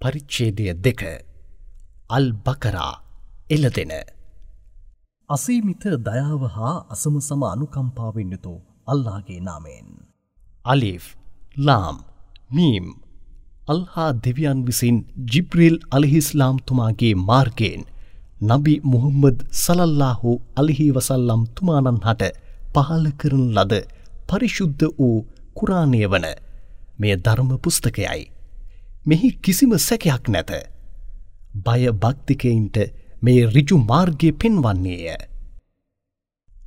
පරිච්චේදය දෙක අල් බකරා එල දෙන අසීමිත දයාව හා අසම සම අනුකම්පාවෙන් යුතු අල්ලාගේ නාමයෙන්. අලිෆ් ලාම් මීම් අල්හා දෙවියන් විසින් ජිබ්‍රිල් අලිහිස්ලාම්තුමාගේ මාර්ගයෙන් නබි මුහම්මද සලල්ලාහු අලිහි වසල්ලම් තුමානන් හට පහල කරන ලද පරිශුද්ධ වූ කුරාණය වන මෙය ධර්ම පුස්තකයයි. මෙහි කිසිම සැකයක් නැත. බය භක්තිකයින්ට මේ රිජු මාර්ගය පෙන්වන්නේය.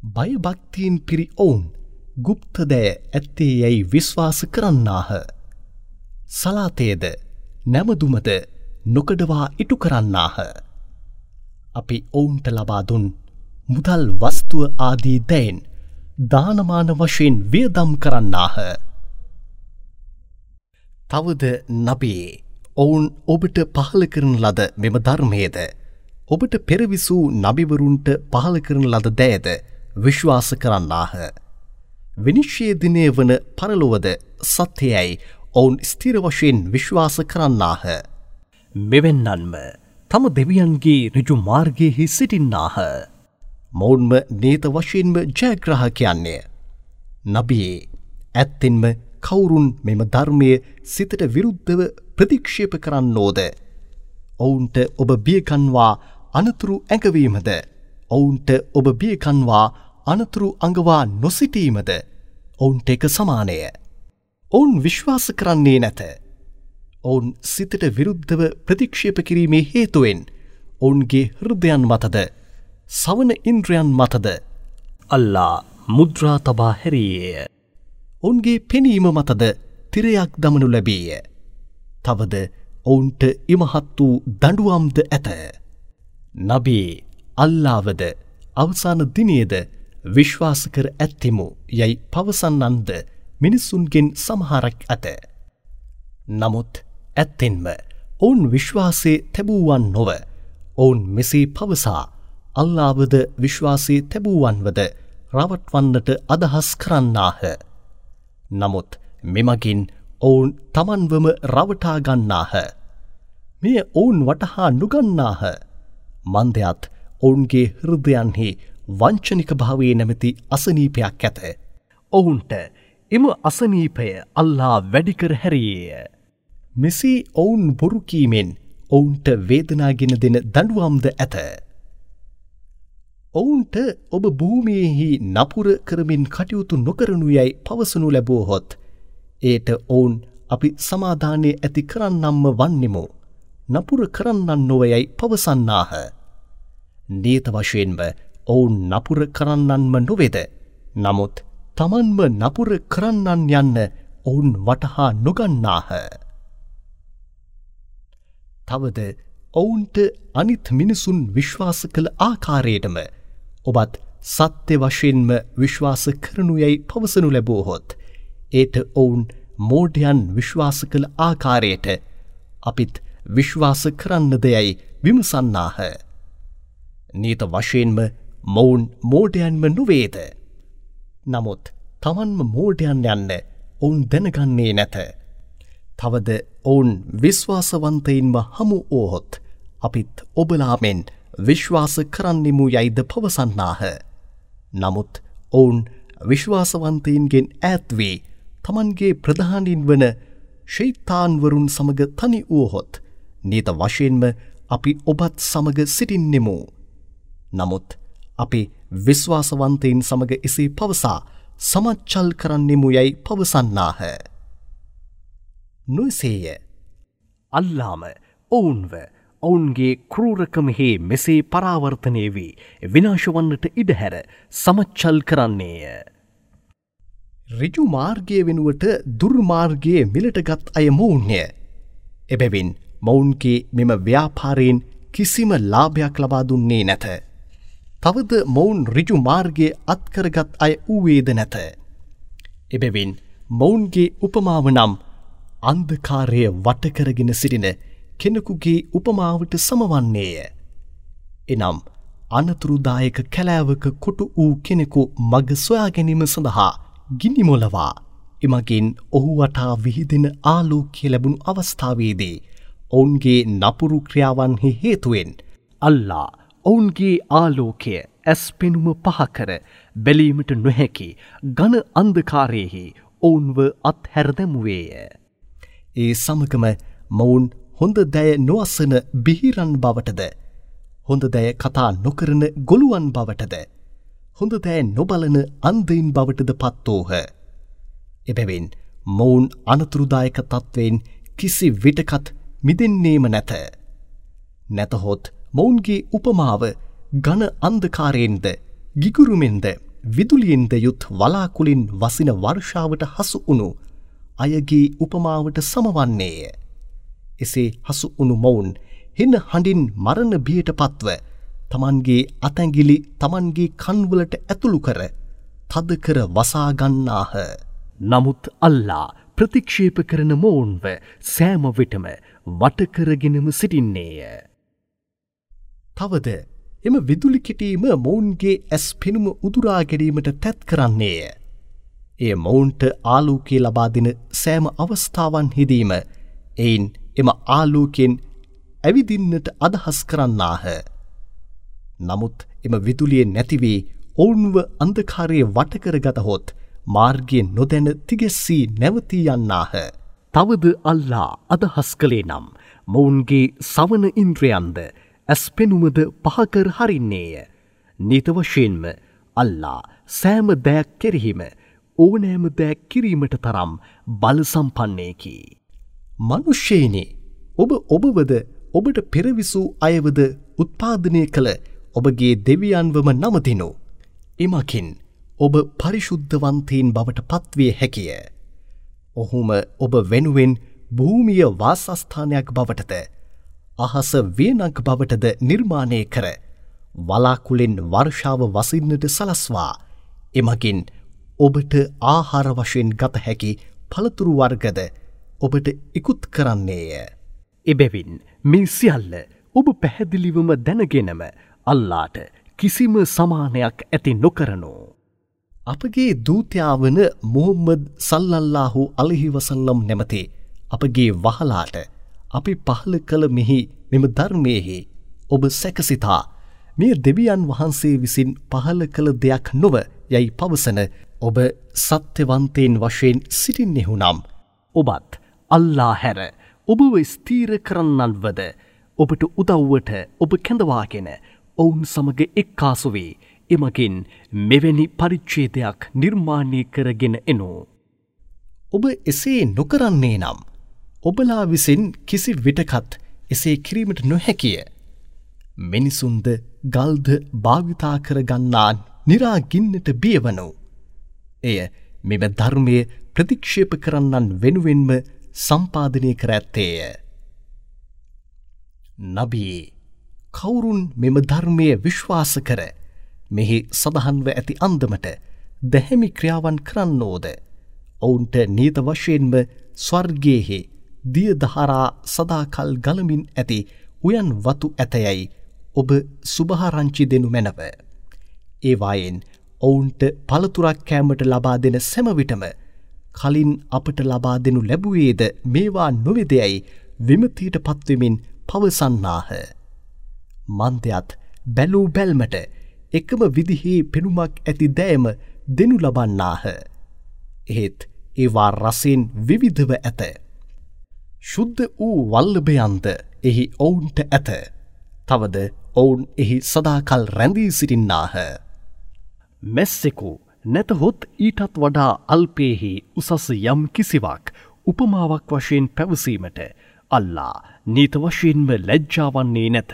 බයභක්තියෙන් පිරි ඔවුන් ගුප්තදෑ ඇත්තේ යැයි විශ්වාස කරන්නාහ. සලාතයද නැමදුමද නොකඩවා ඉටු කරන්නාහ. අපි ඔවුන්ට ලබාදුන් මුදල් වස්තුව ආදී දැයින් දානමාන වශයෙන් වියදම් කරන්නාහ. තවද නබේ ඔවුන් ඔබට පහල කරන ලද මෙම ධර්මයේද ඔබට පෙරවිසූ නබිවරුන්ට පහල කරන ලද දෑද විශ්වාස කරන්නාහ. විනිශ්්‍යයදිනය වන පරලොවද සත්‍යයයි ඔවුන් ස්තිර වශයෙන් විශ්වාස කරන්නාහ. මෙවෙන්නන්ම තම දෙවියන්ගේ රිජු මාර්ගයෙහි සිටින්නාහ. මොවුන්ම නේත වශයෙන්ම ජයග්‍රහ කියන්නේ. නබියේ ඇත්තෙන්ම කවුරුන් මෙම ධර්මය සිතට විරුද්ධව ප්‍රතික්ෂේප කරන්නෝද. ඔවුන්ට ඔබ බියකන්වා අනතුරු ඇඟවීමද ඔවුන්ට ඔබ බියකන්වා අනතුරු අඟවා නොසිටීමද ඔවුන්ට එක සමානය. ඔවුන් විශ්වාස කරන්නේ නැත. ඔවුන් සිතට විරුද්ධව ප්‍රතික්ෂේප කිරීමේ හේතුවෙන් ඔවුන්ගේ හෘදයන් මතද සවන ඉන්ද්‍රයන් මතද අල්ලා මුද්‍රා තබා හැරියේය. ඔවුන්ගේ පෙනීම මතද තිරයක් දමනු ලැබීය. තවද ඔවුන්ට ඉමහත් වූ දඩුවම්ද ඇත. නබී අල්ලාවද අවසාන දිනයේද විශ්වාස කර ඇත්තිමු යැයි පවසන්නන්ද මිනිස්සුන්ගෙන් සමහරක් ඇත. නමුත් ඇත්තෙන්ම ඔවුන් විශ්වාසය තැබූවන් නොව ඔවුන් මෙසේ පවසා අල්ලාවද විශ්වාසය තැබූවන්වද රවට්වන්නට අදහස් කරන්නාහ. නමුත් මෙමගින් ඔවුන් තමන්වම රවටාගන්නාහ. මෙය ඔවුන් වටහා නුගන්නාහ. මන්දයත් ඔවුන්ගේ හෘදයන්හි වංචනික භාවේ නැමති අසනීපයක් ඇත. ඔවුන්ට එම අසනීපය අල්ලා වැඩිකර හැරියේය. මෙසේ ඔවුන් බොරුකීමෙන් ඔවුන්ට වේදනාගෙන දෙන දඩුවම්ද ඇත. ඔවුන්ට ඔබ භූමියෙහි නපුර කරමින් කටයුතු නොකරනු යැයි පවසනු ලැබූහොත්. ඒට ඔවුන් අපි සමාධානය ඇති කරන්නම්ම වන්නෙමු. නපුර කරන්නන් නොවයයි පවසන්නාහ. නීත වශයෙන්ම ඔවුන් නපුර කරන්නන්ම නොවෙද. නමුත් තමන්ම නපුර කරන්නන් යන්න ඔවුන් වටහා නොගන්නාහ. තවද ඔවුන්ට අනිත් මිනිසුන් විශ්වාස කළ ආකාරයටම ඔබත් සත්‍ය වශයෙන්ම විශ්වාස කරනු යැයි පවසනු ලැබූහොත්. ඒට ඔවුන් මෝඩයන් විශ්වාස කළ ආකාරයට අපිත් විශ්වාස කරන්න දෙයයි විමසන්නාහ. නීත වශයෙන්ම මොවුන් මෝඩයන්ම නොවේද. නමුත් තමන්ම මෝඩයන් යන්න ඔවුන් දැනගන්නේ නැත. තවද ඔවුන් විශ්වාසවන්තයින්ම හමු ඕහොත් අපිත් ඔබලාමෙන් විශ්වාස කරන්නෙමු යයිද පවසන්නාහ. නමුත් ඔවුන් විශ්වාසවන්තයින්ගෙන් ඇත්වේ තමන්ගේ ප්‍රධානින් වන ශෛතාන්වරුන් සමග තනි වූහොත් නීත වශයෙන්ම අපි ඔබත් සමග සිටින්නෙමු. නමුත් අපි විශ්වාසවන්තයින් සමග එසේ පවසා සමච්චල් කරන්නෙමු යැයි පවසන්නාහ. නොසේය අල්ලාම ඔවුන්ව ඔවුන්ගේ කෘරකමහි මෙසේ පරාවර්තනය වී විනාශවන්නට ඉඩහැර සමච්චල් කරන්නේය. රිජු මාර්ගය වෙනුවට දුර්මාර්ගයේ මිලටගත් අය මෝුන්ය. එබැවින් මොවුන්ගේ මෙම ව්‍යාපාරයෙන් කිසිම ලාභයක් ලබා දුන්නේ නැත. තවද මොවුන් රිජු මාර්ගය අත්කරගත් අය වූවේද නැත. එබැවින් මොවුන්ගේ උපමාව නම් අන්දකාරය වටකරගෙන සිටින කෙනෙකුගේ උපමාවට සමවන්නේය. එනම් අනතුරුදායක කැලෑවක කොටු වූ කෙනෙකු මග සොයා ගැනීම සඳහා ගිනිමොලවා එමගින් ඔහු වටා විහිදෙන ආලෝකය ලැබුණු අවස්ථාවේදී ඔවුන්ගේ නපුරු ක්‍රියාවන්හි හේතුවෙන් අල්ලා ඔවුන්ගේ ආලෝකය ඇස් පෙනුම පහකර බැලීමට නොහැකි ගන අන්දකාරයෙහි ඔවුන්ව අත්හැරදැමුවේය. ඒ සමගම මොවුන් හොඳ දැය නොවස්සන බිහිරන් බවටද හොඳ දැය කතා නොකරන ගොළුවන් බවටද හොඳ දෑ නොබලන අන්දයින් බවටද පත්තෝහ. එබැවින් මොවුන් අනතුරුදායක තත්ත්වයෙන් කිසි විටකත් මිදෙන්නේම නැත. නැතහොත් මොවුන්ගේ උපමාව ගන අන්දකාරයෙන්ද ගිගුරුමෙන්ද විදුලියෙන්ද යුත් වලාකුලින් වසින වර්ෂාවට හසු වුණු අයගේ උපමාවට සමවන්නේය. එසේ හසු වුණු මොවුන් හෙන්න හඬින් මරණ බියට පත්ව තමන්ගේ අතැගිලි තමන්ගේ කන්වලට ඇතුළු කර තදකර වසාගන්නාහ. නමුත් අල්ලා ප්‍රතික්ෂේප කරන මෝන්ව සෑම විටම වටකරගෙනම සිටින්නේය. තවද එම විදුලි කිටීම මොවුන්ගේ ඇස් පෙනුම උදුරාගැනීමට තැත් කරන්නේය. එය මොවුන්ට ආලෝකයේ ලබාදින සෑම අවස්ථාවන් හිදීම එයින් එම ආලෝකෙන් ඇවිදින්නට අදහස් කරන්නාහ. නමුත් එම විදුලියෙන් නැතිවේ ඔවුන්ව අන්දකාරයේ වටකර ගතහොත් මාර්ගයෙන් නොදැන තිගෙස්සී නැවතී යන්නාහ. තවද අල්ලා අදහස් කළේ නම් මොවුන්ගේ සවන ඉන්ද්‍රයන්ද ඇස් පෙනුමද පහකර හරින්නේය. නිත වශයෙන්ම අල්ලා සෑම දෑක් කෙරෙහිම ඕනෑම දෑක් කිරීමට තරම් බලසම්පන්නේකි. මනුෂ්‍යයනේ ඔබ ඔබවද ඔබට පෙරවිසූ අයවද උත්පාදනය කළ ඔබගේ දෙවියන්වම නමතිනු. එමකින් ඔබ පරිශුද්ධවන්තීන් බවට පත්විය හැකිය. ඔහුම ඔබ වෙනුවෙන් භූමිය වාසස්ථානයක් බවටද අහස වියනක් බවටද නිර්මාණය කර වලාකුලෙන් වර්ෂාව වසින්නට සලස්වා එමගින් ඔබට ආහාර වශයෙන් ගත හැකි පළතුරු වර්ගද ඔබට ඉකුත් කරන්නේය. එබැවින් මේ සියල්ල ඔබ පැහැදිලිවම දැනගෙනම අල්ලාට කිසිම සමානයක් ඇති නොකරනෝ. අපගේ දූත්‍යාවන මොහොම්මද සල්ලල්ලාහු අලහිවසල්ලම් නැමති අපගේ වහලාට අපි පහළ කළ මෙහි මෙම ධර්මයහි ඔබ සැකසිතා මේ දෙවියන් වහන්සේ විසින් පහළ කළ දෙයක් නොව යැයි පවසන ඔබ සත්‍යවන්තයෙන් වශයෙන් සිටින්නෙහු නම් ඔබත් අල්ලා හැර ඔබව ස්තීර කරන්නන්වද ඔබට උදව්වට ඔබ කැඳවාගෙන ඔවුන් සමග එක්කාසුවේ එමකින් මෙවැනි පරිච්චේදයක් නිර්මාණය කරගෙන එනෝ. ඔබ එසේ නොකරන්නේ නම් ඔබලා විසින් කිසි විටකත් එසේ කිරීමට නොහැකිය. මිනිසුන්ද ගල්ද භාවිතා කරගන්නා නිරාගින්නට බියවනු. එය මෙම ධර්මය ප්‍රතික්ෂේප කරන්නන් වෙනුවෙන්ම සම්පාධනය කර ඇත්තේය. නබී කවුරුන් මෙම ධර්මය විශ්වාස කර මෙහි සඳහන්ව ඇති අන්දමට දැහැමි ක්‍රියාවන් කරන්නෝද ඔවුන්ට නීත වශයෙන්ම ස්වර්ගයෙහි දියදහරා සදාකල් ගලමින් ඇති උයන් වතු ඇතයැයි ඔබ සුභහරංචි දෙනු මැනව. ඒවායෙන් ඔවුන්ට පළතුරක් කෑමට ලබා දෙන සැමවිටම කලින් අපට ලබා දෙනු ලැබුවේද මේවා නොවෙදයයි විමතීට පත්වමින් පවසන්නාහ. මන්දයත් බැලූ බැල්මට එකම විදිහේ පෙනුමක් ඇති දෑම දෙනු ලබන්නාහ. එහෙත් ඒවා රසයෙන් විවිධව ඇත. ශුද්ධ වූ වල්ලභයන්ද එහි ඔවුන්ට ඇත. තවද ඔවුන් එහි සදාකල් රැඳී සිටින්නාහ. මැස්සෙකු නැතහොත් ඊටත් වඩා අල්පේහි උසස් යම් කිසිවක් උපමාවක් වශයෙන් පැවසීමට අල්ලා නීත වශයෙන්ම ලැජ්ජාවන්නේ නැත.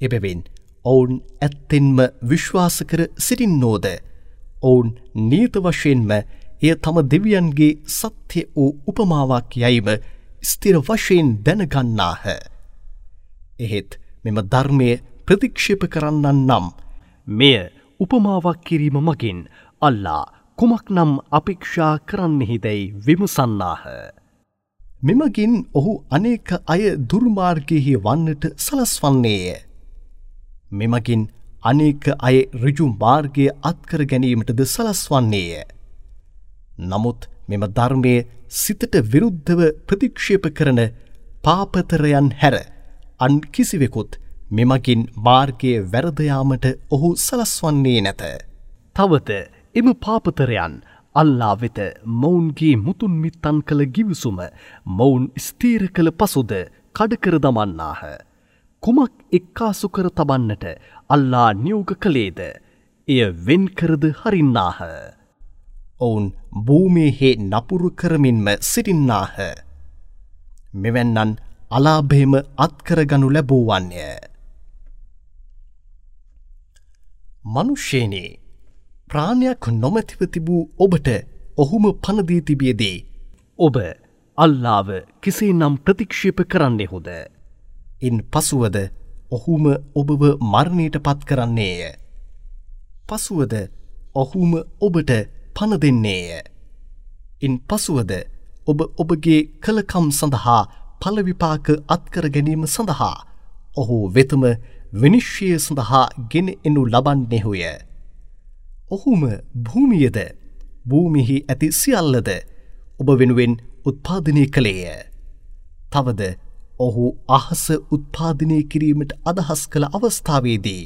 එබැවින් ඔවුන් ඇත්තෙන්ම විශ්වාස කර සිටින්නෝද ඔවුන් නීත වශයෙන්ම එය තම දෙවියන්ගේ සත්‍යය වූ උපමාවක් යයිම ස්තිර වශයෙන් දැනගන්නාහ. එහෙත් මෙම ධර්මය ප්‍රතික්ෂේප කරන්නන් නම් මෙය උපමාවක් කිරීම මගින් අල්ලා කුමක් නම් අපික්ෂා කරන්නෙහිදැයි විමසන්නාහ. මෙමගින් ඔහු අනේක අය දුර්මාර්ගයෙහි වන්නට සලස්වන්නේය. මෙමගින් අනේක අය රිජු මාර්ගය අත්කර ගැනීමටද සලස්වන්නේය. නමුත් මෙම ධර්මය සිතට විරුද්ධව ප්‍රතික්ෂේප කරන පාපතරයන් හැර අන් කිසිවෙකුත් මෙමගින් මාර්ගයේ වැරදයාමට ඔහු සලස්වන්නේ නැත. තවත එම පාපතරයන් අල්ලා වෙත මොවුන්ගේ මුතුන් මිත්තන් කළ ගිවිසුම මොවුන් ස්තීර කළ පසුද කඩකර දමන්නාහ. කුමක් එක්කාසු කර තබන්නට අල්ලා නියෝග කළේද එය වෙන්කරද හරින්නාහ. ඔවුන් භූමියෙහි නපුරු කරමින්ම සිටින්නාහ. මෙවැන්නන් අලාභේම අත්කරගනු ලැබූවන්ය. මනුෂ්‍යයනේ ප්‍රාණයක් නොමැතිව තිබූ ඔබට ඔහුම පනදී තිබියදී. ඔබ අල්ලාව කෙසේ නම් ප්‍රතික්ෂේප කරන්නෙහුද. ඉන් පසුවද ඔහුම ඔබව මරණයට පත් කරන්නේය. පසුවද ඔහුම ඔබට පන දෙන්නේය. ඉන් පසුවද ඔබ ඔබගේ කළකම් සඳහා පලවිපාක අත්කර ගැනීම සඳහා ඔහු වෙතම විනිශ්්‍යය සඳහා ගෙන එනු ලබන්නෙහුය. ඔහුම භූමියද භූමිහි ඇති සියල්ලද ඔබ වෙනුවෙන් උත්පාදනය කළේය. තවද ඔහු අහස උත්පාදනය කිරීමට අදහස් කළ අවස්ථාවේදී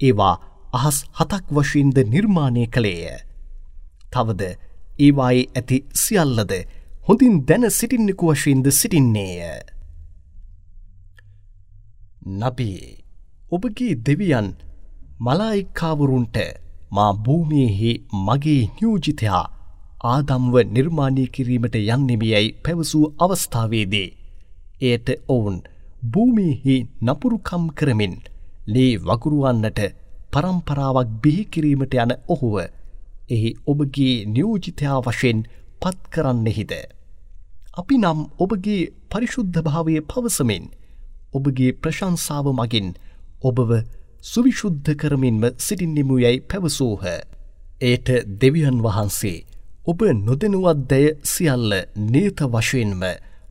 ඒවා අහස් හතක් වශයෙන්ද නිර්මාණය කළේය. තවද ඒවායේ ඇති සියල්ලද හොඳින් දැන සිටින්නෙකු වශයෙන්ද සිටින්නේය. නබී ඔබගේ දෙවියන් මලායික්කාවරුන්ට මා භූමියෙහි මගේ නියෝජිතයා ආදම්ව නිර්මාණය කිරීමට යන්නෙමියයි පැවසූ අවස්ථාවේදේ. එයට ඔවුන් භූමියෙහි නපුරුකම් කරමින් ලේ වගුරුවන්නට පරම්පරාවක් බිහිකිරීමට යන ඔහුව එහි ඔබගේ නියෝජිතයා වශයෙන් පත් කරන්නෙහිද. අපි නම් ඔබගේ පරිශුද්ධ භාවය පවසමින් ඔබගේ ප්‍රශංසාව මගින් ඔබව සුවිශුද්ධ කරමින්ම සිටින්නෙමු යැයි පැවසූහ. ඒට දෙවියන් වහන්සේ ඔබ නොදෙනුවත් දැය සියල්ල නේත වශයෙන්ම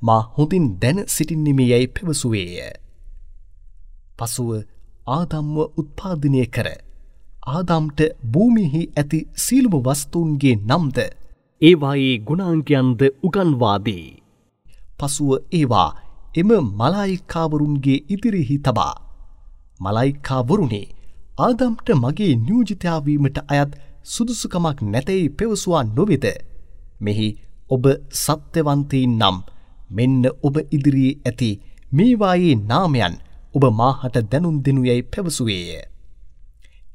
මා හොඳින් දැන සිටින්නෙමි යැයි පැවසුවේය. පසුව ආදම්ව උත්පාදනය කර ආදම්ට භූමිහි ඇති සීල්ම වස්තුූන්ගේ නම්ද ඒවායේ ගුණාංගයන්ද උගන්වාදී. පසුව ඒවා එම මලායිකාවරුන්ගේ ඉදිරිහි තබා මලයිකාවරුණේ ආදම්ට මගේ නියෝජිතයාවීමට අයත් සුදුසුකමක් නැතැයි පෙවසවා නොවෙද. මෙහි ඔබ සත්‍යවන්තයින් නම් මෙන්න ඔබ ඉදිරියේ ඇති මේවායේ නාමයන් ඔබ මාහට දැනුම් දෙනු යැයි පැවසුවේය.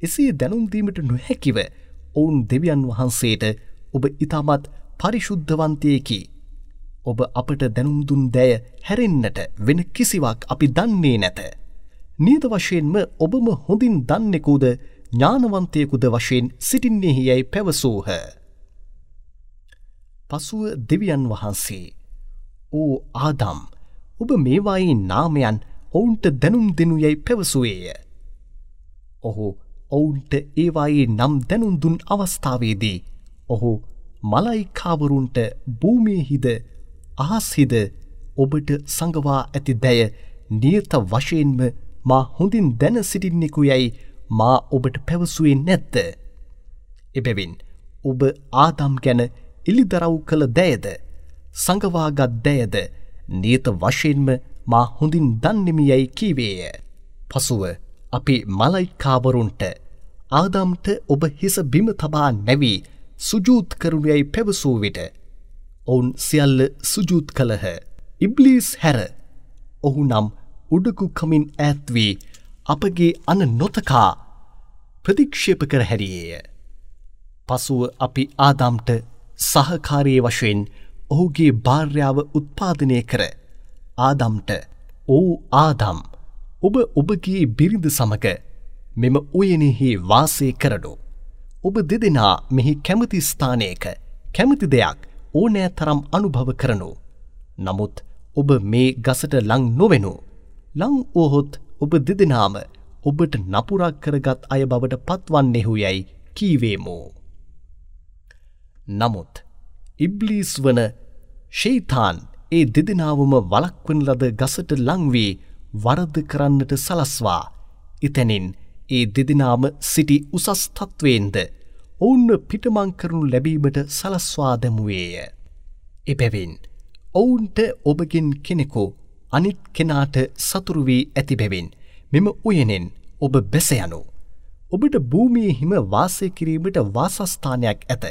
එසේ දැනුම්දීමට නොහැකිව ඔවුන් දෙවියන් වහන්සේට ඔබ ඉතාමත් පරිශුද්ධවන්තයකි. ඔබ අපට දැනුම්දුන් දෑය හැරෙන්න්නට වෙන කිසිවක් අපි දන්නේ නැත. නීත වශයෙන්ම ඔබම හොඳින් දන්නෙකුද ඥානවන්තයකුද වශයෙන් සිටින්නේහි යැයි පැවසූහ. පසුව දෙවියන් වහන්සේ. ඕ ආදම් ඔබ මේවායි නාමයන් ඔවුන්ට දැනුම් දෙනු යැයි පැවසුවේය. ඔහු ඔවුන්ට ඒවායේ නම් දැනුන්දුන් අවස්ථාවේදී ඔහු මලයිකාවරුන්ට භූමියහිද අහස්හිද ඔබට සඟවා ඇති දැය නියත වශයෙන්ම මා හොඳින් දැන සිටින්නෙකු යැයි මා ඔබට පැවසුවේ නැත්ත. එබැවින් ඔබ ආදම් ගැන එලිදරව් කළ දෑද සඟවාගත් දෑද නියත වශයෙන්ම මා හොඳින් දන්නෙමි යැයි කීවේය. පසුව අපි මලයිකාවරුන්ට ආදම්ට ඔබ හිස බිම තබා නැවී සුජූත් කරුණයයි පැවසූ විට ඔවුන් සියල්ල සුජූත් කළහ. ඉබ්ලිස් හැර ඔහු නම් උඩකුකමින් ඇත්වී අපගේ අන නොතකා ප්‍රතික්ෂේප කර හැරියේය. පසුව අපි ආදම්ට සහකාරයේ වශයෙන් ඔහුගේ භාර්යාව උත්පාදනය කර ආදම්ට ඕ ආදම් ඔබ ඔබගේ බිරිඳ සමඟ මෙම උයනෙහි වාසය කරඩු. ඔබ දෙදෙනා මෙහි කැමති ස්ථානයක කැමති දෙයක් ඕනෑ තරම් අනුභව කරනු. නමුත් ඔබ මේ ගසට ලං නොවෙනු ලං ඕහොත් ඔබ දෙදෙනාම ඔබට නපුරක් කරගත් අය බවට පත්වන්නෙහු යැයි කීවේමෝ. නමුත් ඉබ්ලිස් වන ශේතාන් ඒ දෙදෙනාවම වලක්වන ලද ගසට ලංවී වරද කරන්නට සලස්වා ඉතැනින් ඒ දෙදෙනාම සිටි උසස්තත්වයෙන්ද ඔවුන්න පිටමංකරුණු ලැබීමට සලස්වා දැමුවේය. එබැවින් ඔවුන්ට ඔබගෙන් කෙනෙකු අනිත් කෙනාට සතුරුවී ඇති බැවින් මෙම උයනෙන් ඔබ බැසයනු. ඔබට භූමිය හිම වාසය කිරීමට වාසස්ථානයක් ඇත.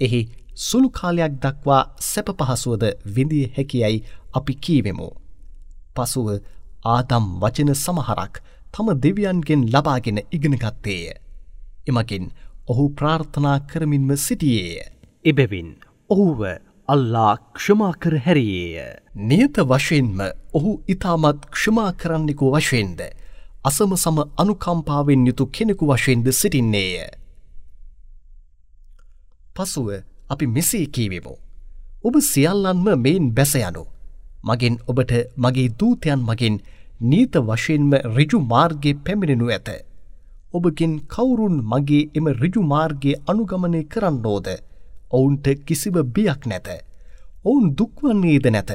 එහි සුළු කාලයක් දක්වා සැප පහසුවද විඳිය හැකියයි අපි කීවෙමු. පසුව ආදම් වචන සමහරක් තම දෙවියන්ගෙන් ලබාගෙන ඉගෙනගත්තේය. එමගින් ඔහු ප්‍රාර්ථනා කරමින්ම සිටියේය. එබැවින් ඔහුව අල්ලා ක්ෂමා කර හැරියේය. නියත වශයෙන්ම ඔහු ඉතාමත් ක්ෂමා කරන්නෙකු වශයෙන්ද අසම සම අනුකම්පාවෙන් යුතු කෙනෙකු වශයෙන්ද සිටින්නේය. පසුව අපි මෙසේ කීවෙමු. ඔබ සියල්ලන්ම මෙයින් බැස යනු. මගෙන් ඔබට මගේ දූතයන් මගින් නීත වශයෙන්ම රිජු මාර්ගය පැමිණෙනු ඇත. ඔබගෙන් කවුරුන් මගේ එම රිජු මාර්ගය අනුගමනය කරන්නෝද ඔවුන්ට කිසිව බියක් නැත. ඔවුන් දුක්වන්නේද නැත.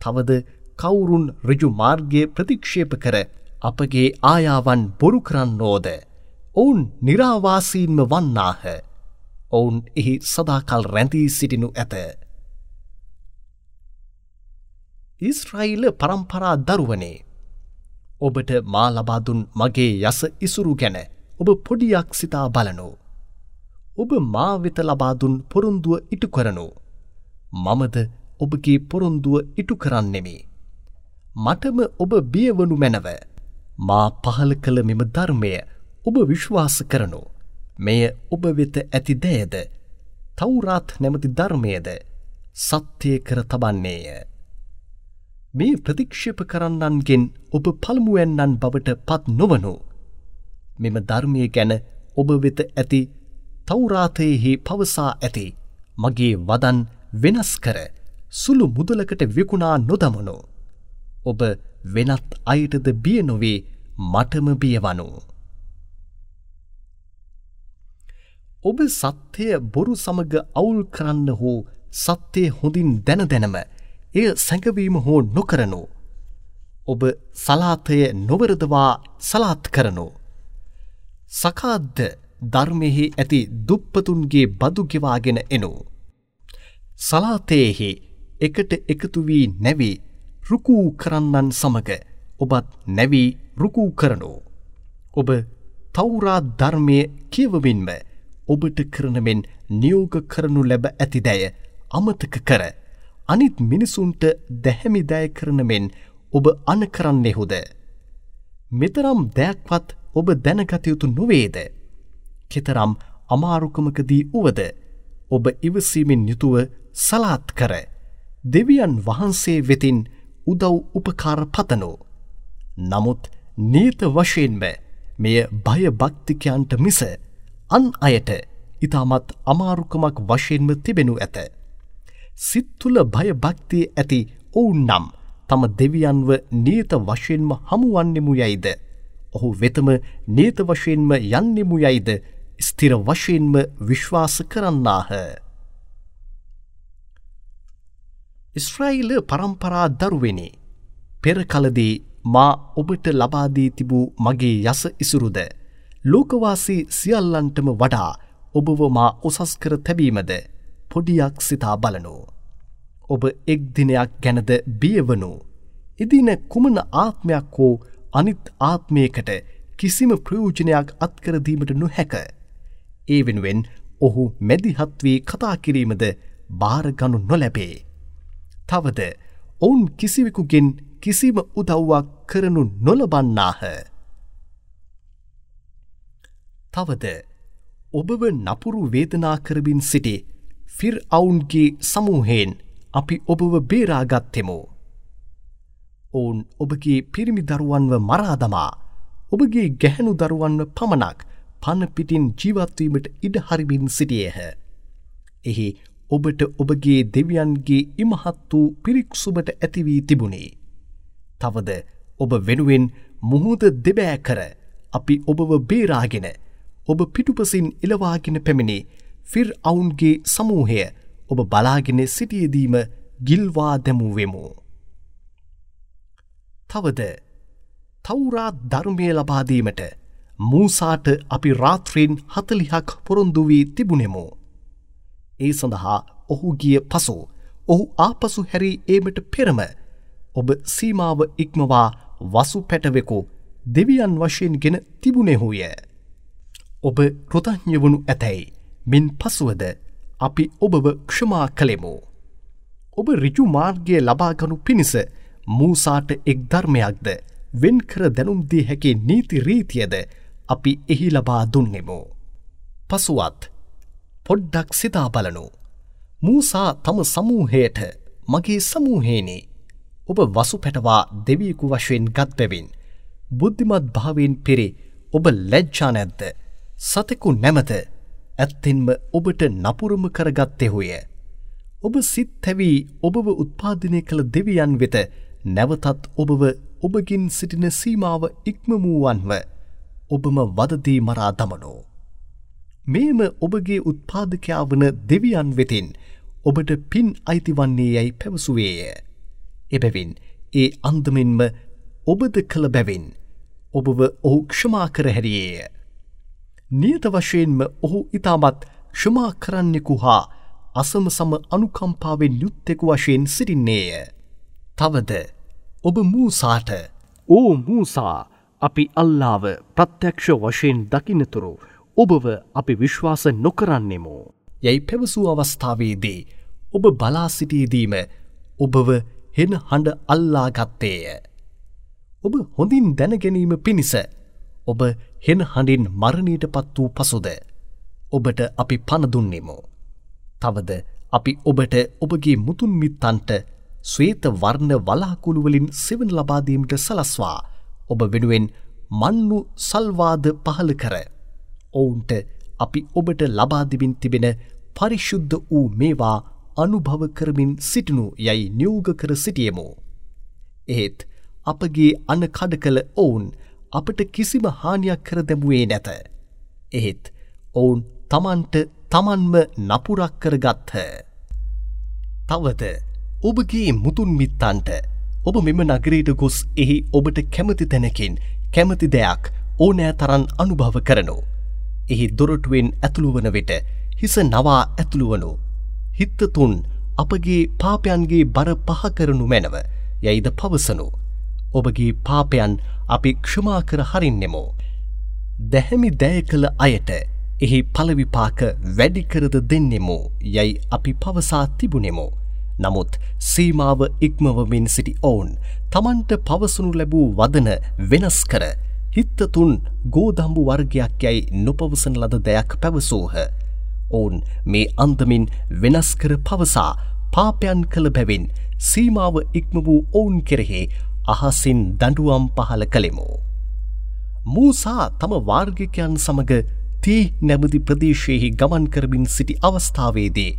තවද කවුරුන් රිජු මාර්ගය ප්‍රතික්ෂේප කර අපගේ ආයාවන් බොරු කරන්නෝද. ඔවුන් නිරාවාසීන්ම වන්නාහ. ඔවුන් එහි සදාකල් රැඳී සිටිනු ඇත. ඉස්රයිල පරම්පරා දරුවනේ. ඔබට මා ලබාදුන් මගේ යස ඉසුරු ගැන ඔබ පොඩියක් සිතා බලනු. ඔබ මා වෙත ලබාදුන් පොරුන්දුව ඉටු කරනු. මමද ඔබගේ පොරොන්දුව ඉටු කරන්නෙමි. මටම ඔබ බියවනු මැනව. මා පහල කළ මෙම ධර්මය ඔබ විශ්වාස කරනු. මෙය ඔබ වෙත ඇති දෑද. තවරාත් නැමති ධර්මයද සත්‍යය කර තබන්නේය. මේ ප්‍රතික්ෂප කරන්නන්ගෙන් ඔබ පළමුුවන්නන් බවට පත් නොවනු. මෙම ධර්මය ගැන ඔබ වෙත ඇති තවරාතයෙහි පවසා ඇති මගේ වදන් වෙනස් කර සුළු මුදලකට විකුණා නොදමනු. ඔබ වෙනත් අයටද බිය නොවේ මටම බියවනු. ඔබ සත්‍යය බොරු සමග අවුල් කරන්න හෝ සත්‍යය හොඳින් දැන දැනම එය සැඟවීම හෝ නොකරනු. ඔබ සලාතය නොවරදවා සලාත් කරනු. සකාද්ද ධර්මයෙහි ඇති දුප්පතුන්ගේ බදුගෙවාගෙන එනු. සලාතයෙහි එකට එකතු වී නැවී රුකූ කරන්නන් සමග ඔබත් නැවී රුකූ කරනු. ඔබ තවරා ධර්මය කියවමින්ම ඔබට කරනමෙන් නියෝග කරනු ලැබ ඇතිදැය අමතක කර අනිත් මිනිසුන්ට දැහැමි දෑ කරනමෙන් ඔබ අන කරන්නෙහුද. මෙතරම් දෙයක්වත් ඔබ දැනගතයුතු නොවේද. කෙතරම් අමාරුකමකදී වුවද ඔබ ඉවසීමෙන් යුතුව සලාත් කර. දෙවියන් වහන්සේ වෙතින් උදව් උපකාර පතනෝ. නමුත් නීත වශයෙන්ම මෙය භය භක්තිකයන්ට මිස අන් අයට ඉතාමත් අමාරුකමක් වශයෙන්ම තිබෙනු ඇත. සිත්තුල භය භක්තිය ඇති ඔවුන් නම් තම දෙවියන්ව නීත වශයෙන්ම හමුවන්නෙමු යයිද. ඔහු වෙතම නීත වශයෙන්ම යන්නෙමු යයිද ස්තිර වශයෙන්ම විශ්වාස කරන්නාහ. ඉස්්‍රයිල පරම්පරා දරුවෙනි. පෙර කලදී මා ඔබට ලබාදී තිබූ මගේ යස ඉසුරුද. ලෝකවාසී සියල්ලන්ටම වඩා ඔබව මා උසස් කර තැබීමද පොඩියක් සිතා බලනු. ඔබ එක් දිනයක් ගැනද බියවනු. එදින කුමන ආත්මයක් හෝ අනිත් ආත්මයකට කිසිම ප්‍රයෝජනයක් අත්කරදීමට නොහැක. ඒ වෙනුවෙන් ඔහු මැදිහත් වී කතා කිරීමද භාරගනු නොලැබේ. තවද ඔවුන් කිසිවෙකුගෙන් කිසිම උදව්වක් කරනු නොලබන්නාහ. තවද ඔබව නපුරු වේදනා කරමින් සිටි ෆිර් අවුන්ගේ සමූහයෙන් අපි ඔබව බේරාගත්තෙමු. ඔවුන් ඔබගේ පිරිමි දරුවන්ව මරාදමා ඔබගේ ගැහැනු දරුවන්ව පමණක් පණපිටින් ජීවත්වීමට ඉඩහරිමින් සිටියහ. එහි ඔබට ඔබගේ දෙවියන්ගේ ඉමහත් වූ පිරික්සුබට ඇතිවී තිබුණේ. තවද ඔබ වෙනුවෙන් මුහුද දෙබෑ කර අපි ඔබව බේරාගෙන ඔබ පිටුපසින් එලවාගෙන පැමිණි ෆිර් අවුන්ගේ සමූහය ඔබ බලාගෙන සිටියදීම ගිල්වා දැමුවෙමු. තවද තවරාත් ධර්මය ලබාදීමට මූසාට අපි රාත්‍රීන් හතලිහක් පොරොන්දුවී තිබුණෙමු. ඒ සඳහා ඔහු ගිය පසු ඔහු ආපසු හැරී ඒමට පෙරම ඔබ සීමාව ඉක්මවා වසු පැටවෙකු දෙවියන් වශයෙන් ගෙන තිබුණෙහුය. ඔබ කෘතඥවනු ඇතැයි මින් පසුවද අපි ඔබව ක්ෂමා කළෙමු. ඔබ රිජු මාර්ගය ලබාගනු පිණිස මූසාට එක් ධර්මයක්ද වෙන්කර දැනුම්දී හැකි නීති රීතියද අපි එහි ලබා දුන්නෙමු. පසුවත් පොඩ්ඩක් සිතා බලනු. මූසා තම සමූහයට මගේ සමූහේනේ ඔබ වසු පැටවා දෙවියකු වශයෙන් ගත් බැවින්. බුද්ධිමත් භාවෙන් පෙරේ ඔබ ලැජ්ජා නැද්ද. සතෙකු නැමත ඇත්තෙන්ම ඔබට නපුරම කරගත්තෙහුය. ඔබ සිත් තැවී ඔබව උත්පාදිනය කළ දෙවියන් වෙත නැවතත් ඔබව ඔබගින් සිටින සීමාව ඉක්මමූවන්ව ඔබම වදදී මරා දමනෝ. මේම ඔබගේ උත්පාදකයා වන දෙවියන් වෙතින් ඔබට පින් අයිතිවන්නේ යැයි පැවසුවේය. එබැවින් ඒ අන්දමෙන්ම ඔබද කළ බැවින් ඔබව ඔහු ක්ෂමා කර හැරියේය. නියත වශයෙන්ම ඔහු ඉතාමත් ක්ෂමා කරන්නෙකු හා අසම සම අනුකම්පාවෙන් යුත්තෙකු වශයෙන් සිටින්නේය. තවද ඔබ මූසාට ඕ මූසා අපි අල්ලාව ප්‍රත්‍යක්ෂ වශයෙන් දකිනතුරු ඔබව අපි විශ්වාස නොකරන්නෙමු. යැයි පැවසූ අවස්ථාවේදී ඔබ බලා සිටියදීම ඔබව හෙන හඬ අල්ලා ගත්තේය. ඔබ හොඳින් දැනගැනීම පිණිස ඔබ හෙන හඬින් මරණීට පත් වූ පසුද ඔබට අපි පණදුන්නෙමු. තවද අපි ඔබට ඔබගේ මුතුන් මිත්තන්ට ස්වේත වර්ණ වලාකුළුවලින් සෙවන ලබාදීමට සලස්වා ඔබ වෙනුවෙන් මන්නු සල්වාද පහළ කර. ඔවුන්ට අපි ඔබට ලබාදිවින් තිබෙන පරිශුද්ධ වූ මේවා අනුභව කරමින් සිටිනු යැයි නියෝග කර සිටියමු. ඒත් අපගේ අන කඩ කළ ඔවුන් අපට කිසිම හානියක් කර දැමුවේ නැත. එහෙත් ඔවුන් තමන්ට තමන්ම නපුරක් කරගත්හ. තවද ඔබගේ මුතුන් මිත්තන්ට ඔබ මෙම නගරයට ගොස් එහි ඔබට කැමති තැනකින් කැමති දෙයක් ඕනෑ තරන් අනුභව කරනු. එහි දොරටුවෙන් ඇතුළුවන විට හිස නවා ඇතුළුවනු. හිත්තතුන් අපගේ පාපයන්ගේ බර පහකරනු මැනව යයිද පවසනු. ඔබගේ පාපයන් අපි ක්ෂමා කර හරින්නෙමෝ. දැහැමි දෑ කළ අයට එහි පලවිපාක වැඩිකරද දෙන්නෙමෝ යැයි අපි පවසා තිබුණෙමෝ. නමුත් සීමාව ඉක්මවමින් සිටි ඔවුන් තමන්ට පවසනු ලැබූ වදන වෙනස් කර හිත්තතුන් ගෝදම්බු වර්ගයක් යැයි නොපවසන ලද දෙයක් පැවසූහ. ඔවුන් මේ අන්දමින් වෙනස්කර පවසා පාපයන් කළ බැවින් සීමාව ඉක්ම වූ ඔවුන් කෙරෙහි අහසින් දඩුවම් පහල කළෙමු. මූසා තම වාර්ගිකයන් සමඟ තී නැමති ප්‍රදේශයෙහි ගමන් කරමින් සිටි අවස්ථාවේදී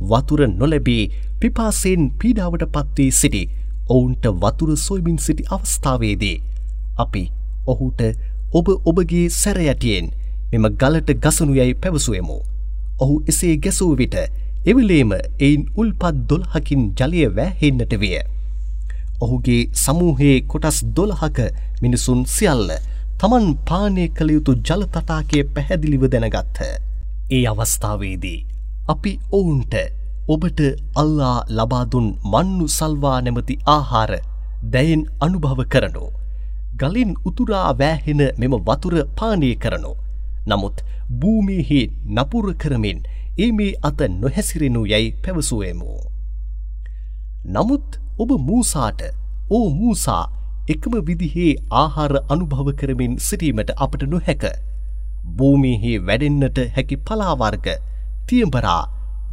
වතුර නොලැබේ පිපාසයෙන් පීඩාවට පත්වී සිටි ඔවුන්ට වතුර සොයමින් සිටි අවස්ථාවේදී. අපි ඔහුට ඔබ ඔබගේ සැරයටියෙන් මෙම ගලට ගසනු යැයි පැවසුවමු. ඔහු එසේ ගැසූ විට එවිලේම එයින් උල්පත් දොල්හකින් ජලය වැෑහෙන්නට විය. ඔහුගේ සමූහයේ කොටස් දොළහක මිනිසුන් සියල්ල තමන් පානය කළ යුතු ජලතටාකය පැහැදිලිව දැනගත්හ. ඒ අවස්ථාවේදී අපි ඔවුන්ට ඔබට අල්ලා ලබාදුන් මන්නු සල්වා නැමති ආහාර දැයෙන් අනුභව කරනු. ගලින් උතුරා වෑහෙන මෙම වතුර පානය කරනු. නමුත් භූමිහි නපුර කරමින් ඒ මේ අත නොහැසිරෙනු යැයි පැවසුවේමු. නමුත් ඔබ මූසාට ඕ මූසා එකම විදිහේ ආහාර අනුභව කරමින් සිටීමට අපට නොහැක. භූමිහි වැඩෙන්න්නට හැකි පලාවර්ග තියඹරා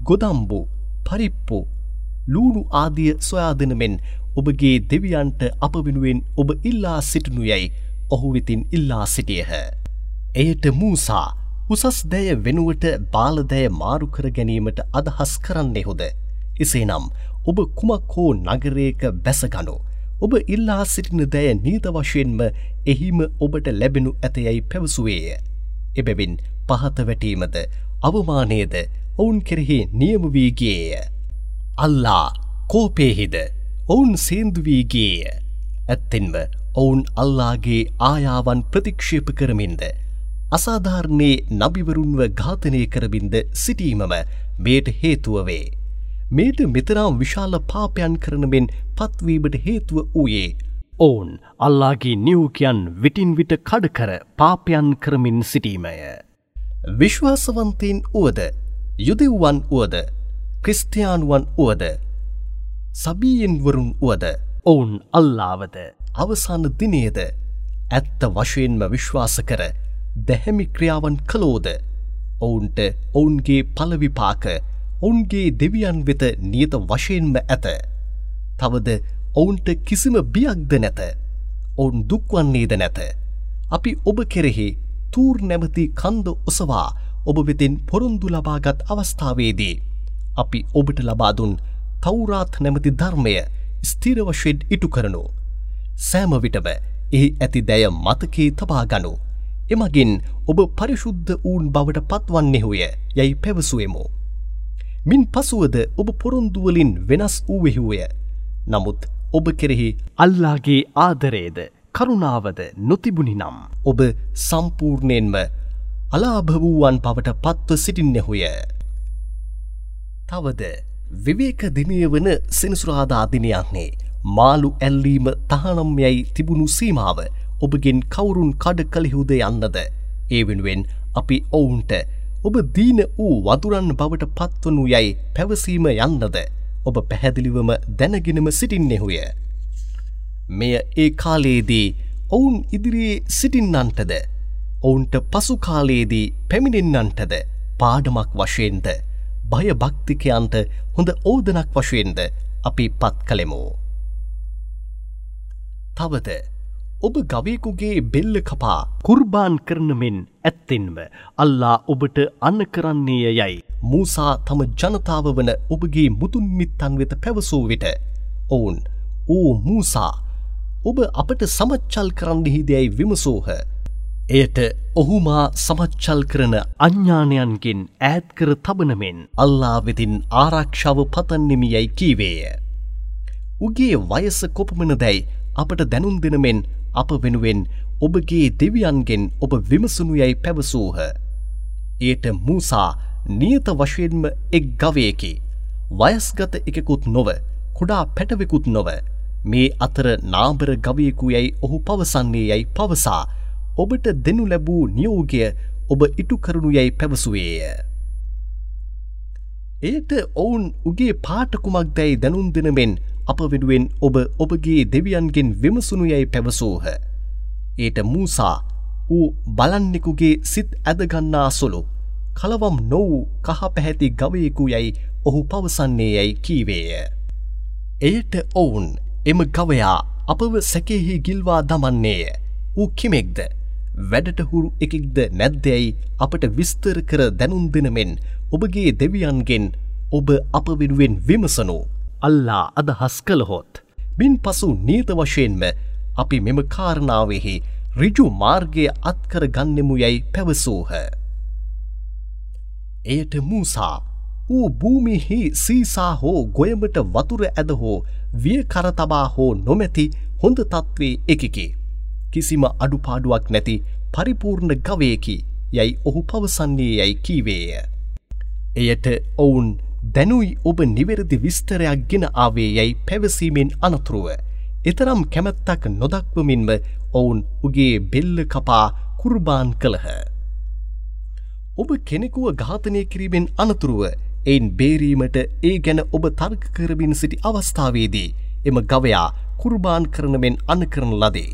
ගොදම්බු පරිප්පු ලූුණු ආදිය සොයාදන මෙන් ඔබගේ දෙවියන්ට අප වෙනුවෙන් ඔබ ඉල්ලා සිටිනු යැයි ඔහු වෙතින් ඉල්ලා සිටියහ. එයට මූසා උසස් දෑය වෙනුවට බාලදෑ මාරුකර ගැනීමට අදහස් කරන්නෙහුද. එසේනම් ඔබ කුමක් හෝ නගරයක බැසගනු. ඔබ ඉල්ලා සිටින දෑ නීත වශයෙන්ම එහිම ඔබට ලැබෙනු ඇතයයි පැවසුවේය. එබැවින් පහත වැටීමද අවමානයද ඔවුන් කෙරෙහි නියම වීගේය. අල්ලා කෝපේහිද ඔවුන් සේන්දුවීගේය. ඇත්තෙන්ම ඔවුන් අල්ලාගේ ආයාවන් ප්‍රතික්ෂේප කරමින්ද. අසාධාරණයේ නබිවරුන්ව ඝාතනය කරබින්ද සිටීමම මේට හේතුව වේ. මේට මෙතරම් විශාල පාපයන් කරනමෙන් පත්වීමට හේතුව වූයේ. ඔවුන් අල්ලාගේ නියෝකයන් විටින් විට කඩකර පාපයන් කරමින් සිටීමය. විශ්වාසවන්තීන් වුවද යුදෙව්වන් වුවද ක්‍රිස්තියානුවන් වුවද සබීයෙන්වරුන් වුවද ඔවුන් අල්ලාවද අවසාන දිනේද ඇත්ත වශයෙන්ම විශ්වාස කර දැහැමි ක්‍රියාවන් කළෝද ඔවුන්ට ඔවුන්ගේ පලවිපාක ඔවුන්ගේ දෙවියන් වෙත නියත වශයෙන්ම ඇත. තවද ඔවුන්ට කිසිම බියක්ද නැත. ඔවුන් දුක්වන්නේද නැත. අපි ඔබ කෙරෙහි තූර් නැමති කන්ද ඔසවා ඔබ වෙතින් පොරොන්දු ලබාගත් අවස්ථාවේදී. අපි ඔබට ලබාදුන් තවරාත් නැමති ධර්මය ස්තිරවශයෙන් ඉටු කරනු. සෑම විටම එහි ඇති දැය මතකේ තබා ගනු. එමගින් ඔබ පරිශුද්ධ වූන් බවට පත්වන්නෙහුය යැයි පැවසුවමු. මින් පසුවද ඔබ පොරොන්දුවලින් වෙනස් වූවෙහිවය. නමුත් ඔබ කෙරෙහි අල්ලාගේ ආදරේද කරුණාවද නොතිබුණි නම්. ඔබ සම්පූර්ණයෙන්ම අලාභ වූවන් පවට පත්ව සිටින්නෙහුය. තවද විවේක දිනය වන සෙනසුරාදාදිනයන්නේ මාලු ඇල්ලීම තහනම් යැයි තිබුණු සීමාව ඔබගෙන් කවුරුන් කඩ කළෙහුද යන්නද. ඒ වෙනුවෙන් අපි ඔවුන්ට ඔබ දීන වූ වතුරන් බවට පත්වනු යැයි පැවසීම යන්නද ඔබ පැහැදිලිවම දැනගෙනම සිටින්නෙහුය. මෙය ඒ කාලයේදී ඔවුන් ඉදිරියේ සිටින්නන්ටද ඔවුන්ට පසු කාලයේදී පැමිණෙන්න්නන්ටද පාඩමක් වශයෙන්ද භය භක්තිකයන්ට හොඳ ඕදනක් වශයෙන්ද අපි පත් කළෙමු. තවද ඔබ ගවයකුගේ බෙල්ල කපා කුර්බාන් කරන මෙන් ඇත්තෙන්ම අල්ලා ඔබට අන්න කරන්නේය යයි. මූසා තම ජනතාව වන ඔබගේ මුතුන් මිත්තන් වෙත පැවසූ විට. ඔවුන් ඕ මූසා ඔබ අපට සමච්චල් කරන්නෙහිදැයි විමසෝහ. එයට ඔහුමා සමච්චල් කරන අඥ්ඥානයන්ගෙන් ඈත්කර තබනමෙන් අල්ලා වෙතින් ආරක්ෂාව පතන්නෙමි යැයි කීවේය. උගේ වයස කොපමන දැයි අපට දැනුම් දෙනමෙන් අප වෙනුවෙන් ඔබගේ දෙවියන්ගෙන් ඔබ විමසුණු යැයි පැවසූහ. ඒට මූසා නියත වශයෙන්ම එක් ගවයකි. වයස්ගත එකකුත් නොව කුඩා පැටවෙකුත් නොව මේ අතර නාබර ගවයකු යැයි ඔහු පවසන්නේ යැයි පවසා ඔබට දෙනු ලැබූ නියෝගය ඔබ ඉටුකරුණු යැයි පැවසුවේය. ඒට ඔවුන් උගේ පාටකුමක් දැයි දැනුම් දෙනමෙන් අප වෙනුවෙන් ඔබ ඔබගේ දෙවියන්ගෙන් විමසුණු යැයි පැවසූහ. ඒට මූසා වූ බලන්නෙකුගේ සිත් ඇදගන්නා සොළු කලවම් නොවූ කහ පැහැති ගවයෙකු යැයි ඔහු පවසන්නේ යැයි කීවේය. එයට ඔවුන් එම ගවයා අපව සැකෙහි ගිල්වා දමන්නේය ඌ කිමෙක්ද වැඩට හුරු එකෙක්ද නැද්දැයි අපට විස්තර කර දැනුම් දෙනමෙන් ඔබගේ දෙවියන්ගෙන් ඔබ අප වෙනුවෙන් විමසනෝ අල්ලා අදහස් කළහොත්. මින් පසු නීත වශයෙන්ම අපි මෙම කාරණාවෙහි රිජු මාර්ගය අත්කර ගන්නෙමු යැයි පැවසූහ. එයට මූසා ඌ භූමිහි සීසා හෝ ගොයමට වතුර ඇද හෝ විය කරතබා හෝ නොමැති හොඳ තත්වේ එකකි. කිසිම අඩුපාඩුවක් නැති පරිපූර්ණ ගවයකි යැයි ඔහු පවසන්නේ යැයි කීවේය. එයට ඔවුන් දැනුයි ඔබ නිවැරදි විස්තරයක් ගෙන ආවේ යැයි පැවසීමෙන් අනතුරුව. එතරම් කැමැත්තක් නොදක්වමින්ම ඔවුන් උගේ බෙල්ල කපා කුර්බාන් කළහ. ඔබ කෙනෙකුව ඝාතනය කිරීමෙන් අනතුරුව එයින් බේරීමට ඒ ගැන ඔබ තර්ක කරමින් සිටි අවස්ථාවේදී එම ගවයා කුර්බාන් කරනමෙන් අන කරන ලදේ.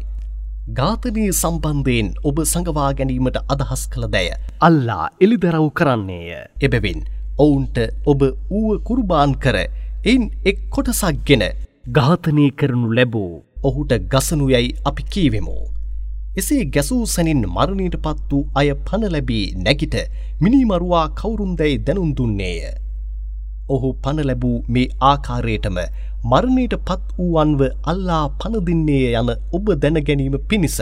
ඝාතනය සම්බන්ධයෙන් ඔබ සඟවා ගැනීමට අදහස් කළ දැය අල්ලා එළිදරව් කරන්නේය එබැවින් ඔවුන්ට ඔබ ඌව කුරුබාන් කර එයින් එක් කොටසක් ගෙන ඝාතනය කරනු ලැබූ ඔහුට ගසනු යැයි අපි කීවෙමු. එසේ ගැසූ සැනින් මරණයට පත් වූ අය පනලැබී නැගිට මිනිමරුවා කවුරුන්දැයි දැනුම් දුන්නේය. ඔහු පනලැබූ මේ ආකාරයටම මරණයට පත් වූවන්ව අල්ලා පනදින්නේ යන ඔබ දැනගැනීම පිණිස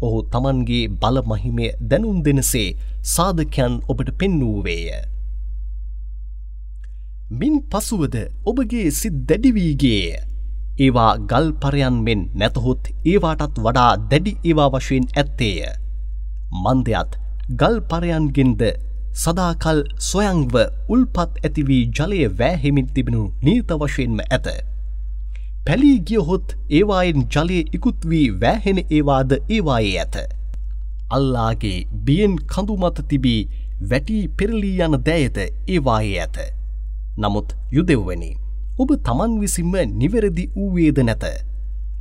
ඔහු තමන්ගේ බලමහිමය දැනුම් දෙනසේ සාධකයන් ඔබට පෙන්වූවේය. මින් පසුවද ඔබගේ සිත් දැඩිවීගේ. ඒවා ගල් පරයන් මෙන් නැතහොත් ඒවාටත් වඩා දැඩි ඒවා වශයෙන් ඇත්තේය. මන්දයත් ගල් පරයන්ගෙන්ද සදාකල් සොයංව උල්පත් ඇතිවී ජලය වෑහෙමින් තිබෙනු නීත වශයෙන්ම ඇත. පැලී ගියහොත් ඒවායෙන් ජලය ඉකුත් වී වෑහෙන ඒවාද ඒවායේ ඇත. අල්ලාගේ බියෙන් කඳුමත තිබී වැටී පෙරලී යන දෑයත ඒවායේ ඇත. නමුත් යුදෙව්වනි ඔබ තමන් විසින්ම නිවැරදි වූවේද නැත.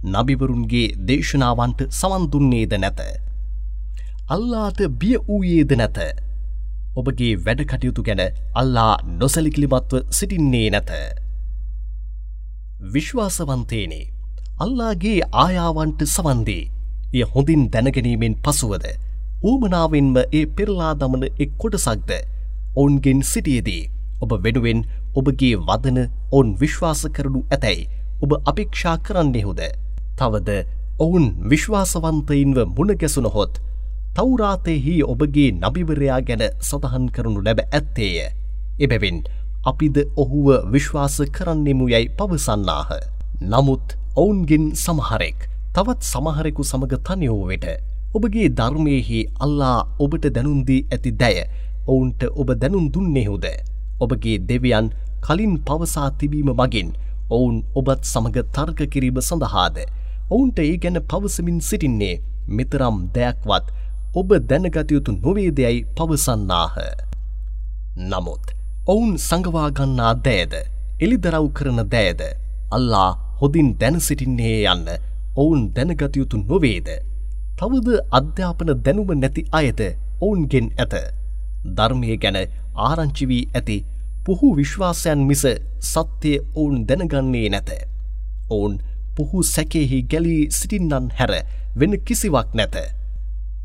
නබිවරුන්ගේ දේශනාවන්ට සවන්දුන්නේද නැත. අල්ලාට බිය වූයේද නැත. ඔබගේ වැඩ කටයුතු ගැන අල්ලා නොසැලිකිලිමත්ව සිටින්නේ නැත. විශ්වාසවන්තේනේ අල්ලාගේ ආයාවන්ට සවන්දී එය හොඳින් දැනගැනීමෙන් පසුවද ඌමනාවෙන්ම ඒ පෙරලා දමන එක් කොටසක්ද ඔවුන්ගෙන් සිටියදී ඔබ වෙනුවෙන් ඔබගේ වදන ඔවුන් විශ්වාස කරනු ඇතැයි ඔබ අපික්ෂා කරන්නෙහුද තවද ඔවුන් විශ්වාසවන්තයින්ව මුණගැසුනහොත් තවරාතයෙහි ඔබගේ නබිවරයා ගැන සඳහන් කරනු ලැබ ඇත්තේය. එබැවින් අපිද ඔහුව විශ්වාස කරන්නෙමු යැයි පවසන්නාහ. නමුත් ඔවුන්ගෙන් සමහරෙක් තවත් සමහරෙකු සමඟ තනියෝවෙට ඔබගේ ධර්මයෙහි අල්ලා ඔබට දැනුන්දී ඇති දැය ඔවුන්ට ඔබ දැනුම් දුන්නෙහුද. ඔබගේ දෙවියන් කලින් පවසා තිබීම මගින් ඔවුන් ඔබත් සමඟ තර්ක කිරීම සඳහාද. ඔවුන්ට ඒ ගැන පවසමින් සිටින්නේ මෙතරම් දෙයක්වත් ඔබ දැනගතයුතු නොවේදයයි පවසන්නාහ. නමුත් ඔවුන් සඟවාගන්නා දෑද එළිදරව් කරන දෑද අල්ලා හොදින් දැනසිටින්නේ යන්න ඔවුන් දැනගතයුතු නොවේද. තවද අධ්‍යාපන දැනුම නැති අයද ඔවුන්ගෙන් ඇත. ධර්මය ගැන ආරංචිවී ඇති පුහු විශ්වාසයන් මිස සත්‍යය ඔවුන් දැනගන්නේ නැත. ඔවුන් පුහු සැකෙහි ගැලී සිටින්නන් හැර වෙන කිසිවක් නැත.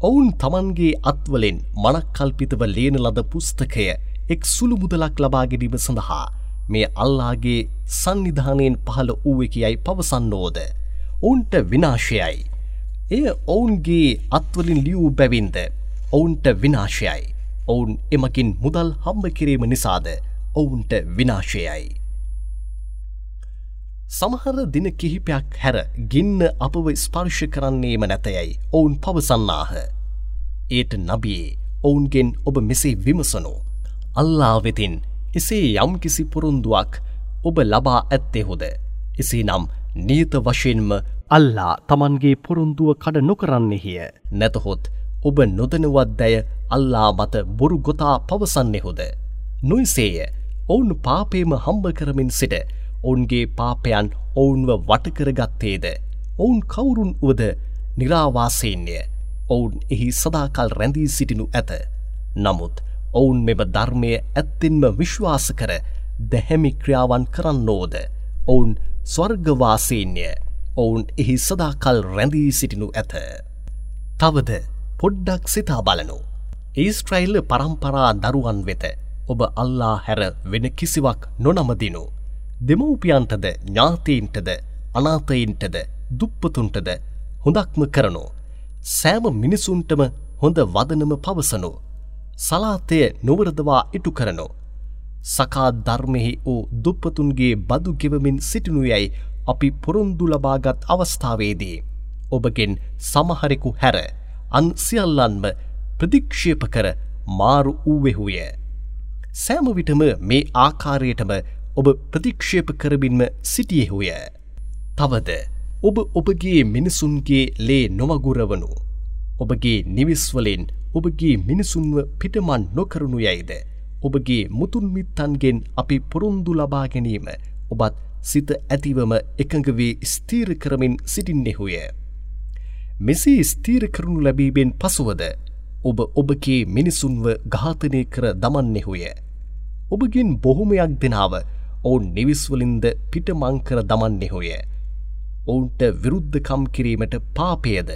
ඔවුන් තමන්ගේ අත්වලෙන් මනක්කල්පිතව ලේන ලද පුස්තකය එක් සුළු මුදලක් ලබාගෙනීම සඳහා මේ අල්ලාගේ සන්නිධානයෙන් පහළ වූවකයයි පවසන්නෝද. ඔවුන්ට විනාශයයි. එය ඔවුන්ගේ අත්වලින් ලියූ බැවින්ද ඔවුන්ට විනාශයයි. ඔවුන් එමකින් මුදල් හම්බ කිරීම නිසාද ඔවුන්ට විනාශයයි. සමහර දින කිහිපයක් හැර ගින්න අපව ස්පර්ශ කරන්නේම නැතයයි ඔවුන් පවසන්නාහ. ඒට නබියේ ඔවුන්ගෙන් ඔබ මෙසේ විමසනු. අල්ලා වෙතින් එසේ යම් කිසි පුරුන්දුවක් ඔබ ලබා ඇත්තෙහුද. එසේ නම් නීත වශයෙන්ම අල්ලා තමන්ගේ පොරුන්දුව කඩ නොකරන්නෙහිය. නැතහොත් ඔබ නොදනවත් දැය අල්ලා මත බොරු ගොතා පවසන්නෙහුද. නොයිසේය ඔවුන් පාපේම හම්බ කරමින් සිට ඔවුන්ගේ පාපයන් ඔවුන්ව වටකරගත්තේද. ඔවුන් කවුරුන් වුවද නිරාවාසේන්ය ඔවුන් එහි සදාකල් රැඳී සිටිනු ඇත. නමුත් ඔවුන් මෙම ධර්මය ඇත්තෙන්ම විශ්වාස කර දැහැමි ක්‍රියාවන් කරන්නෝද. ඔවුන් ස්වර්ගවාසේන්ය ඔවුන් එහි සදාකල් රැඳී සිටිනු ඇත. තවද පොඩ්ඩක් සිතා බලනු. ඒස්ට්‍රයිල්ල පරම්පරා දරුවන් වෙත ඔබ අල්ලා හැර වෙන කිසිවක් නොනමදිනු. දෙමව්පියන්ටද ඥාතීන්ටද අනාතයින්ටද දුප්පතුන්ටද හොඳක්ම කරනු. සෑම මිනිසුන්ටම හොඳ වදනම පවසනු. සලාතය නොවරදවා ඉටු කරනු. සකා ධර්මෙහි වූ දුප්පතුන්ගේ බදු ගෙවමින් සිටිනු යැයි අපි පොරොන්දු ලබාගත් අවස්ථාවේදී. ඔබගෙන් සමහරෙකු හැර අන් සියල්ලන්ම ප්‍රතික්ෂේප කර මාරු වූවෙහුය. සෑමවිටම මේ ආකාරයටම ඔබ ප්‍රතික්ෂේප කරමින්ම සිටියෙහුය. තවද ඔබ ඔබගේ මිනිසුන්ගේ ලේ නොවගුරවනු. ඔබගේ නිවිස්වලින් ඔබගේ මිනිසුන්ව පිටමන් නොකරනු යයිද. ඔබගේ මුතුන්මිත්තන්ගෙන් අපි පොරුන්දු ලබා ගැනීම ඔබත් සිත ඇතිවම එකඟවේ ස්තීර කරමින් සිටින්නෙහුය. මෙසේ ස්තීර කරනු ලැබීබෙන් පසුවද ඔබ ඔබගේ මිනිසුන්ව ඝාතනය කර දමන්නෙහුය. ඔබගින් බොහොමයක් දෙනාව ඔවුන් නිවිස්වලින්ද පිටමංකර දමන්නෙහුය. ඔවුන්ට විරුද්ධකම් කිරීමට පාපයද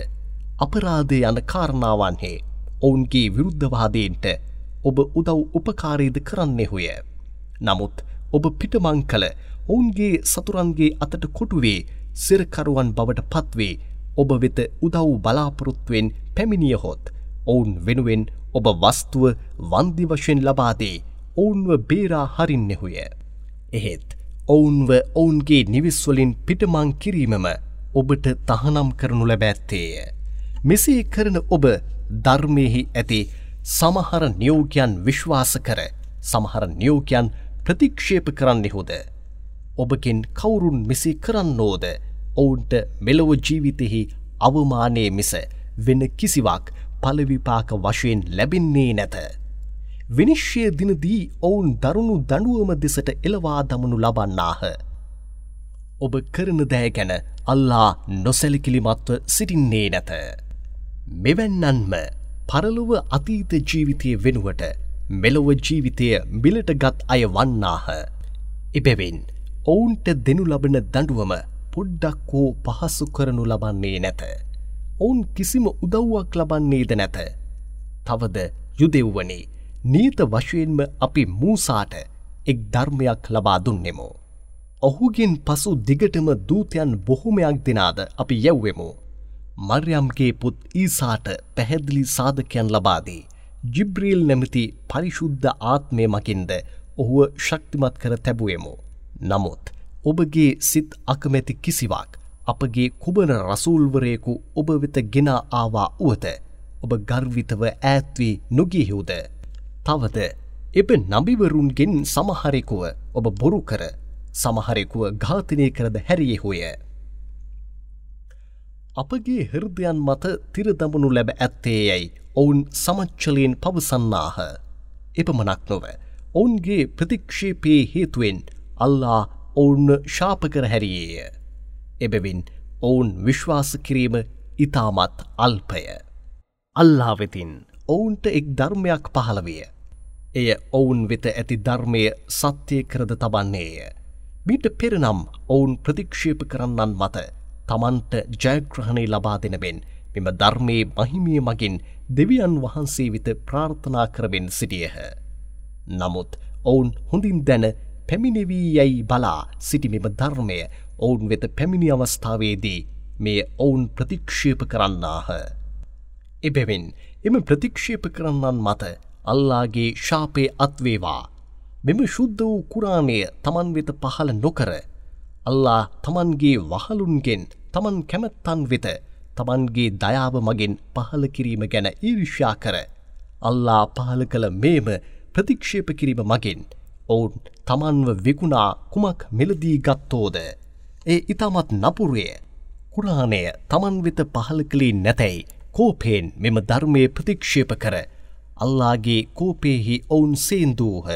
අපරාධය යන කාරණාවන්හේ ඔවුන්ගේ විරුද්ධවාදීන්ට ඔබ උදව් උපකාරීද කරන්නෙහුය. නමුත් ඔබ පිටමං කළ ඔවුන්ගේ සතුරන්ගේ අතට කොටුවේ සිරකරුවන් බවට පත්වේ ඔබ වෙත උදව් බලාපොරොත්තුවෙන් පැමිණියහොත් ඔවුන් වෙනුවෙන් ඔබ වස්තුව වන්දි වශයෙන් ලබාදේ ඔවුන්ව බේරා හරින්නෙහුය. එහෙත් ඔවුන්ව ඔවුන්ගේ නිවිස්වලින් පිටමං කිරීමම ඔබට තහනම් කරනු ලැබැත්තේය. මෙසේ කරන ඔබ ධර්මයෙහි ඇති සමහර නියෝගයන් විශ්වාස කර සමහර නියෝගයන් ප්‍රතික්ෂේප කරන්නෙහුද. ඔබගෙන් කවුරුන් මෙසේ කරන්නෝද ඔවුන්ට මෙලොව ජීවිතෙහි අවමානය මිස වෙන කිසිවක් පලවිපාක වශයෙන් ලැබෙන්නේ නැත. විනිශ්්‍යය දිනදී ඔවුන් දරුණු දඩුවම දෙසට එළවා දමනු ලබන්නාහ. ඔබ කරන දෑ ගැන අල්ලා නොසැලිකිලිමත්ව සිටින්නේ නැත. මෙවැන්නන්ම පරලොව අතීත ජීවිතය වෙනුවට මෙලොව ජීවිතය බිලට ගත් අය වන්නාහ. එබැවින් ඔවුන්ට දෙනු ලබන දඩුවම පොඩ්ඩක් හෝ පහසු කරනු ලබන්නේ නැත. ඔවුන් කිසිම උදව්වක් ලබන්නේද නැත. තවද යුදෙව්වනේ නීත වශයෙන්ම අපි මූසාට එක් ධර්මයක් ලබා දුන්නෙමු. ඔහුගෙන් පසු දිගටම දූතයන් බොහොමයක් දෙනාද අපි යැව්වෙමු. මර්යම්ගේ පුත් ඊසාට පැහැදිලි සාධකයන් ලබාදී. ජිබ්‍රීල් නැමති පරිශුද්ධ ආත්මය මකින්ද ඔහුව ශක්තිමත් කර තැබුවෙමු. නමුත් ඔබගේ සිත් අකමැති කිසිවක් අපගේ කුබන රසූල්වරයෙකු ඔබ වෙත ගෙනා ආවා වුවත ඔබ ගර්විතව ඈත්වී නොගියහිවුද. තවද එබ නබිවරුන්ගෙන් සමහරෙකුව ඔබ බොරු කර සමහරෙකුව ඝාතනය කරද හැරියෙහුය. අපගේ හෘදයන් මත තිරදමනු ලැබ ඇත්තේ යැයි ඔවුන් සමච්චලයෙන් පවසන්නාහ. එපමනක් නොව ඔවුන්ගේ ප්‍රතික්ෂේපයේ හේතුවෙන් අල්ලා ඔවුන් ශාපකර හැරියේය. එබැවින් ඔවුන් විශ්වාස කිරීම ඉතාමත් අල්පය. අල්ලා වෙතින් ඔවුන්ට එක් ධර්මයක් පහළවිය. එය ඔවුන් වෙත ඇති ධර්මය සත්‍යය කරද තබන්නේය. මීට පෙරනම් ඔවුන් ප්‍රතික්ෂේප කරන්නන් මත තමන්ට ජයග්‍රහණය ලබා දෙනබෙන් මෙම ධර්මයේ මහිමිය මගින් දෙවියන් වහන්සේ විත ප්‍රාර්ථනා කරවෙන් සිටියහ. නමුත් ඔවුන් හොඳින් දැන පැමිණිවී යැයි බලා සිටි මෙම ධර්මය ඔවුන් වෙත පැමිණි අවස්ථාවේදී මේ ඔවුන් ප්‍රතික්ෂේප කරන්නාහ. එබැවින් එම ප්‍රතික්ෂේප කරන්නන් මත අල්ලාගේ ශාපය අත්වේවා. මෙම ශුද්ධ වූ කුරාණය තමන් වෙත පහළ නොකර. අල්ලා තමන්ගේ වහලුන්ගෙන් තමන් කැමැත්තන් වෙත තමන්ගේ දයාව මගින් පහළ කිරීම ගැන ඊරිශ්‍යා කර. අල්ලා පහළ කළ මේම ප්‍රතික්ෂේප කිරීම මගින් ඔවුන් තමන්ව විකුණා කුමක් මෙලදී ගත්තෝද. ඒ ඉතාමත් නපුරුවය කුරාණය තමන් වෙත පහළ කළේ නැතැයි කෝපයෙන් මෙම ධර්මය ප්‍රතික්ෂේප කර අල්ලාගේ කෝපයෙහි ඔවුන් සේන්දූහ.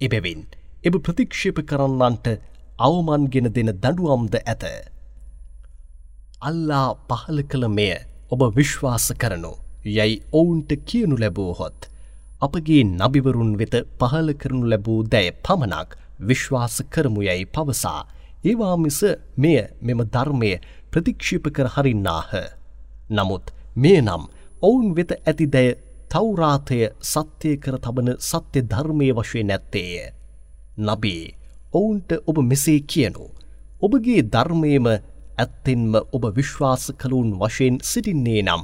එබැවින් එබ ප්‍රතික්ෂේප කරන්නන්ට අවමන්ගෙන දෙන දඩුවම්ද ඇත. අල්ලා පහල කළ මෙය ඔබ විශ්වාස කරනු යැයි ඔවුන්ට කියනු ලැබූහොත්. අපගේ නබිවරුන් වෙත පහල කරනු ලැබූ දැය පමණක් විශ්වාස කරමු යැයි පවසා. ඒවා මිස මෙය මෙම ධර්මය ප්‍රතික්ෂිප කර හරින්නාහ. නමුත් මේ නම් ඔවුන් වෙත ඇති දැය තවරාතය සත්‍යය කර තබන සත්‍ය ධර්මය වශය නැත්තේය. නබී ඔවුන්ට ඔබ මෙසේ කියනු. ඔබගේ ධර්මයම ඇත්තෙන්ම ඔබ විශ්වාස කළුන් වශයෙන් සිටින්නේ නම්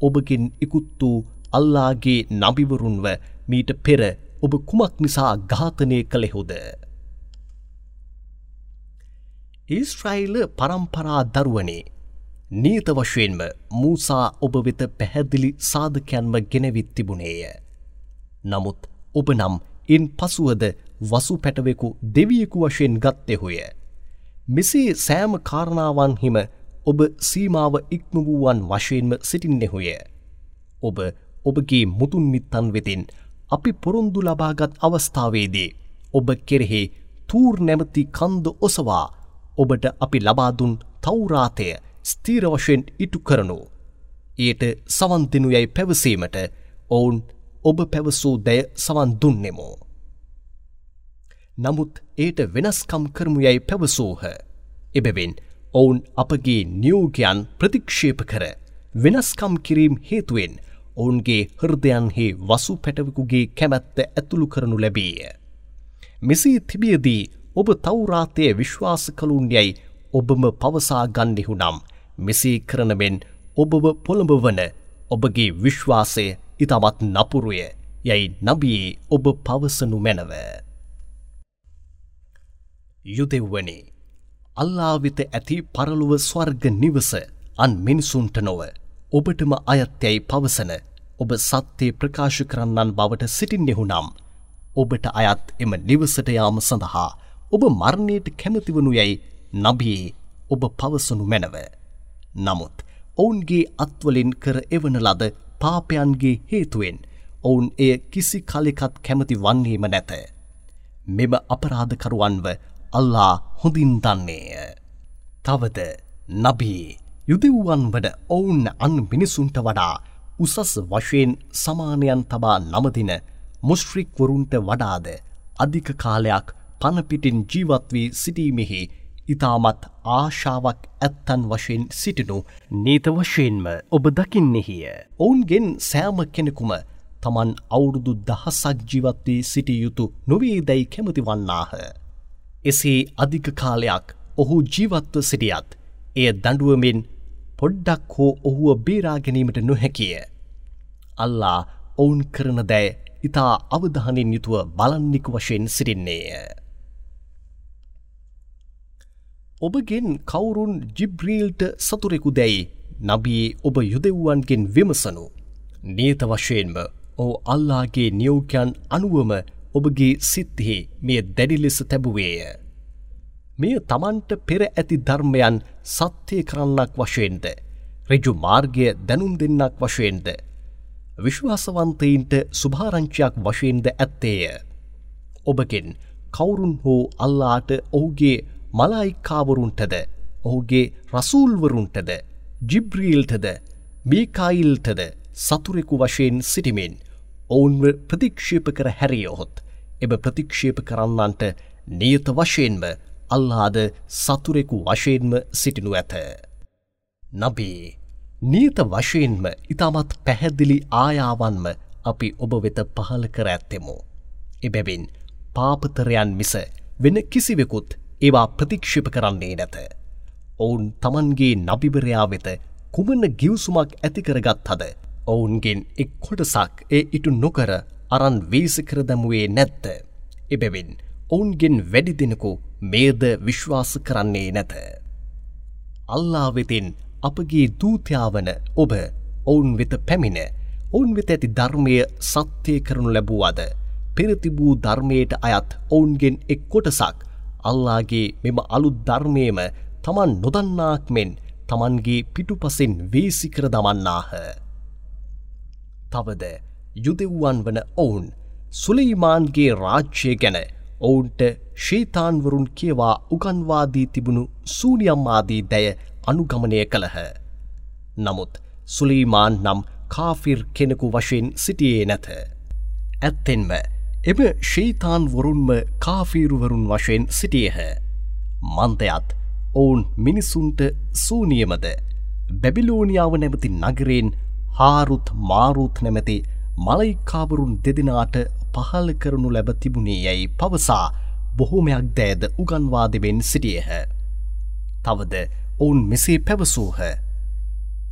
ඔබගෙන් ඉකුත් වූ අල්ලාගේ නබිවරුන්ව මීට පෙර ඔබ කුමක් නිසා ඝාතනය කළෙහුද. ඊස්ට්‍රයිල පරම්පරා දරුවනේ නීත වශයෙන්ම මූසා ඔබ වෙත පැහැදිලි සාධකයන්ම ගෙනවිත් තිබුණේය. නමුත් ඔබ නම් ඉන් පසුවද වසු පැටවෙකු දෙවියෙකු වශයෙන් ගත්තෙහුය. මෙසේ සෑම කාරණාවන්හිම ඔබ සීමාව ඉක්ම වූවන් වශයෙන්ම සිටින්නෙහුය. ඔබ ඔබගේ මුතුන් මිත්තන් වෙතින් අපි පොරොන්දු ලබාගත් අවස්ථාවේදී ඔබ කෙරෙහි තූර් නැමති කන්ද ඔසවා ඔබට අපි ලබාදුන් තවරාතය ස්තීර වශයෙන් ඉටු කරනු. ඒයට සවන්තිනු යැයි පැවසීමට ඔවුන් ඔබ පැවසූ දැය සවන් දුන්නෙමෝ. නමුත් ඒට වෙනස්කම් කරමු යැයි පැවසූහ. එබැවින් ඔවුන් අපගේ නියෝගයන් ප්‍රතික්ෂේප කර වෙනස්කම් කිරීම් හේතුවෙන් ඔවුන්ගේ හෘදයන්හි වසු පැටවකුගේ කැමැත්ත ඇතුළු කරනු ලැබීය. මෙසේ තිබියදී ඔබ තවරාතය විශ්වාස කළුන් යැයි ඔබම පවසා ගන්නෙහු නම් මෙසේ කරනමෙන් ඔබව පොළඹවන ඔබගේ විශ්වාසය ඉතමත් නපුරුය යැයි නබියේ ඔබ පවසනු මැනව. යුදෙව්වනේ අල්ලාවිත ඇති පරලුව ස්වර්ග නිවස අන් මිනිසුන්ට නොව ඔබටම අයත්‍යයි පවසන ඔබ සත්‍යය ප්‍රකාශ කරන්නන් බවට සිටින්නෙහු නම්. ඔබට අයත් එම නිවසට යාම සඳහා ඔබ මරණයට කැමතිවනු යැයි නබියේ ඔබ පවසනු මැනව. නමුත් ඔවුන්ගේ අත්වලින් කර එවන ලද පාපයන්ගේ හේතුවෙන් ඔවුන් එය කිසි කලෙකත් කැමති වන්නේම නැත. මෙම අපරාධකරුවන්ව අල්ලා හොඳින් දන්නේය. තවද නබී යුදෙව්වන් වඩ ඔවුන් අන් මිනිසුන්ට වඩා උසස් වශයෙන් සමානයන් තබා නමදින මුස්ට්‍රික්වරුන්ට වඩාද අධික කාලයක් පනපිටින් ජීවත්වී සිටීමෙහි ඉතාමත් ආශාවක් ඇත්තන් වශයෙන් සිටිනු නීත වශයෙන්ම ඔබ දකින්නෙහිය. ඔවුන්ගෙන් සෑම කෙනෙකුම තමන් අවුරුදු දහසක් ජීවත්වී සිටිය යුතු නොවේ දැයි කැමති වන්නාහ. එසේ අධික කාලයක් ඔහු ජීවත්ව සිටියත් එය දඩුවමෙන් පොඩ්ඩක් හෝ ඔහුව බේරාගැනීමට නොහැකිය. අල්ලා ඔවුන් කරන දෑ ඉතා අවධහනින් යුතුව බලන්නික වශයෙන් සිටින්නේය. ඔබගෙන් කවුරුන් ජිබ්‍රීල්ට සතුරෙකු දැයි නබී ඔබ යුදෙව්වන්ගෙන් විමසනු. නීත වශයෙන්ම ඕ අල්ලාගේ නියෝකයන් අනුවම ඔබගේ සිත්තිහි මේ දැඩි ලෙස තැබුවේය. මෙය තමන්ට පෙර ඇති ධර්මයන් සත්‍යය කරන්නක් වශයෙන්ද. රජු මාර්ගය දැනුම් දෙන්නක් වශයෙන්ද. විශ්වාසවන්තයින්ට සුභාරංචයක් වශයෙන්ද ඇත්තේය. ඔබගෙන් කවුරුන් හෝ අල්ලාට ඔහුගේ මලායික්කාවරුන්ටද ඔහුගේ රසූල්වරුන්ටද ජිබ්‍රීල්ටද මීකායිල්ටද සතුරෙකු වශයෙන් සිටිමින් ඔවුන්ව ප්‍රතික්ෂේප කර හැරියොහොත් එබ ප්‍රතික්ෂේප කරන්නන්ට නියත වශයෙන්ම අල්ලාද සතුරෙකු වශයෙන්ම සිටිනු ඇත. නබී නියත වශයෙන්ම ඉතාමත් පැහැදිලි ආයාවන්ම අපි ඔබ වෙත පහල කර ඇත්තෙමු. එබැවින් පාපතරයන් මිස වෙන කිසිවෙකුත් ඒවා ප්‍රතික්ෂිප කරන්නේ නැත. ඔවුන් තමන්ගේ නබිවරයා වෙත කුමන ගිවසුමක් ඇතිකරගත් හද ඔවුන්ගෙන් එක් කොටසක් ඒ ඉටු නොකර අරන් වීසකර දැමුවේ නැත්ත. එබැවින් ඔවුන්ගෙන් වැඩි දෙනෙකු මේද විශ්වාස කරන්නේ නැත. අල්ලා වෙතින් අපගේ දූතයාවන ඔබ ඔවුන් වෙත පැමිණ ඔවුන් වෙත ඇති ධර්මය සත්‍යය කරනු ලැබූවාද පෙරතිබූ ධර්මයට අයත් ඔවුන්ගෙන් එක් කොටසක් අල්ලාගේ මෙම අලුත් ධර්මයම තමන් නොදන්නාක් මෙන් තමන්ගේ පිටුපසින් වේසිකර දමන්නාහ. තවද යුදෙව්වන් වන ඔවුන් සුලීමාන්ගේ රාජ්‍යය ගැන ඔවුන්ට ශීතාන්වරුන් කියවා උගන්වාදී තිබුණු සූනියම්මාදී දැය අනුගමනය කළහ. නමුත් සුලීමාන් නම් කාෆිර් කෙනෙකු වශයෙන් සිටියේ නැත. ඇත්තෙන්ම එම ශීතාන්වරුන්ම කාෆීරුවරුන් වශයෙන් සිටියහ. මන්තයත් ඔවුන් මිනිසුන්ට සූනියමද බැබිලෝනියාව නැමති නගරයෙන් හාරුත් මාරුත් නැමැති මලයිකාවරුන් දෙදෙනාට පහල කරනු ලැබ තිබුණේ යැයි පවසා බොහෝමයක් දෑද උගන්වාදවෙන් සිටියහ. තවද ඔවුන් මෙසේ පැවසූහ.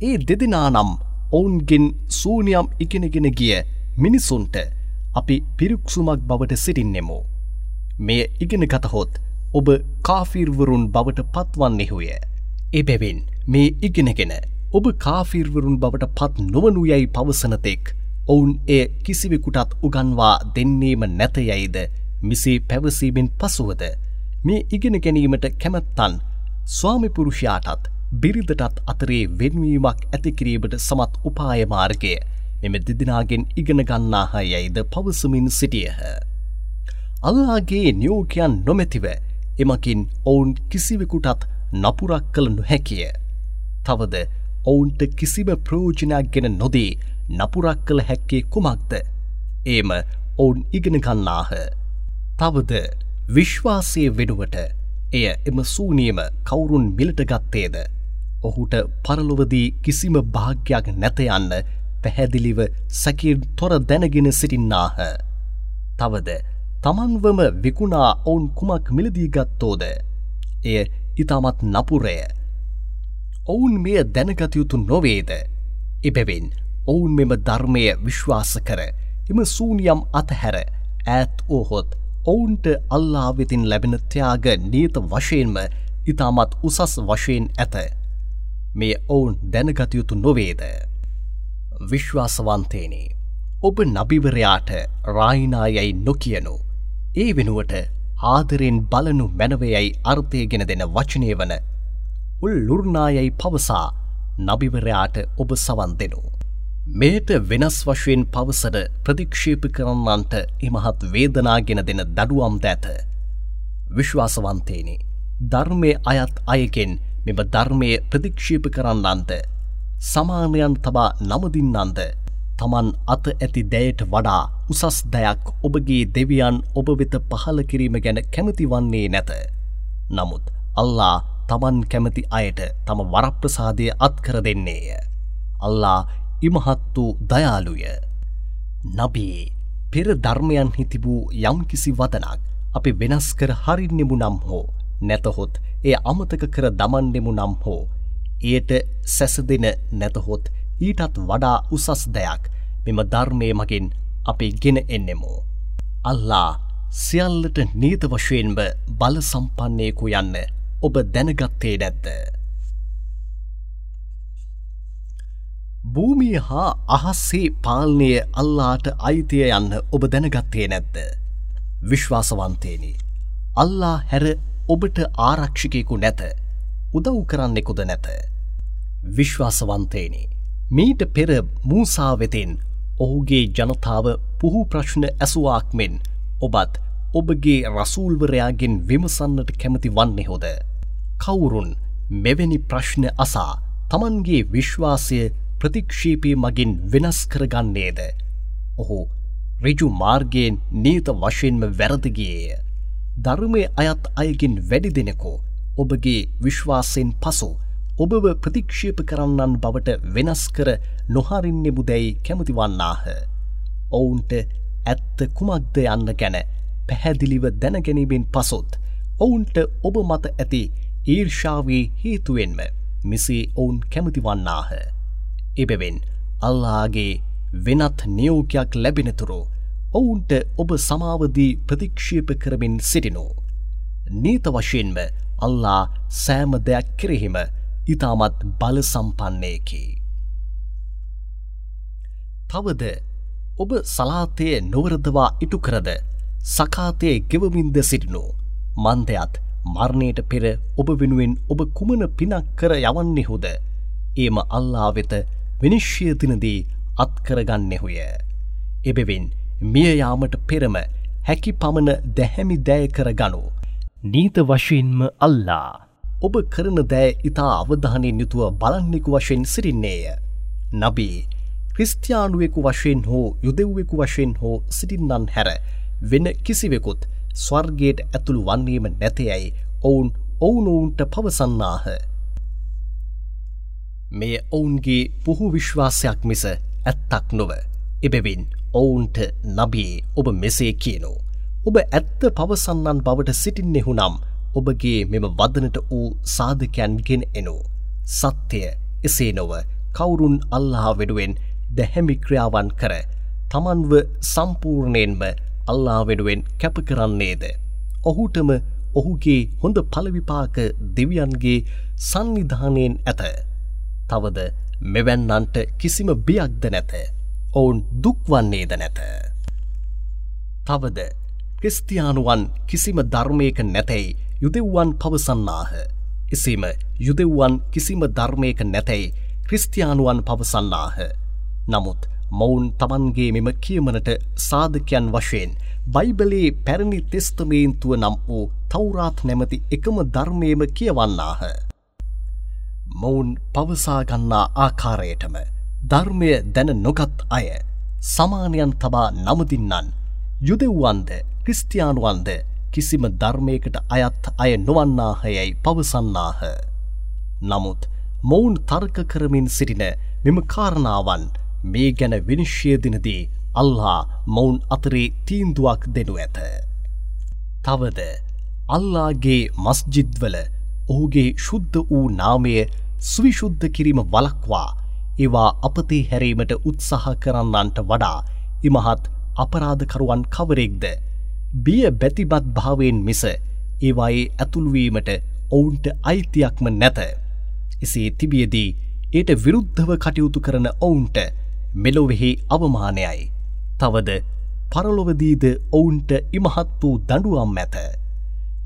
ඒ දෙදෙනා නම් ඔවුන්ගෙන් සූනියම් ඉගෙනගෙන ගිය මිනිසුන්ට අපි පිරුක්සුමක් බවට සිටින්නෙමු. මෙය ඉගෙන ගතහොත් ඔබ කාෆිර්වරුන් බවට පත්වන්නෙහුය. එබැවින් මේ ඉගෙනගෙන ඔබ කාෆිර්වරුන් බවට පත් නොවනු යැයි පවසනතෙක් ඔවුන් එය කිසිවෙකුටත් උගන්වා දෙන්නේම නැතයයිද මිසේ පැවසීමෙන් පසුවද මේ ඉගෙන ගැනීමට කැමැත්තන් ස්වාමිපුරුෂයාටත් බිරිදටත් අතරේ වෙන්වීමක් ඇතිකිරීමට සමත් උපායමාර්ගය මෙම දෙදිනාගෙන් ඉගෙන ගන්නාහ යැයිද පවසමින් සිටියහ. අල්ලාගේ නියෝකයන් නොමැතිව එමකින් ඔවුන් කිසිවෙකුටත් නපුරක් කළ නොහැකිය. තවද ඔවුන්ට කිසිම ප්‍රෝජනයක් ගෙන නොදී නපුරක් කළ හැක්කේ කුමක්ද. ඒම ඔවුන් ඉගෙන ගන්නාහ. තවද විශ්වාසය වෙනුවට එය එම සූනියම කවුරුන් මිලට ගත්තේද. ඔහුට පරලොවදී කිසිම භාග්‍යයක් නැතයන්න පැහැදිලිව සැකින් තොර දැනගෙන සිටින්නාහ. තවද තමන්වම විකුණා ඔවුන් කුමක් මිලදීගත්තෝද. එය ඉතාමත් නපුරය. ඔවුන් මෙය දැනගතයුතු නොවේද. එබැවින් ඔවුන් මෙම ධර්මය විශ්වාස කර එම සූනියම් අතහැර ඇත් ඕහොත් ඔවුන්ට අල්ලා වෙතින් ලැබෙන ත්‍යාග නීත වශයෙන්ම ඉතාමත් උසස් වශයෙන් ඇත. මේ ඔවුන් දැනගතයුතු නොවේද. විශ්වාසවන්තේනේ ඔබ නබිවරයාට රායිනායයි නොකියනු. ඒ වෙනුවට ආදරෙන් බලනු මැනවයයි අර්ථය ගෙන දෙන වචනය වන උල් ලුර්නායයි පවසා නබිවරයාට ඔබ සවන් දෙනු. මේට වෙනස් වශයෙන් පවසර ප්‍රතික්ෂේප කරන්නන්ට ඉමහත් වේදනාගෙන දෙන දඩුවම් දැත. විශ්වාසවන්තේනේ ධර්මය අයත් අයකෙන් මෙම ධර්මය ප්‍රතික්ෂේප කරන්නන්ත සමානයන් තබා නමදින්නන්ද තමන් අත ඇති දැයට වඩා උසස් දයක් ඔබගේ දෙවියන් ඔබ වෙත පහල කිරීම ගැන කැමති වන්නේ නැත. නමුත් අල්ලා තමන් කැමති අයට තම වරප්‍රසාදය අත්කර දෙන්නේය. අල්ලා ඉමහත් වූ දයාලුය. නබී පෙර ධර්මයන් හිතිබූ යම්කිසි වතනක් අපි වෙනස් කර හරින්නෙමු නම් හෝ නැතහොත් එය අමතක කර දමන්නෙමු නම් හෝ එයට සැසදෙන නැතහොත් ඊටත් වඩා උසස් දෙයක් මෙම ධර්මය මගින් අපි ගෙන එන්නෙමු. අල්ලා සියල්ලට නීත වශයෙන්ම බල සම්පන්නයකු යන්න ඔබ දැනගත්තේ නැද්ද. භූමිය හා අහස්සේ පාලනය අල්ලාට අයිතිය යන්න ඔබ දැනගත්තේ නැද්ද. විශ්වාසවන්තේනි. අල්ලා හැර ඔබට ආරක්ෂිකයකු නැත උදව් කරන්නෙකුද නැත. විශ්වාසවන්තේනි. මීට පෙර මූසා වෙතින් ඔහුගේ ජනතාව පුහු ප්‍රශ්න ඇසුවාක් මෙන් ඔබත් ඔබගේ රසූල්වරයාගෙන් විමසන්නට කැමති වන්නේ හොද. කවුරුන් මෙවැනි ප්‍රශ්න අසා තමන්ගේ විශ්වාසය ප්‍රතික්ෂේපී මගින් වෙනස් කරගන්නේද. ඔහු රිජු මාර්ගයෙන් නීත වශයෙන්ම වැරදිගියය. ධර්මය අයත් අයගින් වැඩි දෙනෙකෝ ඔබගේ විශ්වාසයෙන් පසු ඔබව ප්‍රතික්ෂේප කරන්නන් බවට වෙනස් කර නොහරින්නෙමු දැයි කැමතිවන්නාහ. ඔවුන්ට ඇත්ත කුමක්ද යන්න ගැන පැහැදිලිව දැනගැනීමෙන් පසොත් ඔවුන්ට ඔබ මත ඇති ඊර්ෂාවේ හේතුවෙන්ම මෙසේ ඔවුන් කැමතිවන්නාහ. එබෙවෙන් අල්ලාගේ වෙනත් නියෝකයක් ලැබෙනතුරු ඔවුන්ට ඔබ සමාවදී ප්‍රතික්ෂේප කරමින් සිටිනෝ. නීත වශයෙන්ම අල්ලා සෑම දෙයක් කෙරෙහිම ඉතාමත් බල සම්පන්නයකි. තවද ඔබ සලාතය නොවරදවා ඉටු කරද සකාතය ගෙවමින්ද සිටිනු මන්දයත් මරණයට පෙර ඔබ වෙනුවෙන් ඔබ කුමන පිනක් කර යවන්නෙහුද ඒම අල්ලා වෙත විනිශ්්‍යයතිනදී අත්කරගන්නෙහුය. එබෙවින් මියයාමට පෙරම හැකි පමණ දැහැමි දෑ කර ගනු. නීත වශයෙන්ම අල්ලා ඔබ කරන දෑ ඉතා අවධානයෙන් යුතුව බලන්නෙකු වශයෙන් සිරින්නේය. නබී ක්‍රිස්තියානුවෙකු වශයෙන් හෝ යුදෙව්වෙකු වශයෙන් හෝ සිටින්නන් හැර වෙන කිසිවෙකුත් ස්වර්ගයට ඇතුළු වන්නේම නැතයයි ඔවුන් ඔවුනොවුන්ට පවසන්නාහ. මෙය ඔවුන්ගේ පුහු විශ්වාසයක් මිස ඇත්තක් නොව එබෙවින් ඔවුන්ට නබී ඔබ මෙසේ කියනෝ. ඔබ ඇත්ත පවසන්නන් බවට සිටින්නෙහු නම් ඔබගේ මෙම වදනට වූ සාධකයන්ගෙන එනු. සත්‍යය එසේ නොව කවුරුන් අල්ලා වෙනුවෙන් දැහැමි ක්‍රියාවන් කර තමන්ව සම්පූර්ණයෙන්ම අල්ලා වෙනුවෙන් කැප කරන්නේද. ඔහුටම ඔහුගේ හොඳ පලවිපාක දෙවියන්ගේ සංවිධානයෙන් ඇත. තවද මෙවැන්නන්ට කිසිම බියක්ද නැත. ඔවුන් දුක්වන්නේද නැත. තවද ක්‍රිස්තියානුවන් කිසිම ධර්මයක නැතැයි යුදෙව්වන් පවසන්නාහ. එසේම යුදෙව්වන් කිසිම ධර්මයක නැතැයි ක්‍රිස්තියානුවන් පවසන්නාහ. නමුත් මොවුන් තමන්ගේ මෙම කියමනට සාධකයන් වශයෙන් බයිබලේ පැරණි තෙස්තමේන්තුව නම් වූ තවරාත් නැමති එකම ධර්මයම කියවන්නාහ. මොවුන් පවසාගන්නා ආකාරයටම ධර්මය දැන නොගත් අය සමානයන් තබා නමදින්නන් යුදෙව්වන්ද ක්‍රිස්තියානුවන්ද කිසිම ධර්මයකට අයත් අය නොවන්නාහයැයි පවසන්නාහ. නමුත් මොවුන් තර්ක කරමින් සිටින මෙම කාරණාවන් මේ ගැන විනිශ්්‍යයදිනදී අල්හා මොවුන් අතරේ තීන්දුවක් දෙනු ඇත. තවද අල්ලාගේ මස්ජිද්වල ඔහුගේ ශුද්ධ වූ නාමය සුවිශුද්ධ කිරීම වලක්වා ඒවා අපතේ හැරීමට උත්සාහ කරන්නන්ට වඩා ඉමහත් අපරාධකරුවන් කවරෙක්ද බිය බැතිබත් භාවයෙන් මිස ඒවායේ ඇතුළුවීමට ඔවුන්ට අයිතියක්ම නැත. එසේ තිබියදී ඒට විරුද්ධව කටයුතු කරන ඔවුන්ට මෙලොවෙහි අවමානයයි. තවද පරලොවදීද ඔවුන්ට ඉමහත් වූ දඩුවම් ඇත.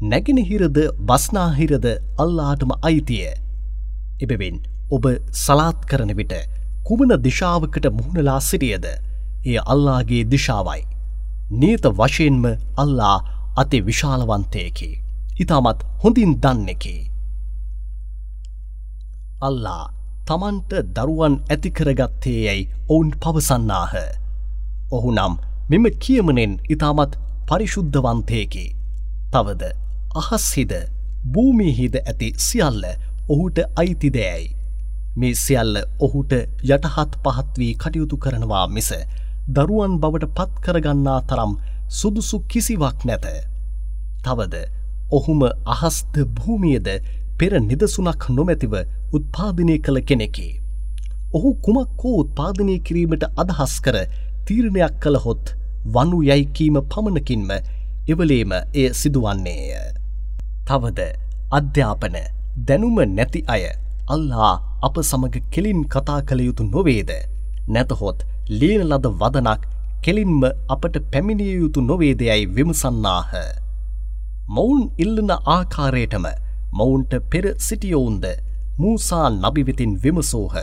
නැගෙනහිරද බස්නාහිරද අල්ලාටම අයිතිය. එබෙවින් ඔබ සලාත් කරන විට කුමන දිශාවකට මුහුණලා සිටියද එය අල්ලාගේ දිශාවයි. නීත වශයෙන්ම අල්ලා අති විශාලවන්තයකි. ඉතාමත් හොඳින් දන්නෙකි. අල්ලා තමන්ට දරුවන් ඇතිකරගත්තේ යැයි ඔවුන් පවසන්නාහ. ඔහු නම් මෙම කියමනෙන් ඉතාමත් පරිශුද්ධවන්තයකි. තවද අහස්හිද භූමිහිද ඇති සියල්ල ඔහුට අයිතිදෑයි. මේ සියල්ල ඔහුට යටහත් පහත් වී කටයුතු කරනවා මිස දරුවන් බවට පත් කරගන්නා තරම් සුදුසු කිසිවක් නැත. තවද ඔහුම අහස්ද භූමියද පෙර නිදසුනක් නොමැතිව උත්පාදනය කළ කෙනෙකි. ඔහු කුමක් හෝ උත්පාදනය කිරීමට අදහස් කර තීරණයක් කළහොත් වනු යැයිකීම පමණකින්ම එවලේම එය සිදුවන්නේය. තවද අධ්‍යාපන දැනුම නැති අය අල්ලා අප සමග කෙලින් කතා කළ යුතු නොවේද. නැතහොත් ලියන ලද වදනක් කෙලින්ම අපට පැමිණිය යුතු නොවේදයයි විමසන්නාහ. මොවුන් ඉල්ලන ආකාරයටම මොවුන්ට පෙර සිටියවුන්ද මූසා නබිවිතින් විමසෝහ.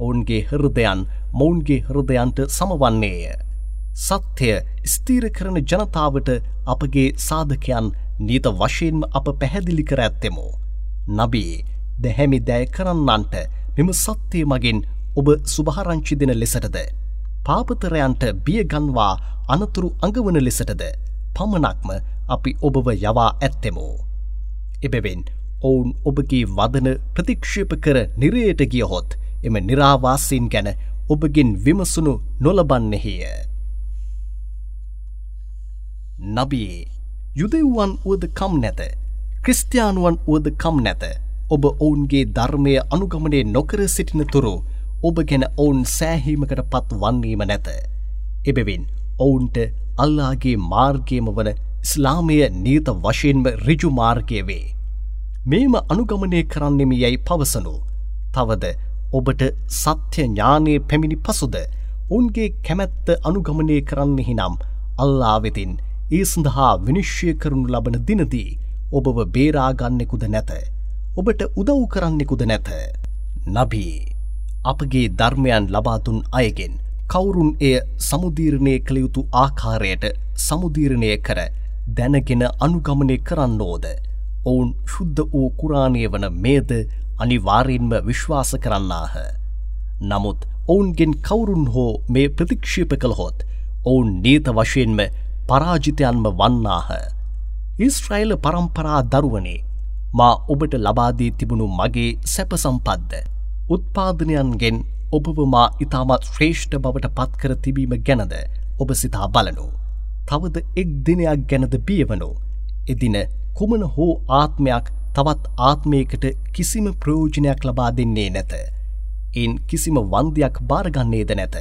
ඔවුන්ගේ හෘදයන් මොවුන්ගේ හෘදයන්ට සමවන්නේය. සත්‍යය ස්තීර කරන ජනතාවට අපගේ සාධකයන් නීත වශයෙන්ම අප පැහැදිලි කර ඇත්තෙමු. නබී දැහැමි දෑ කරන්නන්ට මෙම සත්‍යය මගින් ඔබ සුභහරංචි දෙන ලෙසටද. පාපතරයන්ට බියගන්වා අනතුරු අඟවන ලෙසටද පමණක්ම අපි ඔබව යවා ඇත්තෙමු. එබැවෙන් ඔවුන් ඔබගේ වදන ප්‍රතික්ෂේප කර නිරයට ගියහොත් එම නිරාවාසින් ගැන ඔබගෙන් විමසුණු නොලබන්නෙහිය. නබී යුදෙව්වන් වුවද කම් නැත ක්‍රිස්තියානුවන් වුවද කම් නැත ඔබ ඔවුන්ගේ ධර්මය අනුගමනය නොකර සිටින තුරු ඔබ ගැන ඔවුන් සෑහීමකට පත් වන්නේම නැත. එබෙවින් ඔවුන්ට අල්ලාගේ මාර්ගයම වන ස්ලාමය නීත වශයෙන්ම රිජු මාර්ගය වේ. මේම අනුගමනය කරන්නෙම යැයි පවසනු. තවද ඔබට සත්‍ය ඥානය පැමිණි පසුද ඔවුන්ගේ කැමැත්ත අනුගමනය කරන්නෙහි නම් අල්ලා වෙතින් ඒ සඳහා විනිශ්්‍යය කරනු ලබන දිනදී ඔබව බේරාගන්නෙකුද නැත. ඔබට උදව් කරන්නෙකුද නැත. නබී අපගේ ධර්මයන් ලබාතුන් අයගෙන් කවුරුන් එය සමුදීරණය කළ යුතු ආකාරයට සමුදීරණය කර දැනගෙන අනුගමනය කරන්නෝද. ඔවුන් ශුද්ධ වූ කුරාණය වන මේද අනිවාරයෙන්ම විශ්වාස කරන්නාහ. නමුත් ඔවුන්ගෙන් කවුරුන් හෝ මේ ප්‍රතික්ෂේප කළහොත් ඔවුන් නීත වශයෙන්ම පරාජිතයන්ම වන්නාහ. ඉස්ට්‍රයිල පරම්පරා දරුවනේ මා ඔබට ලබාදී තිබුණු මගේ සැපසම්පද්ද. උත්පාදනයන්ගෙන් ඔබව මා ඉතාමත් ශ්‍රේෂ්ඨ බවට පත්කර තිබීම ගැනද ඔබ සිතා බලනු. තවද එක් දිනයක් ගැනද බියවනු. එදින කුමන හෝ ආත්මයක් තවත් ආත්මයකට කිසිම ප්‍රයෝජනයක් ලබා දෙන්නේ නැත. එන් කිසිම වන්දයක් භාරගන්නේද නැත.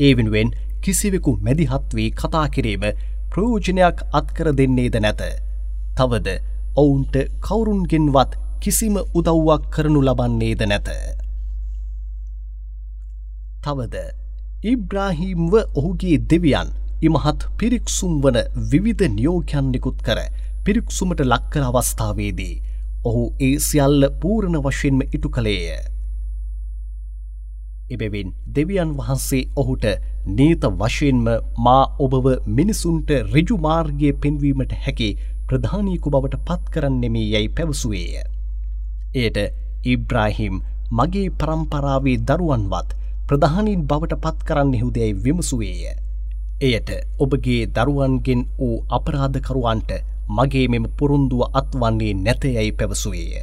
ඒ වෙනුවෙන් කිසිවෙකු මැදිහත් වී කතා කිරීම ප්‍රයෝජනයක් අත්කර දෙන්නේද නැත. තවද ඔවුන්ට කවුරුන්ගෙන්වත් කිසිම උදව්වක් කරනු ලබන්නේද නැත. තවද ඉබ්‍රාහීම්ව ඔහුගේ දෙවියන් ඉමහත් පිරික්සුම් වන විවිධ නියෝකයන්නෙකුත් කර පිරික්සුමට ලක්කර අවස්ථාවේදී ඔහු ඒ සියල්ල පූරණ වශයෙන්ම ඉටු කළේය. එබැවින් දෙවියන් වහන්සේ ඔහුට නීත වශයෙන්ම මා ඔබව මිනිසුන්ට රිජුමාර්ගය පෙන්වීමට හැකි ප්‍රධානීකු බවට පත් කරන්නෙමේ යැයි පැවසුවේය. එයට ඉබ්‍රාහිම් මගේ පරම්පරාවේ දරුවන්වත් ප්‍රධානින් බවට පත් කරන්න හුදැයි විමසුවේය. එයට ඔබගේ දරුවන්ගෙන් වූ අපරාධකරුවන්ට මගේ මෙම පුරුන්දුව අත්වන්නේ නැතයැයි පැවසුවේය.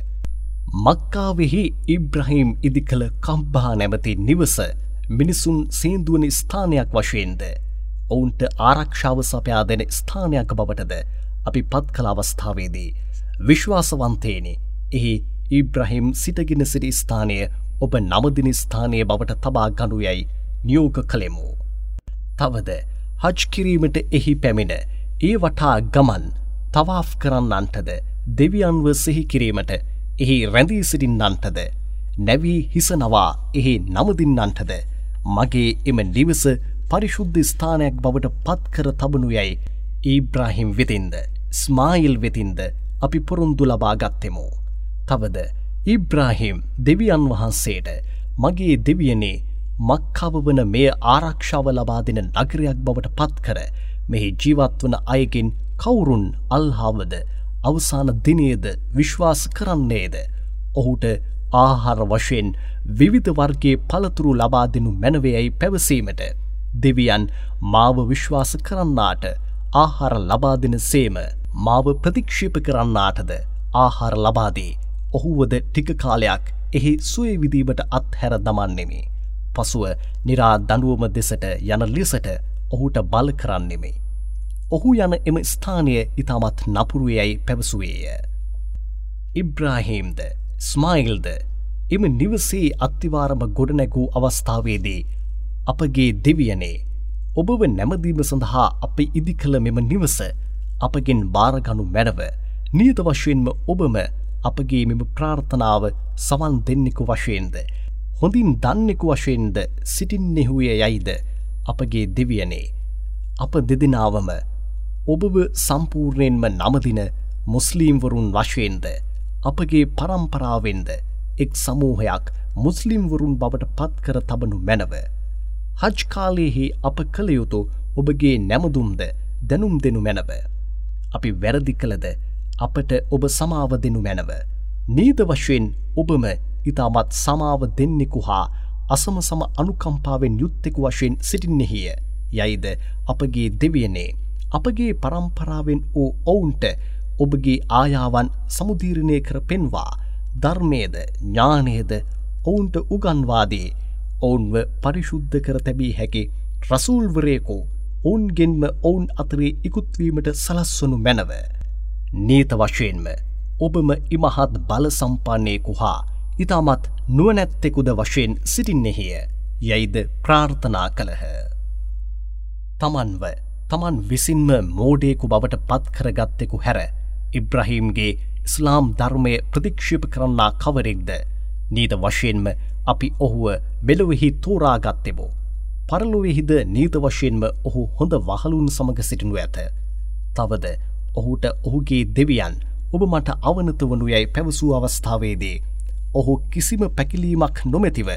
මක්කාවෙහි ඉබ්‍රහිම් ඉදි කළ කම්බා නැමති නිවස මිනිසුන් සේන්දුවන ස්ථානයක් වශයෙන්ද ඔවුන්ට ආරක්ෂාව සපයා දෙන ස්ථානයක් බවටද අපි පත් කළ අවස්ථාවේදී විශ්වාසවන්තේනෙ එහි ඉබ්‍රහිම් සිටගෙන සිටි ස්ථානය ඔබ නමදින ස්ථානය බවට තබා ගනු යැයි නියෝග කළෙමු. තවද හජ්කිරීමට එහි පැමිණ ඒ වටා ගමන් තවාෆ් කරන්නන්ටද දෙවියන්ව සිහි කිරීමට එහි රැඳී සිටින්නන්ටද නැවී හිසනවා එහි නමදින්නන්ටද මගේ එම නිවස පරිශුද්ධ ස්ථානයක් බවට පත්කර තබනු යැයි ඊබ්‍රාහිම් වෙතින්ද ස්මායිල් වෙතින්ද අපි පොරුන්දු ලබා ගත්තෙමු. තවද ඉබ්‍රාහිම් දෙවියන් වහන්සේට මගේ දෙවියනේ මක්කාව වන මේ ආරක්ෂාව ලබා දෙන නගරයක් බවට පත්කර මෙහි ජීවත්වන අයගෙන් කවුරුන් අල්හාවද අවසාන දිනයේද විශ්වාස කරන්නේද. ඔහුට ආහාර වශයෙන් විවිධ වර්ගේ පළතුරු ලබා දෙනු මැනවයයි පැවසීමට දෙවියන් මාව විශ්වාස කරන්නාට ආහාර ලබා දෙන සේම මාව ප්‍රතික්ෂේප කරන්නාටද ආහාර ලබාදී ඔහුවද ටික කාලයක් එහි සුවවිදීමට අත්හැර දමන්නෙමි. පසුව නිරා දඩුවම දෙසට යන ලෙසට ඔහුට බල කරන්නෙමේ. ඔහු යන එම ස්ථානය ඉතාමත් නපුරුවයයි පැවසුවේය. ඉබ්‍රාහීම්ද ස්මයිල්ද එම නිවසේ අත්තිවාරම ගොඩනැගූ අවස්ථාවේදී අපගේ දෙවියනේ ඔබව නැමදීම සඳහා අප ඉදි කළ මෙම නිවස අපගෙන් භාරගනු මැනව නියත වශයෙන්ම ඔබම අපගේ මෙම ප්‍රාර්ථනාව සවන් දෙන්නෙකු වශයෙන්ද හොඳින් දන්නෙකු වශයෙන්ද සිටින්නෙහුය යයිද අපගේ දෙවියනේ අප දෙදෙනාවම ඔබව සම්පූර්ණයෙන්ම නමදින මුස්ලීම්වරුන් වශයෙන්ද අපගේ පරම්පරාවෙන්ද එක් සමූහයක් මුස්ලිම්වරුන් බවට පත්කර තබනු මැනව. හජ්කාලයෙහි අප කළයුතු ඔබගේ නැමදුම්ද දැනුම් දෙනු මැනව. අපි වැරදි කළද අපට ඔබ සමාව දෙනු මැනව. නීද වශයෙන් ඔබම ඉතාමත් සමාව දෙන්නෙකු හා අසම සම අනුකම්පාවෙන් යුත්තෙකු වශයෙන් සිටින්නෙහිය. යයිද අපගේ දෙවියනේ අපගේ පරම්පරාවෙන් වූ ඔවුන්ට ඔබගේ ආයාවන් සමුදීරණය කර පෙන්වා ධර්මයද ඥානයද ඔවුන්ට උගන්වාදී ඔවුන්ව පරිශුද්ධ කර තැබී හැකි රසූල්වරයකෝ ඔවුන්ගෙන්ම ඔවුන් අතරේ ඉකුත්වීමට සලස්වනු මැනව. නීත වශයෙන්ම ඔබම ඉමහත් බල සම්පන්නයකු හා ඉතාමත් නුවනැත්තෙකුද වශයෙන් සිටින්නෙහිය යයිද ප්‍රාර්ථනා කළහ. තමන්ව තමන් විසින්ම මෝඩයෙකු බවට පත් කරගත්තෙකු හැර ඉබ්‍රහීම්ගේ ස්ලාම් ධර්මය ප්‍රතික්ෂිප කරන්නා කවරෙක්ද නීත වශයෙන්ම අපි ඔහුව මෙලොවෙහි තෝරාගත්තෙබෝ. පරලොවෙහිද නීත වශයෙන්ම ඔහු හොඳ වහලුන් සමඟ සිටිනු ඇත. තවද ඔහුට ඔහුගේ දෙවියන් ඔබ මට අවනත වනු යැයි පැවසූ අවස්ථාවේදී. ඔහු කිසිම පැකිලීමක් නොමැතිව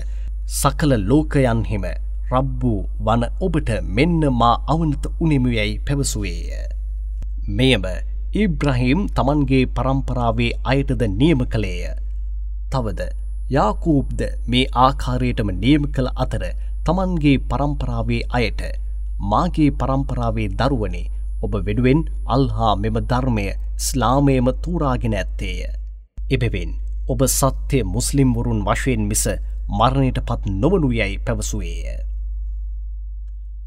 සකල ලෝකයන්හෙම රබ්බූ වන ඔබට මෙන්න මා අවනත උනෙමුයැයි පැවසුවේය. මෙයම ඉබ්‍රහිම් තමන්ගේ පරම්පරාවේ අයටද නියම කළේය. තවද යාකූබ්ද මේ ආකාරයටම නියම කළ අතර තමන්ගේ පරම්පරාවේ අයට මාගේ පරම්පරාවේ දරුවනේ ඔබ වෙනුවෙන් අල්හා මෙම ධර්මය ස්ලාමයම තූරාගෙන ඇත්තේය. එබෙවෙන් ඔබ සත්‍යය මුස්ලිම්වරුන් වශයෙන් මිස මරණයට පත් නොවනු යැයි පැවසුවේය.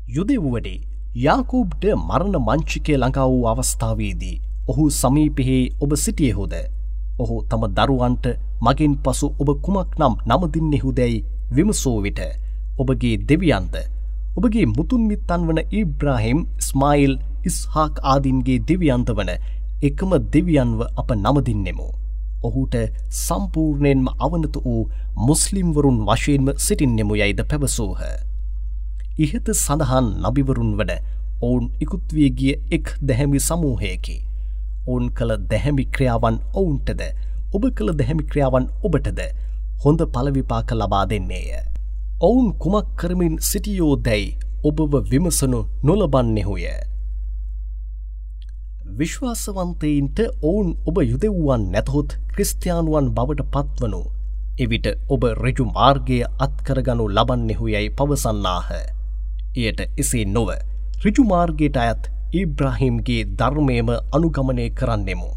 යුදෙව්වඩේ යාකූබ්ට මරණ මංචිකය ළඟා වූ අවස්ථාවේදී ඔහු සමීපෙහි ඔබ සිටියහොද ඔහු තම දරුවන්ට මගින් පසු ඔබ කුමක් නම් නමදින්නෙහුදැයි විමසෝ විට ඔබගේ දෙවියන්ද ඔබගේ මුතුන්මිත්තන් වන ඉබ්‍රාහිම් ස්මයිල් ඉස්හාක් ආදීන්ගේ දෙවියන්ත වන එකම දෙවියන්ව අප නමදින්නෙමු. ඔහුට සම්පූර්ණයෙන්ම අවනත වූ මුස්ලිම්වරුන් වශයෙන්ම සිටින්නෙමු යයිද පැවසූහ. ඉහත සඳහන් නබිවරුන් වන ඔවුන් ඉකුත්විය ගිය එක් දැහැමි සමූහයකි. ඔවුන් කළ දැහැමි ක්‍රියාවන් ඔවුන්ටද ඔබ කළ දැහැමි ක්‍රියාවන් ඔබටද හොඳ පලවිපාක ලබා දෙන්නේය. ඔවුන් කුමක් කරමින් සිටියෝ දැයි ඔබව විමසනු නොලබන්නෙහුය. විශ්වාසවන්තයින්ට ඔවුන් ඔබ යුදෙව්වන් නැතහොත් ක්‍රිස්තියානුවන් බවට පත්වනු එවිට ඔබ රජු මාර්ගය අත්කරගනු ලබන්නෙහු යැයි පවසන්නාහ. එයට එසේ නොව රිජුමාර්ගයට අයත් ඉබ්‍රහිම්ගේ ධර්මයම අනුගමනය කරන්නෙමු.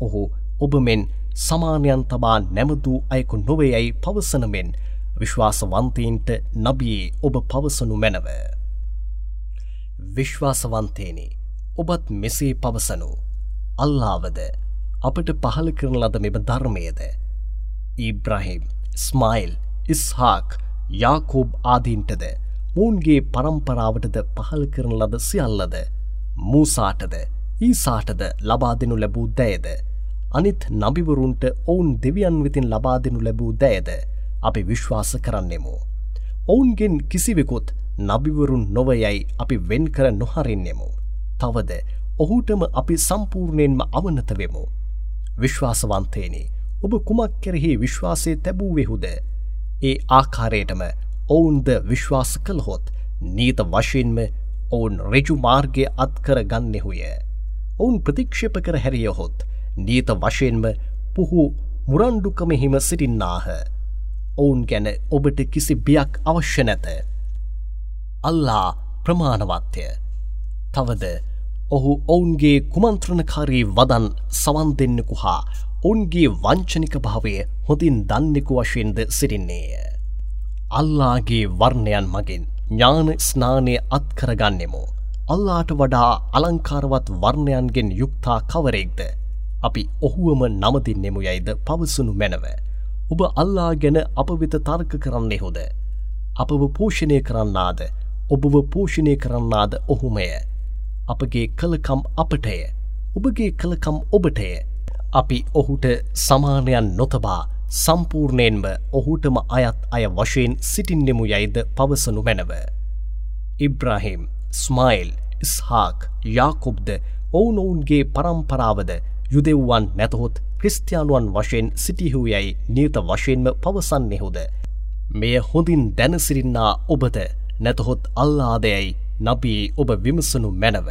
ඔහු ඔබමෙන් සමානයන් තබා නැමදූ අයකු නොවයයි පවසනමෙන් විශ්වාසවන්තීන්ට නබියේ ඔබ පවසනු මැනව. විශ්වාසවන්තේනි ඔබත් මෙසේ පවසනු අල්ලාවද අපට පහල කරන ලද මෙම ධර්මයද ඉබ්‍රහිම් ස්මයිල් ඉස්හාක් යාකෝබ් ආදීන්ටද මූන්ගේ පරම්පරාවටද පහල් කරන ලද සියල්ලද මූසාටද ඊසාටද ලබා දෙනු ලැබූ දෑද අනිත් නබිවරුන්ට ඔවුන් දෙවියන් වෙතින් ලබා දෙනු ලැබූ දෑද අපි විශ්වාස කරන්නෙමු. ඔවුන්ගෙන් කිසිවෙකුත් නබිවරුන් නොවයයි අපි වෙන් කර නොහරින්නෙමු. තවද ඔහුටම අපි සම්පූර්ණයෙන්ම අවනතවෙමු. විශ්වාසවන්තේනේ ඔබ කුමක් කෙරෙහි විශ්වාසය තැබූවෙහුද. ඒ ආකාරයටම ඔවුන්ද විශ්වාස කළහොත් නීත වශයෙන්ම ඔවුන් රෙජු මාර්ගය අත්කර ගන්නෙහුය. ඔවුන් ප්‍රතික්ෂප කර හැරියහොත් නීත වශයෙන්ම පුහු මුරන්ඩුකමෙහිම සිටින්නාහ. ඔවුන් ගැන ඔබට කිසි බියක් අවශ්‍ය නැත. අල්ලා ප්‍රමාණවත්ය. තවද ඔහු ඔවුන්ගේ කුමන්ත්‍රණකාරී වදන් සවන් දෙන්නෙකු හා ඔවුන්ගේ වංචනික භාවය හොඳින් දන්නෙකු වශයෙන්ද සිරින්නේය. අල්ලාගේ වර්ණයන් මගින් ඥාන ස්නානය අත්කරගන්නෙමු. අල්ලාට වඩා අලංකාරවත් වර්ණයන්ගෙන් යුක්තා කවරෙක්ද. අපි ඔහුවම නමදින්නෙමු යයිද පවසනු මැනව. ඔබ අල්ලා ගැන අප වෙත තර්ක කරන්නේ හොද. අපව පෝෂණය කරන්නාද ඔබව පෝෂණය කරන්නාද ඔහුමය. අපගේ කළකම් අපටය. ඔබගේ කළකම් ඔබටය. අපි ඔහුට සමානයන් නොතබා සම්පූර්ණයෙන්ම ඔහුටම අයත් අය වශයෙන් සිටින්නෙමු යයිද පවසනු මැනව. ඉබ්‍රහිම් ස්මයිල් ස්හාක් යාකුබ්ද ඔවුනොවුන්ගේ පරම්පරාවද යුදෙව්වන් නැතහොත් ක්‍රිස්තියානුවන් වශයෙන් සිටිහු යැයි නියත වශයෙන්ම පවසන්නෙහුද. මෙය හොඳින් දැනසිරින්නා ඔබද නැතහොත් අල්ලාදයයි නබී ඔබ විමසනු මැනව.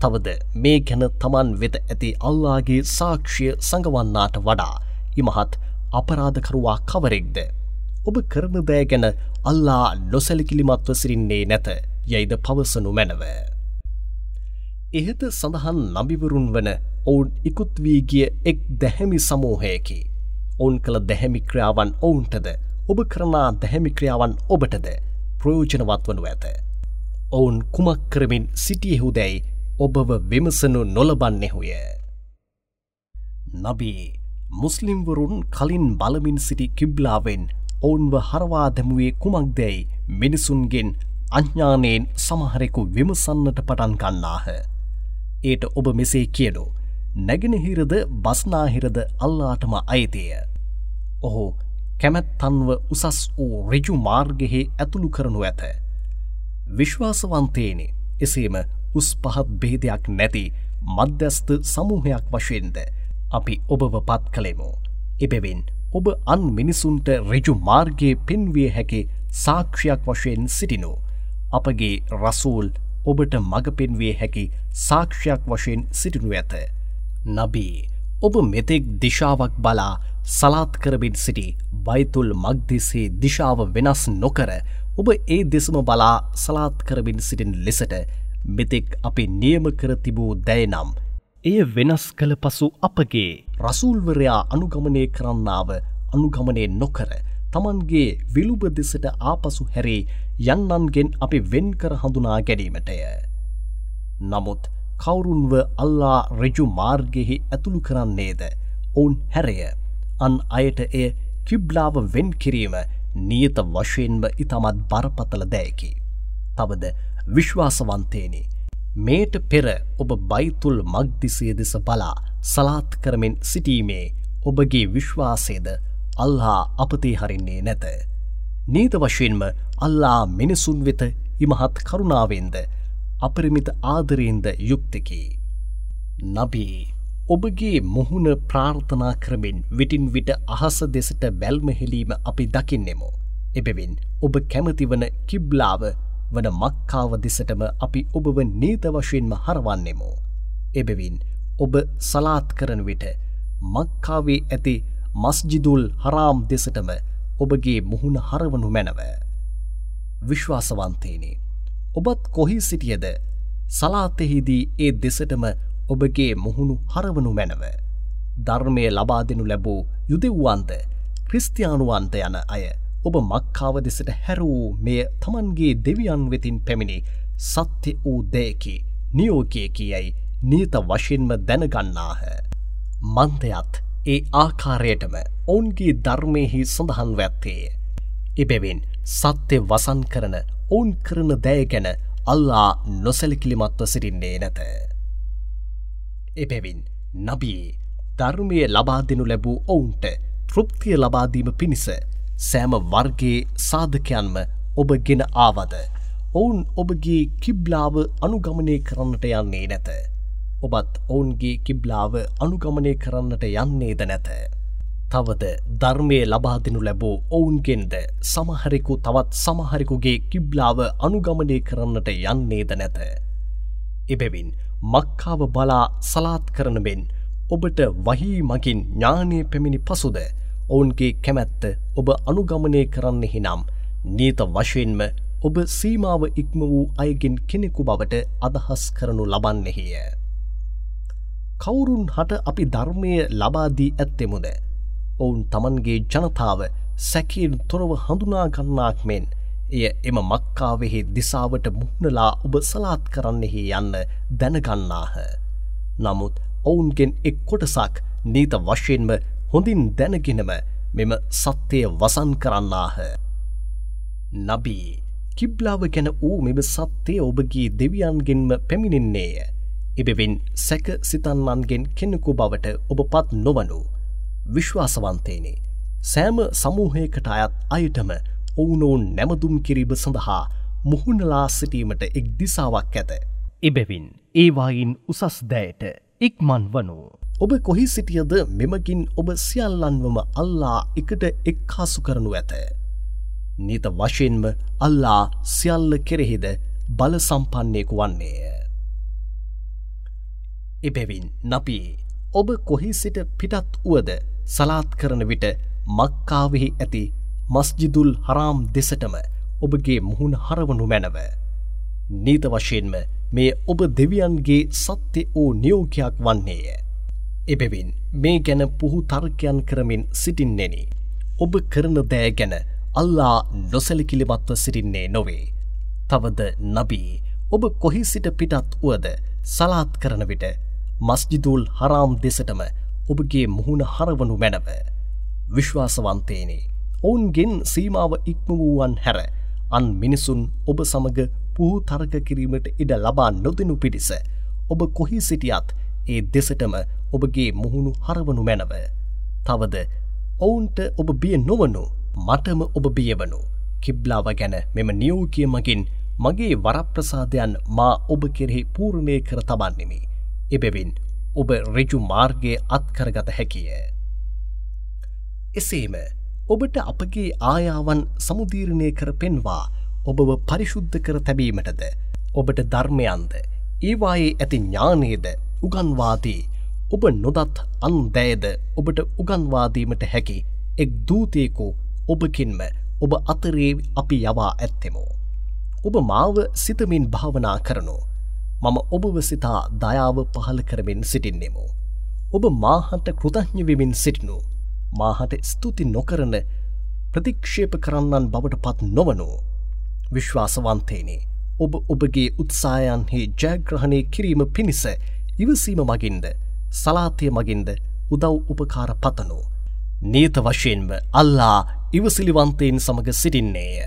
තවද මේ ගැන තමන් වෙත ඇති අල්ලාගේ සාක්ෂිය සඟවන්නාට වඩා ඉමහත් අපරාධකරුවා කවරෙක්ද. ඔබ කරන දෑ ගැන අල්ලා නොසැලිකිලිමත්ව සිරින්නේ නැත යයිද පවසනු මැනව. එහෙත සඳහන් නබිවරුන් වන ඔවුන් ඉකුත්වී ගිය එක් දැහැමි සමූහයකි. ඔවුන් කළ දැහැමික්‍රියාවන් ඔවුන්ටද ඔබ කරනා දැහැමික්‍රියාවන් ඔබටද ප්‍රයෝජනවත් වනු ඇත. ඔවුන් කුමක් කරමින් සිටියහුදැයි ඔබව විමසනු නොලබන්නෙහුය. නබී මුස්ලිම්වරුන් කලින් බලමින් සිටි කිබ්ලාවෙන් ඔවුන්ව හරවා දැමුවේ කුමක්දැයි මිනිසුන්ගෙන් අඥ්ඥානයෙන් සමහරෙකු විමසන්නට පටන් ගන්නාහ. ඒට ඔබ මෙසේ කියනු නැගෙනහිරද බස්නාහිරද අල්ලාටම අයිතිය. ඔහු කැමැත්තන්ව උසස් වූ රෙජු මාර්ගෙහි ඇතුළු කරනු ඇත. විශ්වාසවන්තේනෙ එසේම උස් පහත් බේදයක් නැති මධ්‍යස්ථ සමූහයක් වශයෙන්ද අපි ඔබව පත් කළෙමු. එබැවින් ඔබ අන් මිනිසුන්ට රෙජු මාර්ගයේ පෙන්විය හැකි සාක්ෂයක් වශයෙන් සිටිනු. අපගේ රසූල් ඔබට මඟ පෙන්වේ හැකි සාක්ෂයක් වශයෙන් සිටිනු ඇත. නබී ඔබ මෙතෙක් දිශාවක් බලා සලාත් කරමින් සිටි බයිතුල් මක්දිසේ දිශාව වෙනස් නොකර ඔබ ඒ දෙසම බලා සලාත් කරමින් සිටින් ලෙසට මෙතෙක් අපි නියම කර තිබූ දැයනම් එය වෙනස් කළ පසු අපගේ රසූල්වරයා අනුගමනය කරන්නාව අනුගමනය නොකර තමන්ගේ විලුබ දෙසට ආපසු හැරේ යන්නන්ගෙන් අපි වෙන්කර හඳුනා ගැනීමටය. නමුත් කවුරුන්ව අල්ලා රෙජු මාර්ගෙහි ඇතුළු කරන්නේද ඔවුන් හැරය අන් අයට එය කිබ්ලාව වෙන් කිරීම නියත වශයෙන්ම ඉතාමත් බරපතල දෑකි. තවද විශ්වාසවන්තේනේ මේට පෙර ඔබ බයිතුල් මක්දිසේ දෙස බලා සලාත් කරමින් සිටීමේ ඔබගේ විශ්වාසේද අල්හා අපතේ හරින්නේ නැත. නීත වශයෙන්ම අල්ලා මිනිසුන් වෙත ඉමහත් කරුණාවෙන්ද අපරිමිත ආදරයෙන්ද යුක්තකි. නබී ඔබගේ මුහුණ ප්‍රාර්ථනා කරමින් විටින් විට අහස දෙසට බැල්මහෙලීම අපි දකින්නෙමු. එබෙවින් ඔබ කැමතිවන කිබ්ලාව වන මක්කාව දෙසටම අපි ඔබව නීත වශයෙන්ම හරවන්නෙමු. එබෙවින් ඔබ සලාත් කරන විට මක්කාවේ ඇති මස්ජිදුල් හරාම් දෙසටම ඔබගේ මුහුණ හරවනු මැනව. විශ්වාසවන්තේනේ ඔබත් කොහි සිටියද සලාතෙහිදී ඒ දෙසටම ඔබගේ මුහුණු හරවනු මැනව. ධර්මය ලබා දෙනු ලැබූ යුදෙව්වන්ද ක්‍රිස්තියානුවන්ත යන අය ඔබ මක්කාව දෙසට හැරවූ මෙය තමන්ගේ දෙවියන් වෙතින් පැමිණි සත්‍ය වූ දෑකි නියෝකයකි යැයි නීත වශයෙන්ම දැනගන්නාහ. මන්දයත් ඒ ආකාරයටම ඔවුන්ගේ ධර්මයහි සඳහන් වැත්තේ. එබැවින් සත්‍ය වසන් කරන ඔවුන් කරන දෑ ගැන අල්ලා නොසැලිකිලිමත්ව සිරින්නේ නැත. එබැවින් නබී ධර්මය ලබා දෙනු ලැබූ ඔවුන්ට තෘප්තිය ලබාදීම පිණිස සෑම වර්ගේ සාධකයන්ම ඔබ ගෙන ආවද. ඔවුන් ඔබගේ කිබ්ලාව අනුගමනය කරන්නට යන්නේ නැත. ඔබත් ඔවුන්ගේ කිබ්ලාව අනුගමනය කරන්නට යන්නේද නැත. තවද ධර්මය ලබාදිනු ලැබූ ඔවුන්ගෙන්ද සමහරෙකු තවත් සමහරෙකුගේ කිබ්ලාව අනුගමනය කරන්නට යන්නේද නැත. එබැවින් මක්කාව බලා සලාත් කරනබෙන් ඔබට වහී මගින් ඥානය පැමිණි පසුද ඔවුන්ගේ කැමැත්ත ඔබ අනුගමනය කරන්නෙහි නම් නීත වශයෙන්ම ඔබ සීමාව ඉක්ම වූ අයගෙන් කෙනෙකු බවට අදහස් කරනු ලබන්නෙහිය. කවුරුන් හට අපි ධර්මය ලබාදී ඇත්තෙමුද ඔවුන් තමන්ගේ ජනතාව සැකීන් තොරව හඳුනාගන්නාක් මෙන් එය එම මක්කාවෙහි දිසාවට මුහුණලා ඔබ සලාත් කරන්නෙහි යන්න දැනගන්නාහ. නමුත් ඔවුන්ගෙන් එක් කොටසක් නීත වශයෙන්ම හොඳින් දැනගෙනම මෙම සත්‍යය වසන් කරන්නාහ. නබී කිබ්ලාව ගැන වූ මෙම සත්‍යය ඔබගේ දෙවියන්ගෙන්ම පැමිණෙන්නේය. එබෙවින් සැක සිතන්නන්ගෙන් කෙනෙකු බවට ඔබ පත් නොවනු. විශ්වාසවන්තේනේ. සෑම සමූහයකට අයත් අයටම ඔවුනොවුන් නැමදුම් කිරීම සඳහා මුහුණලා සිටීමට එක් දිසාවක් ඇත. එබැවින් ඒවායින් උසස් දෑයට ඉක්මන් වනු. ඔබ කොහි සිටියද මෙමකින් ඔබ සියල්ලන්වම අල්ලා එකට එක්කාසු කරනු ඇත. නීත වශයෙන්ම අල්ලා සියල්ල කෙරෙහිද බල සම්පන්නයෙකු වන්නේය. එබැවින් නපී ඔබ කොහි සිට පිටත් වුවද සලාත් කරන විට මක්කාවෙහි ඇති මස්ජිදුල් හරාම් දෙසටම ඔබගේ මුහුණ හරවනු මැනව. නීත වශයෙන්ම මේ ඔබ දෙවියන්ගේ සත්‍ය වූ නියෝකයක් වන්නේය. එබෙවින් මේ ගැන පුහු තර්කයන් කරමින් සිටින්නෙන. ඔබ කරන දෑ ගැන අල්ලා නොසැලිකිලිමත්ව සිටින්නේ නොවේ. තවද නබී ඔබ කොහි සිට පිටත් වුවද සලාත් කරන විට මස්ජිදුල් හරාම් දෙසටම ඔබගේ මුහුණ හරවනු මැනව. විශ්වාසවන්තේනේ ඔවුන්ගෙන් සීමාව ඉක්ම වූුවන් හැර අන් මිනිසුන් ඔබ සමග පුහු තර්ක කිරීමට ඉඩ ලබා නොදනු පිටිස ඔබ කොහි සිටියත් ඒ දෙසටම ඔබගේ මුහුණු හරවනු මැනව. තවද ඔවුන්ට ඔබ බිය නොවනු මටම ඔබ බියවනු කිබ්ලාව ගැන මෙම නියෝකිය මගින් මගේ වරප්‍රසාධයන් මා ඔබ කෙරෙහි පූර්ණය කර තබන්නෙමි. එබැවින් ඔබ රෙජු මාර්ගය අත්කරගත හැකිය. එසේම ඔබට අපගේ ආයාවන් සමුදීරණය කර පෙන්වා ඔබව පරිශුද්ධ කර තැබීමටද ඔබට ධර්මයන්ද ඒවායේ ඇති ඥානයේද උගන්වාදී ඔබ නොදත් අන්දෑද ඔබට උගන්වාදීමට හැකි එක් දූතයකු ඔබකින්ම ඔබ අතරේ අපි යවා ඇත්තෙමු. ඔබ මාව සිතමින් භාවනා කරනු. මම ඔබව සිතා දයාව පහල කරමින් සිටින්නෙමු. ඔබ මාහට කෘතඥවිමින් සිටිනු. මාහට ස්තුති නොකරන ප්‍රතික්ෂේප කරන්නන් බවට පත් නොවනු. විශ්වාසවන්තේනේ ඔබ ඔබගේ උත්සායන්හි ජයග්‍රහණය කිරීම පිණිස ඉවසීම මගින්ද සලාතය මගින්ද උදව් උපකාර පතනු. නීත වශයෙන්ම අල්ලා ඉවසිලිවන්තයෙන් සමඟ සිටින්නේය.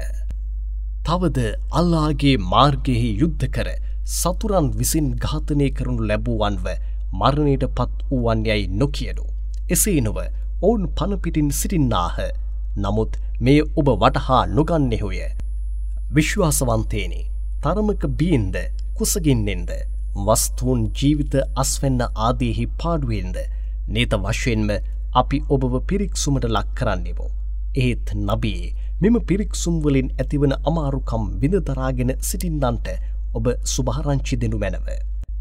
තවද අල්ලාගේ මාර්ගයෙහි යුද්ධ කර සතුරන් විසින් ඝාතනය කරනු ලැබූවන්ව මරණයට පත් වූවන් යැයි නොකියනු. එසේ නොව ඔවුන් පණපිටින් සිටින්නාහ නමුත් මේ ඔබ වටහා නොගන්නෙහුය. විශ්වාසවන්තේනේ තරමක බීන්ද කුසගින්නෙන්ද වස්තුූන් ජීවිත අස්වෙන්න ආදයෙහි පාඩුවෙන්ද නේත වශයෙන්ම අපි ඔබව පිරික්සුමට ලක් කරන්නෙමු. ඒත් නබී මෙම පිරික්සුම්වලින් ඇතිවන අමාරුකම් විඳතරාගෙන සිටින්නන්ට ඔබ සුභාරංචි දෙනු මැනව.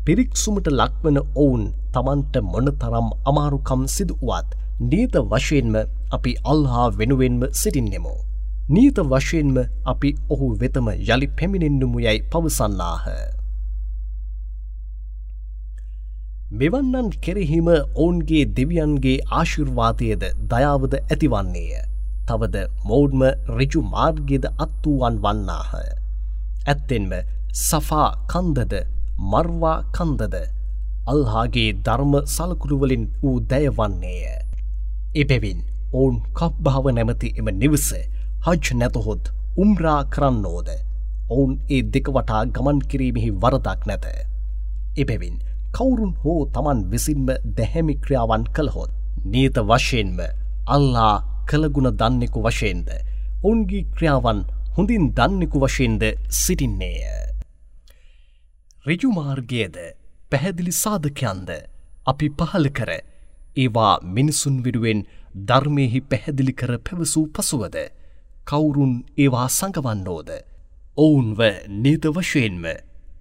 පිරික්සුමට ලක්වන ඔවුන් තමන්ට මොන තරම් අමාරුකම් සිදුවත් නීත වශයෙන්ම අපි අල්හා වෙනුවෙන්ම සිටින්නෙමු. නීත වශයෙන්ම අපි ඔහු වෙතම යළි පැමිණෙන්නුමු යැයි පවසන්නාහ. මෙවන්නන් කෙරෙහිම ඔවුන්ගේ දෙවියන්ගේ ආශිර්වාදයද දයාවද ඇතිවන්නේය. තවද මෝඩ්ම රිජු මාර්ගයද අත්තුවන් වන්නාහ. ඇත්තෙන්ම සෆා කන්දද මර්වා කන්දද අල්හාගේ ධර්ම සලකුළුවලින් වූ දැයවන්නේය. එබැවින් ඔවුන් කප්භාව නැමති එම නිවස හජ් නැතහොත් උම්රා කරන්නෝද ඔවුන් ඒ දෙක වටා ගමන් කිරීමෙහි වරදක් නැත. එබැවින් කවුරුන් හෝ තමන් විසින්ම දැහැමි ක්‍රියාවන් කළහොත් නීත වශයෙන්ම අල්ලා කළගුණ දන්නෙකු වශයෙන්ද ඔවුන්ගේ ක්‍රියාවන් හොඳින් දන්නෙකු වශයෙන්ද සිටින්නේය. රිජුමාර්ගයද පැහැදිලි සාධකයන්ද අපි පහල කර ඒවා මිනිසුන් විරුවෙන් ධර්මයහි පැහැදිලි කර පැවසූ පසුවද කවුරුන් ඒවා සඟවන්නෝද ඔවුන්ව නීත වශයෙන්ම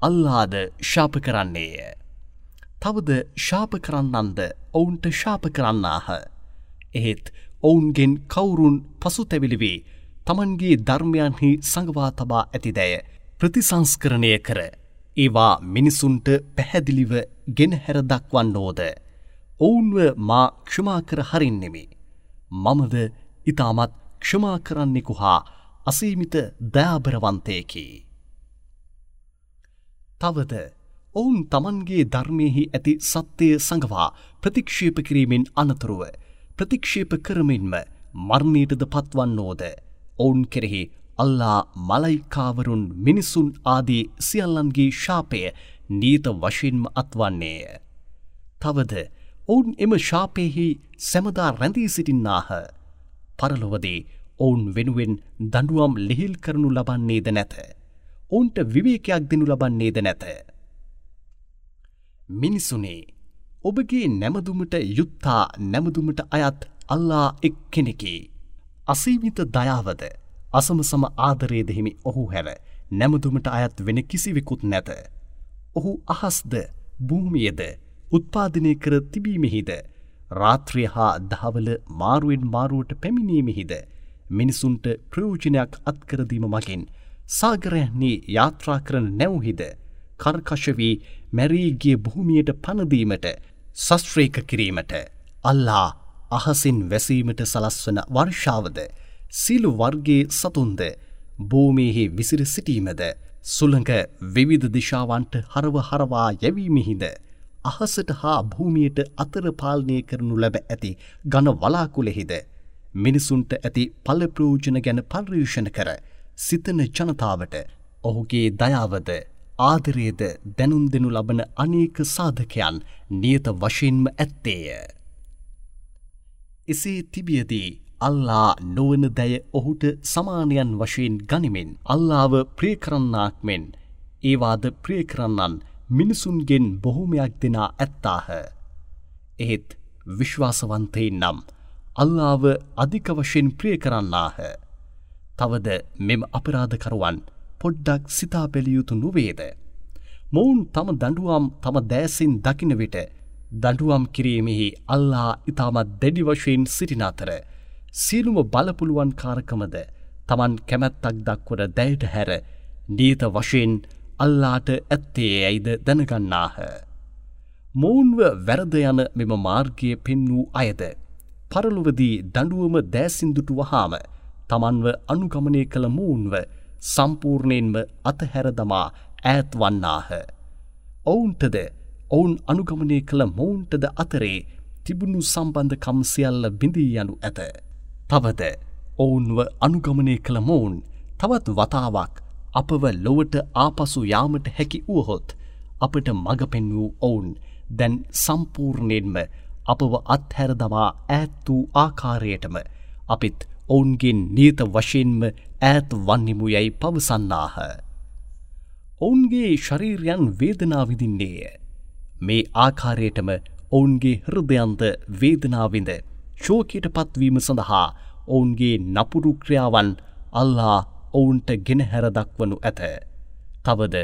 අල්ලාද ශාප කරන්නේය. තවද ශාප කරන්නන්ද ඔවුන්ට ශාප කරන්නාහ. එහෙත් ඔවුන්ගෙන් කවුරුන් පසු තැවිලිවී තමන්ගේ ධර්මයන්හි සඟවා තබා ඇතිදැය ප්‍රතිසංස්කරණය කර ඒවා මිනිසුන්ට පැහැදිලිව ගෙනහැර දක්වන්නෝද. ඔවුන්ව මා ක්ෂමා කර හරින්නෙමි. මමද ඉතාමත් ක්ෂමා කරන්නෙකු හා අසීමිත දයාබරවන්තයකි. තවද ඔවුන් තමන්ගේ ධර්මයහි ඇති සත්‍යය සඟවා ප්‍රතික්ෂේප කිරීමෙන් අනතුරුව ප්‍රතික්ෂේප කරමින්ම මර්ණීටද පත්වන්නෝද ඔවුන් කෙරෙහි අල්ලා මලයිකාවරුන් මිනිසුන් ආදී සියල්ලන්ගේ ශාපය නීත වශයෙන්ම අත්වන්නේය. තවද ඔවුන් එම ශාපයෙහි සැමදා රැඳී සිටින්නාහ. පරලොවදී ඔවුන් වෙනුවෙන් දඩුවම් ලිහිල් කරනු ලබන්නේද නැත. ඔවුන්ට විවේකයක් දෙනු ලබන්නේද නැත. මිනිසුනේ ඔබගේ නැමදුමට යුත්තා නැමදුමට අයත් අල්ලා එක් කෙනෙකි. අසීමිත දයාවද අසමසම ආදරේදහිමි ඔහු හැර නැමදුමට අයත් වෙන කිසිවෙකුත් නැත. ඔහු අහස්ද භූමියද උත්පාදනය කර තිබීමෙහිද? රාත්‍රිය හා දහවල මාරුවෙන් මාරුවට පැමිණීමෙහිද? මිනිසුන්ට ප්‍රයෝජනයක් අත්කරදීම මගින් සාගරයන්නේ යාත්‍රා කරන නැව්හිද? කර්කශවී මැරීගිය භූමියට පනදීමට සස්ත්‍රේක කිරීමට අල්ලා අහසින් වැසීමට සලස්වන වර්ෂාවද? සිලු වර්ගේ සතුන්ද? භූමියෙහි විසිර සිටීමද? සුළඟ විවිධ දිශාවන්ට හරව හරවා යැවීමෙහිද? අහසට හා භූමියට අතර පාලනය කරනු ලැබ ඇති ගන වලාකුලෙහිද මිනිසුන්ට ඇති පලප්‍රෝජන ගැන පර්යේෂණ කර සිතන ජනතාවට ඔහුගේ දයාවද ආදරයේද දැනුම් දෙනු ලබන අනේක සාධකයන් නියත වශයෙන්ම ඇත්තේය. එසේ තිබියදී අල්ලා නොවන දැය ඔහුට සමානයන් වශයෙන් ගනිමින් අල්ලාව ප්‍රියකරන්නාක් මෙන් ඒවාද ප්‍රියකරන්නන් මිනිසුන්ගෙන් බොහොමයක් දෙනා ඇත්තාහ. එහෙත් විශ්වාසවන්තයෙන් නම් අල්ලාව අධික වශයෙන් ප්‍රිය කරන්නාහ. තවද මෙම අපරාධකරුවන් පොඩ්ඩක් සිතා බැලියයුතු නොවේද. මොවුන් තම දඩුවම් තම දෑසින් දකින විට දඩුවම් කිරීමෙහි අල්ලා ඉතාමත් දැඩි වශයෙන් සිටින අතර සියලුම බලපුළුවන් කාරකමද තමන් කැමැත්තක් දක්වර දැයට හැර නීත වශයෙන් අල්ලාට ඇත්තේ ඇයිද දැනගන්නාහ. මොවුන්ව වැරද යන මෙම මාර්ගය පෙන් වූ අයද. පරලුවදී දඩුවම දෑසින්දුටු වහාම තමන්ව අනුගමනය කළ මූන්ව සම්පූර්ණයෙන්ම අතහැරදමා ඈත් වන්නාහ. ඔවුන්ටද ඔවුන් අනුගමනය කළ මොවුන්ටද අතරේ තිබුණු සම්බන්ධකම් සියල්ල බිඳී යනු ඇත. තවද ඔවුන්ව අනුගමනය කළ මොවුන් තවත් වතාවක් අපව ලොවට ආපසු යාමට හැකි වුවහොත් අපට මඟ පෙන් වූ ඔවුන් දැන් සම්පූර්ණයෙන්ම අපව අත්හැරදමා ඈත් වූ ආකාරයටම අපිත් ඔවුන්ගෙන් නීත වශයෙන්ම ඈත් වන්නිමු යැයි පවසන්නාහ. ඔවුන්ගේ ශරීරයන් වේදනාවිදින්නේය. මේ ආකාරයටම ඔවුන්ගේ හෘදයන්ත වේදනාවිඳ ශෝකයට පත්වීම සඳහා ඔවුන්ගේ නපුරු ක්‍රියාවන් අල්ලා ඔවුන්ට ගෙනහැර දක්වනු ඇත. තවද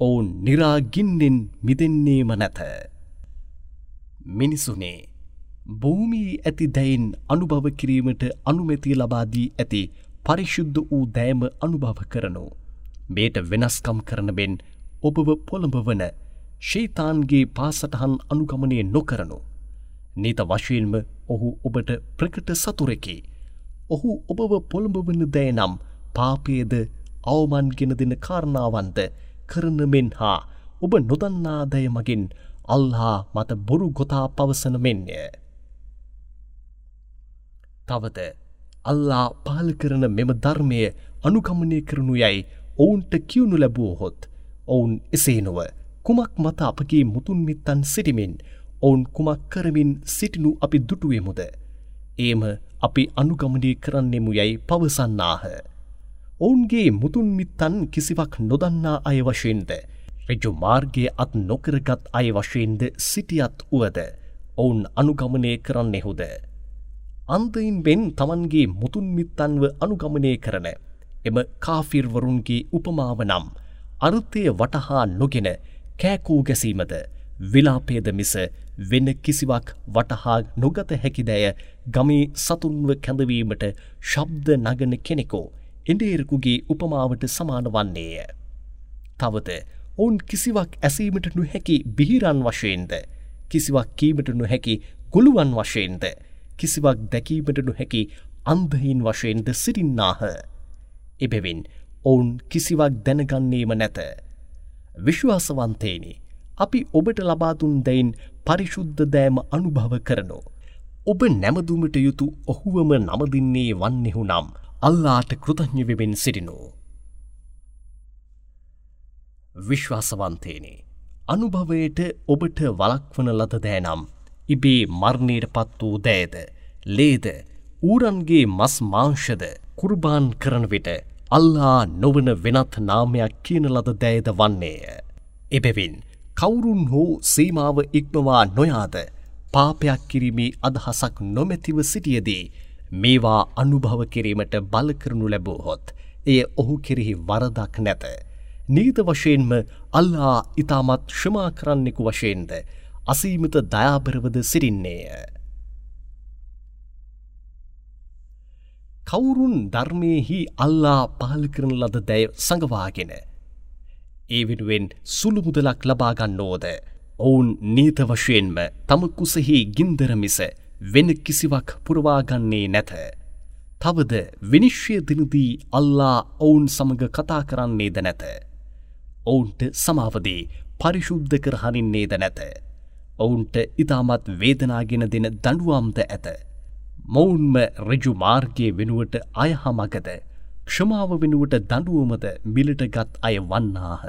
ඔවුන් නිරාගින්නෙන් මිදෙන්නේම නැත. මිනිසුනේ භූමී ඇති දැයින් අනුභව කිරීමට අනුමැතිය ලබාදී ඇති පරිශුද්ධ වූ දෑම අනුභව කරනු. මේට වෙනස්කම් කරනබෙන් ඔබව පොළඹවන ශේතාන්ගේ පාසටහන් අනුගමනය නොකරනු. නීත වශයෙන්ම ඔහු ඔබට ප්‍රකට සතුරෙකි. ඔහු ඔබව පොළඹවන දෑ නම් පාපයද අවමන්ගෙන දෙන කාරණාවන්ද කරනමෙන් හා ඔබ නොදන්නාදය මගින් අල්හා මත බොරු ගොතා පවසන මෙන්ය. තවද අල්ලා පාල කරන මෙම ධර්මය අනුගමනය කරනු යැයි ඔවුන්ට කියවුණු ලැබූහොත් ඔවුන් එසේනුව කුමක් මත අපගේ මුතුන්මිත්තන් සිටිමින් ඔවුන් කුමක් කරමින් සිටිනු අපි දුටුවමුද. ඒම අපි අනුගමනය කරන්නෙමු යැයි පවසන්නාහ. ඔවුන්ගේ මුතුන්මිත්තන් කිසිවක් නොදන්නා අය වශයෙන්ද. රජු මාර්ගයේ අත් නොකරගත් අය වශයෙන්ද සිටියත් වුවද ඔවුන් අනුගමනය කරන්නෙහුද. අන්දයින් වෙන් තමන්ගේ මුතුන්මිත්තන්ව අනුගමනය කරන එම කාෆිර්වරුන්ගේ උපමාව නම් අරුත්තය වටහා නොගෙන කෑකූ ගැසීමද විලාපේද මිස වෙන කිසිවක් වටහා නොගත හැකිදැය ගමේ සතුන්ව කැඳවීමට ශබ්ද නගන කෙනෙකෝ එඩේරකුගේ උපමාවට සමාන වන්නේය. තවද ඔවුන් කිසිවක් ඇසීමට නොහැකි බිහිරන් වශයෙන්ද කිසිවක් කීමට නොහැකි ගොළුවන් වශයෙන්ද කිසිවක් දැකීමට නොහැකි අන්දහින් වශයෙන්ද සිරින්නාහ. එබෙවින් ඔවුන් කිසිවක් දැනගන්නේම නැත. විශ්වාසවන්තේනි අපි ඔබට ලබාදුන් දැයින් පරිශුද්ධ දෑම අනුභව කරනෝ. ඔබ නැමදුමට යුතු ඔහුවම නමදින්නේ වන්නෙහු නම් අල්ලාට කෘතඥවෙබෙන් සිටිනෝ. විශ්වාසවන්තේනේ අනුභවයට ඔබට වලක්වන ලද දෑනම් ඉබේ මර්ණයට පත් වූ දෑද ලේද ඌරන්ගේ මස් මාංශද කුර්බාන් කරන විට අල්ලා නොවන වෙනත් නාමයක් කියන ලද දෑද වන්නේය. එබැවින් කවුරුන් හෝ සීමාව ඉක්මවා නොයාද පාපයක් කිරීමේ අදහසක් නොමැතිව සිටියදී මේවා අනුභව කිරීමට බලකරනු ලැබූහොත් එය ඔහු කෙරෙහි වරදක් නැත. නීත වශයෙන්ම අල්ලා ඉතාමත් ශ්‍රමා කරන්නෙකු වශයෙන්ද අසීමත දයාබරවද සිරින්නේය. කවුරුන් ධර්මයෙහි අල්ලා පහල් කරන ලද දැය සඟවාගෙන. ඒ වෙනුවෙන් සුළු මුදලක් ලබාගන්නෝද. ඔවුන් නීත වශයෙන්ම තම කුසෙහි ගින්දරමිස වෙන කිසිවක් පුරවාගන්නේ නැත. තවද විනිශ්්‍ය දිනදී අල්ලා ඔවුන් සමඟ කතා කරන්නේද නැත. ඔවුන්ට සමාවදී පරිශුද්ධ කරහනින්නේද නැත. ඔවුන්ට ඉතාමත් වේදනාගෙන දෙන දඩුවම්ද ඇත. මොවුන්ම රජු මාර්ගය වෙනුවට අයහමගද ක්ෂමාව වෙනුවට දඩුවමද මිලට ගත් අය වන්නාහ.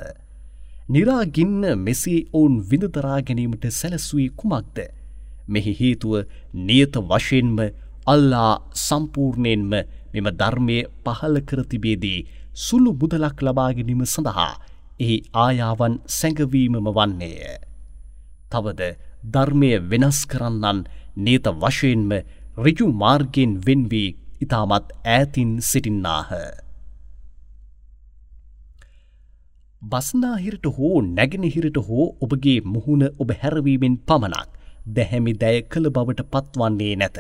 නිරාගින්න මෙසේ ඔවුන් විඳතරා ගැනීමට සැලසුවී කුමක්ද. මෙහි හේතුව නියත වශයෙන්ම අල්ලා සම්පූර්ණයෙන්ම මෙම ධර්මය පහල කරතිබේදී සුළු මුදලක් ලබාගෙනීම සඳහා එහි ආයාවන් සැඟවීමම වන්නේය. තවද ධර්මය වෙනස් කරන්නන් නේත වශයෙන්ම රිජු මාර්ගෙන් වෙන්වී ඉතාමත් ඈතින් සිටින්නාහ. බස්නාහිරට හෝ නැගෙනහිරට හෝ ඔබගේ මුහුණ ඔබ හැරවීමෙන් පමණක් දැහැමි දැය කළ බවට පත්වන්නේ නැත.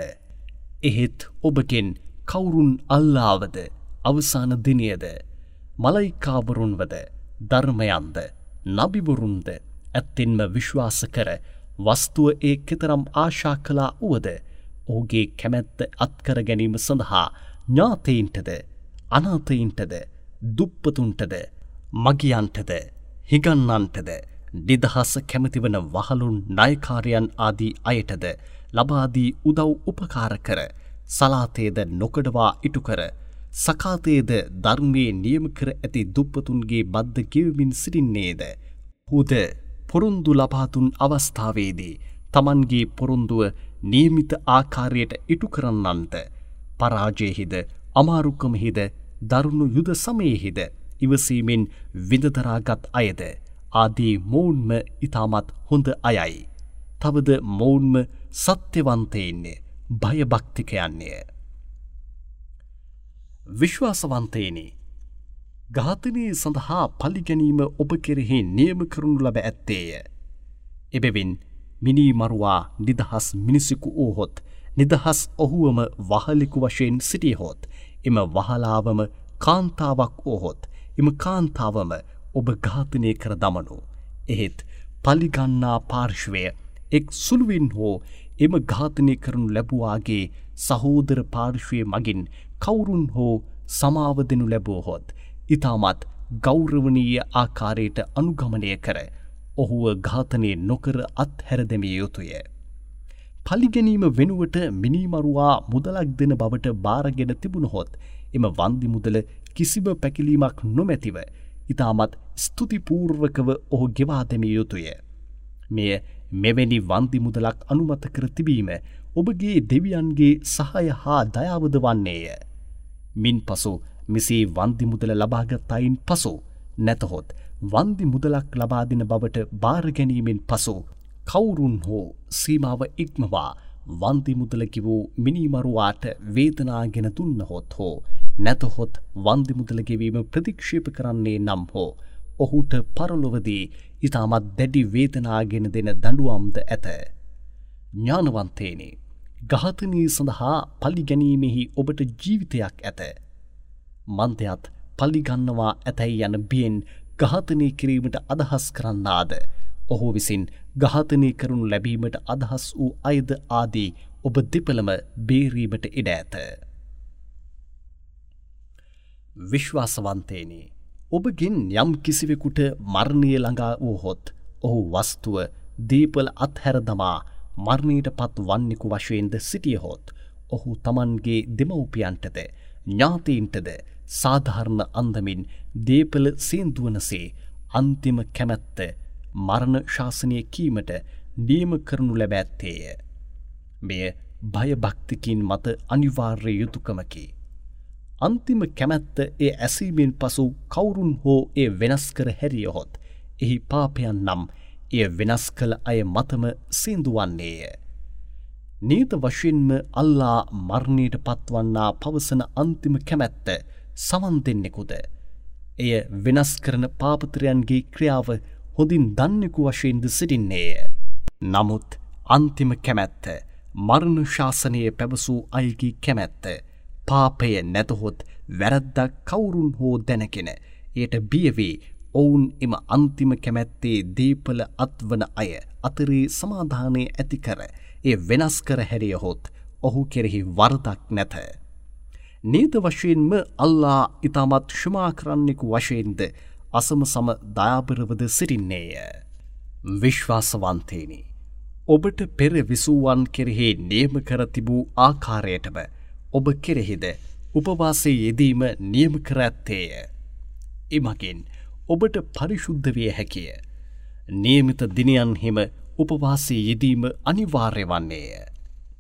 එහෙත් ඔබගෙන් කවුරුන් අල්ලාවද අවසාන දිනයද මලයිකාවරුන්වද ධර්මයන්ද නබිවරුන්ද ඇත්තෙන්ම විශ්වාස කර වස්තුව ඒ කෙතරම් ආශා කලා වුවද ඔහුගේ කැමැත්ත අත්කර ගැනීම සඳහා ඥාතයින්ටද අනාතයින්ටද දුප්පතුන්ටද මගියන්ටද හිගන්නන්ටද නිදහස කැමතිවන වහලුන් නයකාරයන් ආදී අයටද ලබාදී උදව් උපකාර කර සලාතේද නොකඩවා ඉටුකර සකාතයේද ධර්මයේ නියම කර ඇති දුප්පතුන්ගේ බද්ධ කිවමින් සිටින්නේද. හුද පොරුන්දු ලබාතුන් අවස්ථාවේදී තමන්ගේ පොරුන්දුව නියමිත ආකාරයට ඉටු කරන්නන්ට පරාජයහිද අමාරුකමහිද දරුණු යුද සමයෙහිද ඉවසීමෙන් විඳදරාගත් අයද ආදී මෝන්ම ඉතාමත් හොඳ අයයි. තවද මෝන්ම සත්‍යවන්තයන්නේ භයභක්තිකයන්නේ. විශ්වාසවන්තයනි ඝාතනය සඳහා පලිගැනීම ඔබ කෙරෙහි නියම කරනු ලබ ඇත්තේය. එබෙවින් මිනී මරුවා නිදහස් මිනිසිකු ඕහොත් නිදහස් ඔහුවම වහලිකු වශයෙන් සිටියහොත් එම වහලාවම කාන්තාවක් ඕහොත් එම කාන්තාවම ඔබ ඝාතනය කර දමනු. එහෙත් පලිගන්නා පාර්ශ්වය එක් සුළුවෙන් හෝ එම ඝාතනය කරනු ලැබුවාගේ සහෝදර පාර්ශ්වය මගින් කවුරුන් හෝ සමාව දෙනු ලැබූහොත් ඉතාමත් ගෞරවනීය ආකාරයට අනුගමනය කර ඔහුව ඝාතනය නොකර අත්හැරදමිය යුතුය. පලිගැනීම වෙනුවට මිනිමරුවා මුදලක් දෙන බවට බාරගෙන තිබුණහොත් එම වන්දි මුදල කිසිම පැකිලීමක් නොමැතිව ඉතාමත් ස්තුතිපූර්වකව ඔහු ගෙවාදමිය යුතුය. මෙය මෙවැනි වන්දි මුදලක් අනුමත කර තිබීම ඔබගේ දෙවියන්ගේ සහය හා දයාවද වන්නේය. මින් පසු මිසී වන්දි මුදල ලබාගත්තයින් පසු නැතහොත් වන්දි මුදලක් ලබාදින බවට භාරගැනීමෙන් පසු කවුරුන් හෝ සීමාව ඉක්මවා වන්දි මුදලකි වූ මිනිමරුවාට වේදනාගෙන දුන්නහොත් හෝ නැතහොත් වන්දි මුදලගෙවීම ප්‍රතික්ෂේප කරන්නේ නම් හෝ ඔහුට පරලොවදී ඉතාමත් දැඩි වේදනාගෙන දෙන දඩුවම්ද ඇත. ඥානවන්තේනේ ගහතනී සඳහා පලිගැනීමෙහි ඔබට ජීවිතයක් ඇත. මන්තයත් පල්ලිගන්නවා ඇතැයි යන බියෙන් ගහතනය කිරීමට අදහස් කරන්නාද. ඔහු විසින් ගහතනය කරනු ලැබීමට අදහස් වූ අයද ආදී ඔබ දෙපළම බේරීමට ඉඩ ඇත. විශ්වාසවන්තේනේ ඔබගෙන් යම් කිසිවෙකුට මරණය ළඟා වූහොත් ඔහු වස්තුව දීපල අත්හැර දමා මරණීට පත් වන්නෙකු වශයෙන්ද සිටියහොත් ඔහු තමන්ගේ දෙමවපියන්ටද ඥාතීන්ටද සාධාරණ අන්දමින් දේපල සේන්දුවනසේ අන්තිම කැමැත්ත මරණ ශාසනය කීමට නියම කරනු ලැබ ඇත්තේය. මෙය භයභක්තිකින් මත අනිවාර්ය යුතුකමකි. අන්තිම කැමැත්ත ඒ ඇසීමෙන් පසු කවුරුන් හෝ ඒ වෙනස් කර හැරියහොත් එහි පාපයන් නම් එය වෙනස් කළ අය මතම සින්දුවන්නේය. නීත වශයෙන්ම අල්ලා මර්ණයට පත්වන්නා පවසන අන්තිම කැමැත්ත සවන් දෙන්නෙකුද. එය වෙනස් කරන පාපතරයන්ගේ ක්‍රියාව හොඳින් දන්නෙකු වශයෙන්ද සිටින්නේය. නමුත් අන්තිම කැමැත්ත මරණ ශාසනය පැවසූ අයගේ කැමැත්ත පාපය නැතහොත් වැරද්දක් කවුරුන් හෝ දැනකෙන එයට බියවී ඔවුන් එම අන්තිම කැමැත්තේ දීපල අත්වන අය අතරේ සමාධානය ඇතිකර ඒ වෙනස් කර හැරියහොත් ඔහු කෙරෙහි වරදක් නැත. නීත වශයෙන්ම අල්ලා ඉතාමත් ශමා කරන්නෙකු වශයෙන්ද අසම සම දයාබරවද සිටින්නේය. විශ්වාසවන්තේනි. ඔබට පෙර විසූවන් කෙරෙහි නියම කර තිබූ ආකාරයටම ඔබ කෙරෙහිද උපවාසය යෙදීම නියම කර ඇත්තේය. එමගින් ඔබට පරිශුද්ධ විය හැකිය. නියමිත දිනයන්හෙම උපවාසය යෙදීම අනිවාර්ය වන්නේය.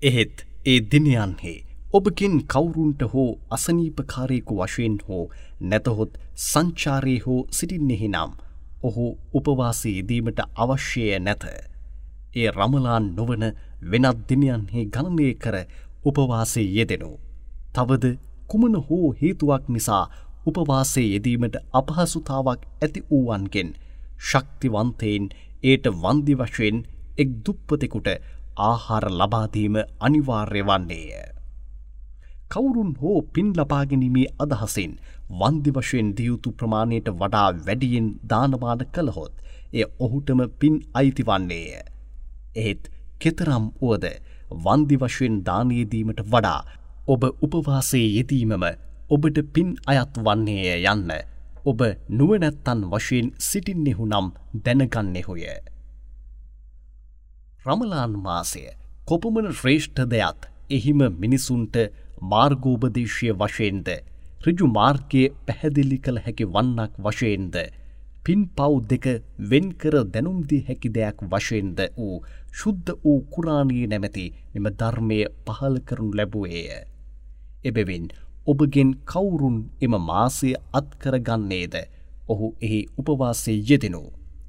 එහෙත් ඒ දිනයන්හි ඔබකින් කවුරුන්ට හෝ අසනීපකාරයෙකු වශයෙන් හෝ නැතහොත් සංචාරය හෝ සිටින්නෙහි නම් ඔහු උපවාසය යෙදීමට අවශ්‍යය නැත. ඒ රමලාන් නොවන වෙනත් දිනයන්හි ගණනය කර උපවාසය යෙදෙනු. තවද කුමන හෝ හේතුවක් නිසා උපවාසය යෙදීමට අපහසුතාවක් ඇති වූවන්ගෙන් ශක්තිවන්තයෙන් ඒට වන්දි වශයෙන් එක් දුප්පතෙකුට ආහාර ලබාදීම අනිවාර්ය වන්නේය. කවුරුන් හෝ පින් ලබාගෙනීමේ අදහසින් වන්දි වශයෙන් දියුතු ප්‍රමාණයට වඩා වැඩියෙන් දානවාන කළහොත් එය ඔහුටම පින් අයිති වන්නේය. එහෙත් කෙතරම් වුවද වන්දි වශයෙන් දානයේදීමට වඩා ඔබ උපවාසයේ යෙදීමම ඔබට පින් අයත් වන්නේය යන්න ඔබ නුවනැත්තන් වශයෙන් සිටින්නෙහු නම් දැනගන්නෙහුය. රමලාන් මාසය කොපමන ශ්‍රේෂ්ඨ දෙයක් එහිම මිනිසුන්ට මාර්ගෝපදේශය වශයෙන්ද රිජු මාර්ගය පැහැදිලි කළ හැකි වන්නක් වශයෙන්ද පින් පව් දෙක වෙන්කර දැනුම්දී හැකි දෙයක් වශයෙන්ද වූ ශුද්ධ වූ කුරාණී නැමැති මෙම ධර්මය පහල කරනු ලැබුවේය. එබෙවින් ඔබගෙන් කවුරුන් එම මාසය අත්කරගන්නේද ඔහු එහි උපවාසය යෙදෙනු.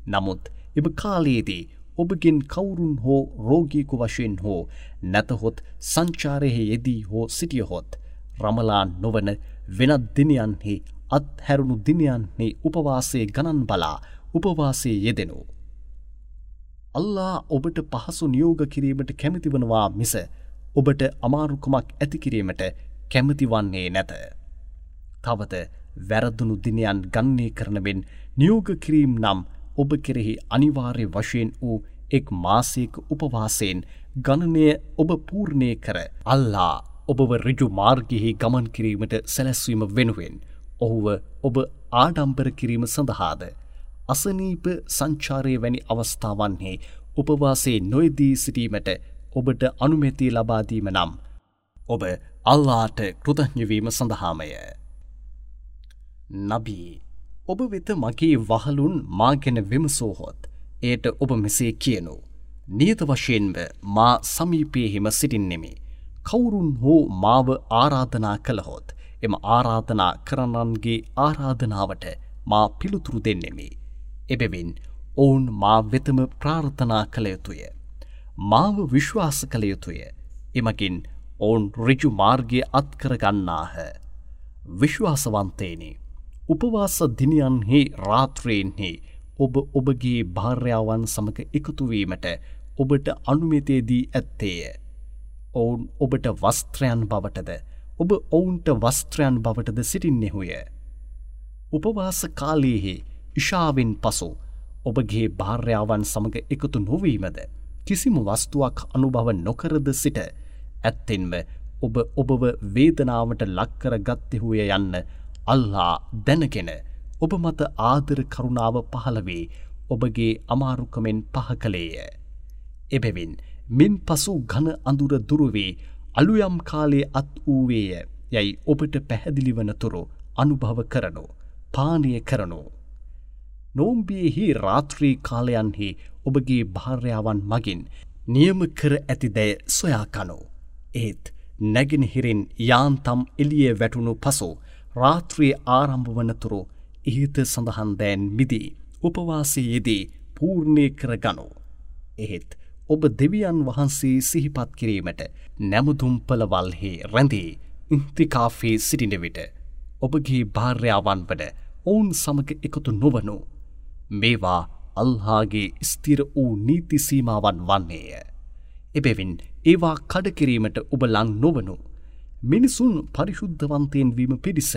නමුත් එම කාලයේදී ඔබගෙන් කවුරුන් හෝ රෝගීකු වශයෙන් හෝ නැතහොත් සංචාරයෙහි යෙදී හෝ සිටියහොත් රමලා නොවන වෙනත් දිනයන්හි අත්හැරුණු දිනයන්හි උපවාසයේ ගණන් බලා උපවාසයේ යෙදෙනු. අල්ලා ඔබට පහසු නියෝග කිරීමට කැමතිවනවා මිස ඔබට අමාරුකමක් ඇතිකිරීමට කැමති වන්නේ නැත. තවද වැරදුණු දිනයන් ගන්නේ කරනවෙන් නියෝග කිරීම් නම් ඔබ කෙරෙහි අනිවාර්ය වශයෙන් වූ එක් මාසයක උපවාසයෙන් ගණනය ඔබ පූර්ණය කර අල්ලා ඔබව රිජු මාර්ගයෙහි ගමන් කිරීමට සැලැස්වීම වෙනුවෙන් ඔහුව ඔබ ආඩම්බර කිරීම සඳහාද අසනීප සංචාරය වැනි අවස්ථාවන්හි උපවාසේ නොයදී සිටීමට ඔබට අනුමැතිය ලබාදීම නම් ඔබ අල්ලාට කෘතඥවීම සඳහාමය. නබී ඔබ වෙත මගේ වහලුන් මාගෙන විමසෝහොත් ඒට ඔබ මෙසේ කියනු. නියත වශයෙන්ව මා සමීපයහෙම සිටින්නෙමි. කවුරුන් හෝ මාව ආරාධනා කළහොත් එම ආරාධනා කරන්නන්ගේ ආරාධනාවට මා පිළිතුරු දෙන්නෙමි. එබැවින් ඔවුන් මා වෙතම ප්‍රාර්ථනා කළ යුතුය. මාව විශ්වාස කළ යුතුය. එමකින් ඔවුන් රිජු මාර්ගය අත්කරගන්නාහ. විශ්වාසවන්තේනි. උපවාස දිනියන්හි රාත්‍රයෙන්හි ඔබ ඔබගේ භාර්යාවන් සමඟ එකතුවීමට ඔබට අනුමතයේදී ඇත්තේය. ඔවුන් ඔබට වස්ත්‍රයන් බවටද ඔබ ඔවුන්ට වස්ත්‍රයන් බවටද සිටින්නෙහුය. උපවාස කාලයේහි ඉශාවෙන් පසු ඔබගේ භාර්යාවන් සමඟ එකතු නොවීමද කිසිම වස්තුවක් අනුභව නොකරද සිට ඇත්තෙන්ම ඔබ ඔබව වේදනාවට ලක්කර ගත්තෙහුය යන්න අල්ලා දැනගෙන ඔබ මත ආදර කරුණාව පහළවේ ඔබගේ අමාරුකමෙන් පහ කළේය. එබැවින් මින් පසු ගන අඳුර දුරුවේ අලුයම් කාලේ අත් වූවේය යැයි ඔබට පැහැදිලිවනතුරු අනුභව කරනු පානය කරනු. නෝම්බියෙහි රාත්‍රී කාලයන්හි ඔබගේ භාර්යාවන් මගින් නියම කර ඇතිදැය සොයාකනු. ඒත් නැගෙනහිරින් යාන්තම් එලිය වැටුණු පසු රාත්‍රී ආරම්භ වනතුරු ඉහිත සඳහන් දෑන් මිදී උපවාසයේදී පූර්ණය කර ගනු. එහෙත් ඔබ දෙවියන් වහන්සේ සිහිපත් කිරීමට නැමුදුම්පලවල්හි රැඳී ඉන්තිකාෆේ සිටින විට ඔබගේ භාර්යාවන් වන ඔවුන් සමග එකතු නොවනු. මේවා අල්හාගේ ස්තිර වූ නීතිසීමාවන් වන්නේය. එබැවින් ඒවා කඩකිරීමට ඔබ ලං නොවනු. මිනිසුන් පරිශුද්ධවන්තයෙන් වීම පිරිස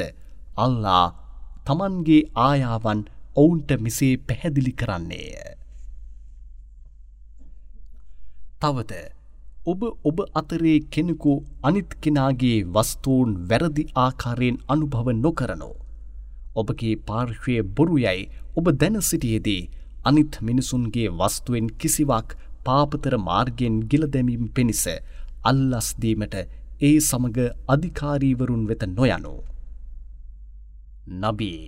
අල්ලා තමන්ගේ ආයාවන් ඔවුන්ට මෙසේ පැහැදිලි කරන්නේය. තවද ඔබ ඔබ අතරේ කෙනෙකු අනිත් කෙනාගේ වස්තූන් වැරදි ආකාරයෙන් අනුභව නොකරනෝ. ඔබගේ පාර්ශ්වය බොරු යැයි ඔබ දැන සිටියේදී අනිත් මිනිසුන්ගේ වස්තුවෙන් කිසිවක් පාපතර මාර්ගෙන් ගිලදැමීම් පිණිස අල්ලස්දීමට ඒ සමග අධිකාරීවරුන් වෙත නොයනෝ. නබී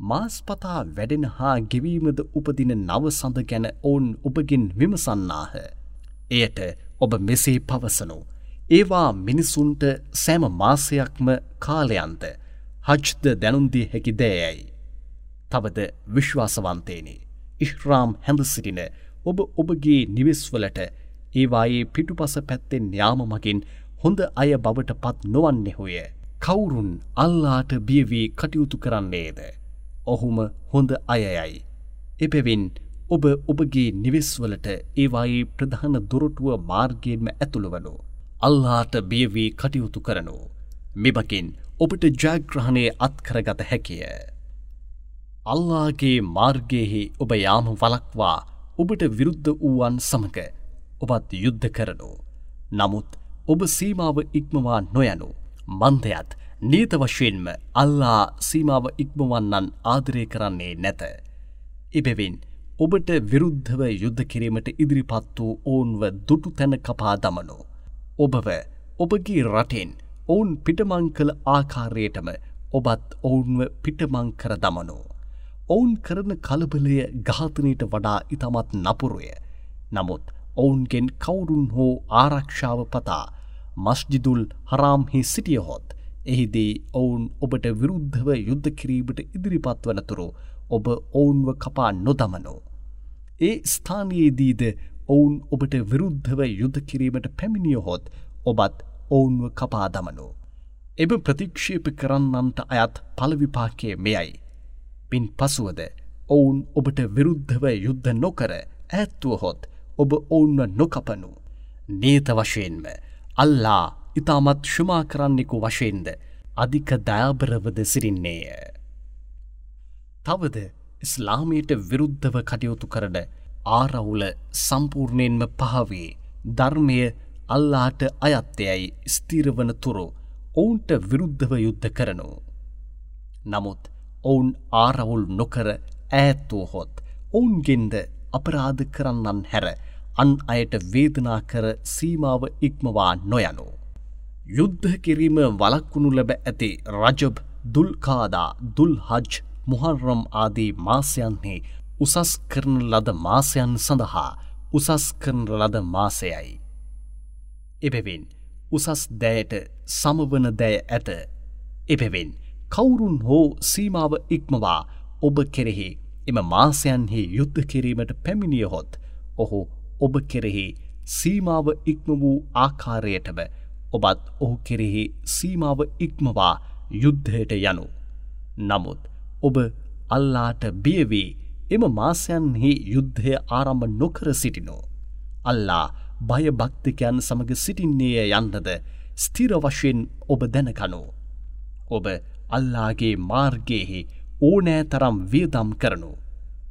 මාස්පතා වැඩෙන හා ගෙවීමද උපදින නව සඳ ගැන ඔවුන් ඔබගින් විමසන්නාහ. එයට ඔබ මෙසේ පවසනු. ඒවා මිනිසුන්ට සෑම මාසයක්ම කාලයන්ත හජ්ද දැනුන්දී හැකි දෑයයි. තවද විශ්වාසවන්තේනේ. ඉශ්රාම් හැඳ සිටින ඔබ ඔබගේ නිවෙස්වලට ඒවායේ පිටුපස පැත්තෙන් යාම මගින් හොඳ අය බවට පත් නොවන්නෙහුය. කවුරුන් අල්ලාට බියවී කටයුතු කරන්නේද. ඔහුම හොඳ අයයයි. එපෙවින් ඔබ ඔබගේ නිවෙස්වලට ඒවායේ ප්‍රධාන දොරටුව මාර්ගයෙන්ම ඇතුළුවනු. අල්ලාට බියවී කටයුතු කරනු. මෙබකින් ඔබට ජයග්‍රහණය අත්කරගත හැකිය. අල්ලාගේ මාර්ගයෙහි ඔබ යාම වලක්වා ඔබට විරුද්ධ වූවන් සමඟ ඔබත් යුද්ධ කරනු. නමුත් ඔබ සීමාව ඉක්මවා නොයනු. මන්දයත් නීත වශයෙන්ම අල්ලා සීමාව ඉක්මවන්නන් ආදරය කරන්නේ නැත. එබෙවින් ඔබට විරුද්ධව යුද්ධ කිරීමට ඉදිරිපත් වූ ඔවුන්ව දුටු තැන කපා දමනු. ඔබව ඔබගේ රටෙන් ඔවුන් පිටමං කළ ආකාරයටම ඔබත් ඔවුන්ව පිටමං කර දමනු. ඔවුන් කරන කලබලය ඝාතනයට වඩා ඉතාමත් නපුරුය. නමුත් ඔවුන්ගෙන් කවුරුන් හෝ ආරක්ෂාව පතා මස්ජිදුල් හරාම්හි සිටියහොත් එහිදී ඔවුන් ඔබට විරුද්ධව යුද්ධ කිරීමට ඉදිරිපත් වනතුරු ඔබ ඔවුන්ව කපා නොදමනෝ. ඒ ස්ථානයේදීද ඔවුන් ඔබට විරුද්ධව යුද්ධ කිරීමට පැමිණියහොත් ඔබත් ඔවුන්ව කපා දමනෝ. එබ ප්‍රතික්ෂේප කරන්නන්ට අයත් පලවිපාකය මෙයයි. පින් පසුවද ඔවුන් ඔබට විරුද්ධව යුද්ධ නොකර ඇත්තුවහොත් ඔබ ඔවුන්ව නොකපනු. නේත වශයෙන්ම අල්ලා ඉතාමත් ශුමා කරන්නෙකු වශයෙන්ද අධික දයාබරවද සිරින්නේය. තවද ඉස්ලාමයට විරුද්ධව කටයුතු කරන ආරවුල සම්පූර්ණයෙන්ම පහවේ ධර්මය අල්ලාට අයත්තයයි ස්තීරවන තුරු ඔවුන්ට විරුද්ධව යුද්ධ කරනු. නමුත් ඔවුන් ආරවුල් නොකර ඈත්තුව හොත් ඔවුන්ගෙන්ද අපරාධ කරන්නන් හැර අන් අයට වේදනා කර සීමාව ඉක්මවා නොයනු. යුද්ධ කිරීම වලක්වුණු ලැබ ඇති රජබ් දුල්කාදා දුල් හජ් මුහර්රම් ආදී මාසයන්හි උසස් කරන ලද මාසයන් සඳහා උසස් කරන ලද මාසයයි. එබැවින් උසස් දෑයට සමවන දෑ ඇත එපෙවෙන් කවුරුන් හෝ සීමාව ඉක්මවා ඔබ කෙරෙහි එම මාසයන්හි යුද්ධ කිරීමට පැමිණියහොත් ඔහු ඔබ කෙරෙහි සීමාව ඉක්ම වූ ආකාරයටම ඔබත් ඔහු කෙරෙහි සීමාව ඉක්මවා යුද්ධයට යනු. නමුත් ඔබ අල්ලාට බියවී එම මාසයන්හි යුද්ධය ආරම්භ නොකර සිටිනෝ. අල්ලා භයභක්තිකයන් සමඟ සිටින්නේය යන්නද ස්තිර වශයෙන් ඔබ දැනකනු. ඔබ අල්ලාගේ මාර්ගයෙහි ඕනෑ තරම් වියදම් කරනු.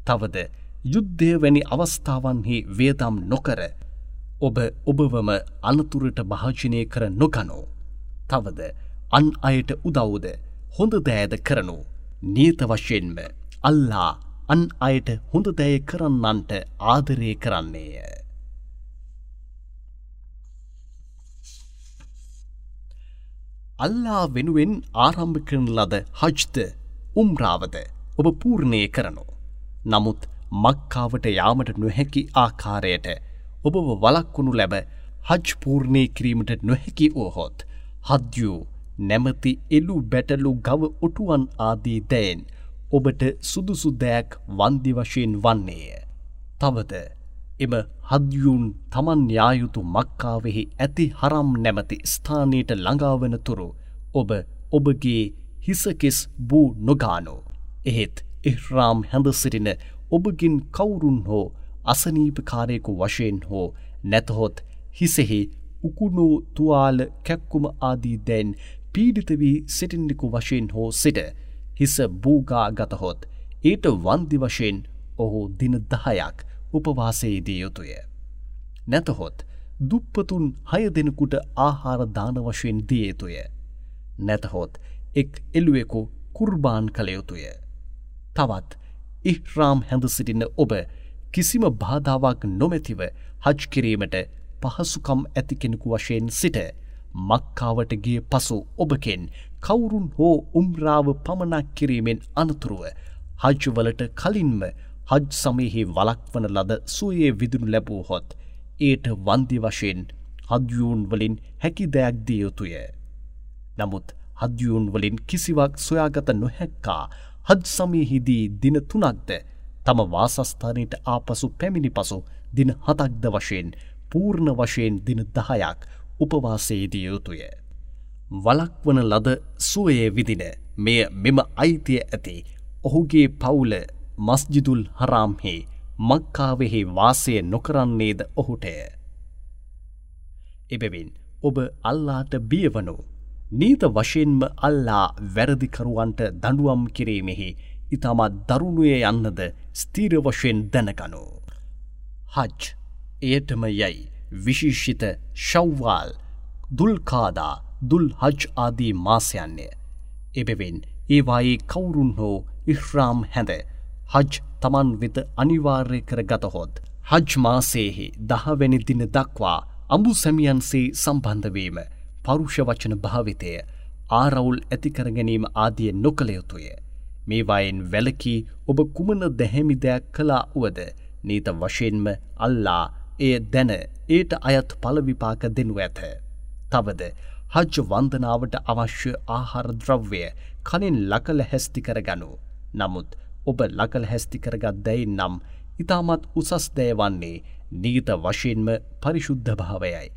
තවද යුද්ධය වැනි අවස්ථාවන්හි වේදම් නොකර ඔබ ඔබවම අනතුරට භාජනය කර නොගනෝ. තවද අන් අයට උදව්ද හොඳ දෑද කරනු. නීත වශයෙන්ම අල්ලා අන් අයට හොඳ දෑය කරන්නන්ට ආදරය කරන්නේය. අල්ලා වෙනුවෙන් ආරම්භ කරන ලද හජ්ත උම්රාවද ඔබ පූර්ණය කරනු. නමුත් මක්කාවට යාමට නොහැකි ආකාරයට ඔබව වලක්වුණු ලැබ හජ් පූර්ණය කිරීමට නොහැකි ඕහොත් හද්‍යූ නැමති එලු බැටලු ගව ඔටුවන් ආදී දෑන් ඔබට සුදුසු දෑක් වන්දි වශයෙන් වන්නේය. තවද එම හද්‍යූන් තමන් යායුතු මක්කාවෙහි ඇති හරම් නැමති ස්ථානයට ළඟාවන තුරු ඔබ ඔබගේ හිසකෙස් බූ නොගානෝ. එහෙත් ඉහ්රාම් හැඳ සිටින ඔබගින් කවුරුන් හෝ අසනීපකාරයෙකු වශයෙන් හෝ නැතහොත් හිසෙහි උකුණු තුවාල කැක්කුම ආදී දැන් පීඩිතවී සිටින්නෙකු වශයෙන් හෝ සිට හිස බූගා ගතහොත් ඊට වන්දි වශයෙන් ඔහු දින දහයක් උපවාසයේදී යුතුය. නැතහොත් දුප්පතුන් හය දෙනෙකුට ආහාර දාන වශයෙන් දියයුතුය. නැතහොත් එක් එළුවෙකු කුර්බාන් කළයුතුය. තවත් ඉහ්රාම් හැඳ සිටින්න ඔබ කිසිම බාධාවක් නොමැතිව හජ් කිරීමට පහසුකම් ඇති කෙනෙකු වශයෙන් සිට මක්කාවට ගිය පසු ඔබකෙන් කවුරුන් හෝ උම්රාව පමණක් කිරීමෙන් අනතුරුව හජ්වලට කලින්ම හජ් සමයෙහි වලක්වන ලද සුවයේ විදුනු ලැබූ හොත් ඒට වන්දි වශයෙන් හද්‍යූන් වලින් හැකි දෙයක් දිය යුතුය. නමුත් හද්‍යූන් වලින් කිසිවක් සොයාගත නොහැක්කා හජ් සමයෙහිදී දින තුනක්ද තම වාසස්ථානයට ආපසු පැමිණි පසු දින හතක්ද වශයෙන් පූර්ණ වශයෙන් දින දහයක් උපවාසයේදිය යුතුය. වලක්වන ලද සුවයේ විදින මෙය මෙම අයිතිය ඇති ඔහුගේ පවුල මස්ජිදුල් හරාම්හි මක්කාවෙහි වාසය නොකරන්නේද ඔහුටය. එබැවින් ඔබ අල්ලාට බියවනු නීත වශයෙන්ම අල්ලා වැරදිකරුවන්ට දඩුවම් කිරීමෙහි ඉතාමත් දරුණුය යන්නද ස්තීර වශයෙන් දැනගනු. හජ් එයටම යැයි විශිෂිත ශව්වාල් දුල්කාදා දුල් හජ් ආදී මාසයන්නේ. එබෙවෙන් ඒවායේ කවුරුන් හෝ ඉහ්රාම් හැඳ හජ් තමන් වෙත අනිවාර්ය කර ගතහොත්. හජ් මාසේහි දහවැනි දින දක්වා අඹු සැමියන්සේ සම්බන්ධවීම පරුෂ වචන භාවිතය ආරවුල් ඇතිකර ගැනීම ආදිය නොකළයුතුය. මේවායෙන් වැලකී ඔබ කුමන දැහැමි දෙයක් කලා වුවද නීත වශයෙන්ම අල්ලා එය දැන ඒට අයත් පලවිපාක දෙනු ඇත. තවද හජ්ජ වන්දනාවට අවශ්‍ය ආහාර ද්‍රව්‍ය කනින් ලකල හැස්ති කරගනු. නමුත් ඔබ ලකල හැස්ති කරගත් දැයි නම් ඉතාමත් උසස් දෑවන්නේ නීත වශයෙන්ම පරිශුද්ධ භාවයයි.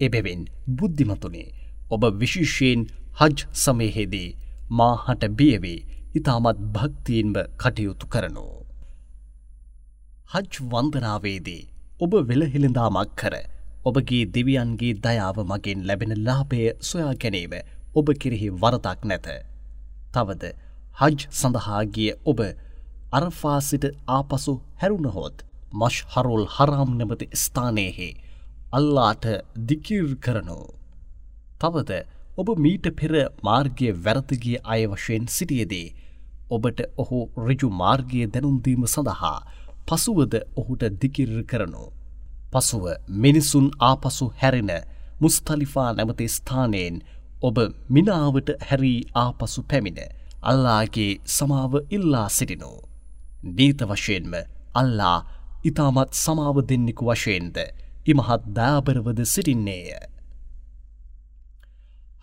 එබැවින් බුද්ධිමතුනේ ඔබ විශිෂයෙන් හජ් සමයහෙදී මාහට බියවී ඉතාමත් භක්තියෙන්ම කටයුතු කරනු. හජ් වන්දනාවේදී ඔබ වෙළහෙළඳාමක් කර ඔබගේ දෙවියන්ගේ දයාව මගින් ලැබෙන ලාභය සොයා ගැනීම ඔබ කෙරෙහි වරදක් නැත. තවද හජ් සඳහාගිය ඔබ අරෆාසිට ආපසු හැරුණහොත් මශ් හරුල් හරාම් නැමති ස්ථානයෙහි අල්ලාට දිකිර් කරනු. තවද ඔබ මීට පෙර මාර්ගය වැරදිගිය අය වශයෙන් සිටියදී ඔබට ඔහු රිජු මාර්ගය දැනුම්දීම සඳහා පසුවද ඔහුට දිකිර් කරනු. පසුව මිනිසුන් ආපසු හැරෙන මුස්තලිෆා නැමති ස්ථානයෙන් ඔබ මිනාවට හැරී ආපසු පැමිණ අල්ලාගේ සමාව ඉල්ලා සිටිනු. නීත වශයෙන්ම අල්ලා ඉතාමත් සමාව දෙන්නෙකු වශයෙන්ද ඉමහත් දාබරවද සිටින්නේය.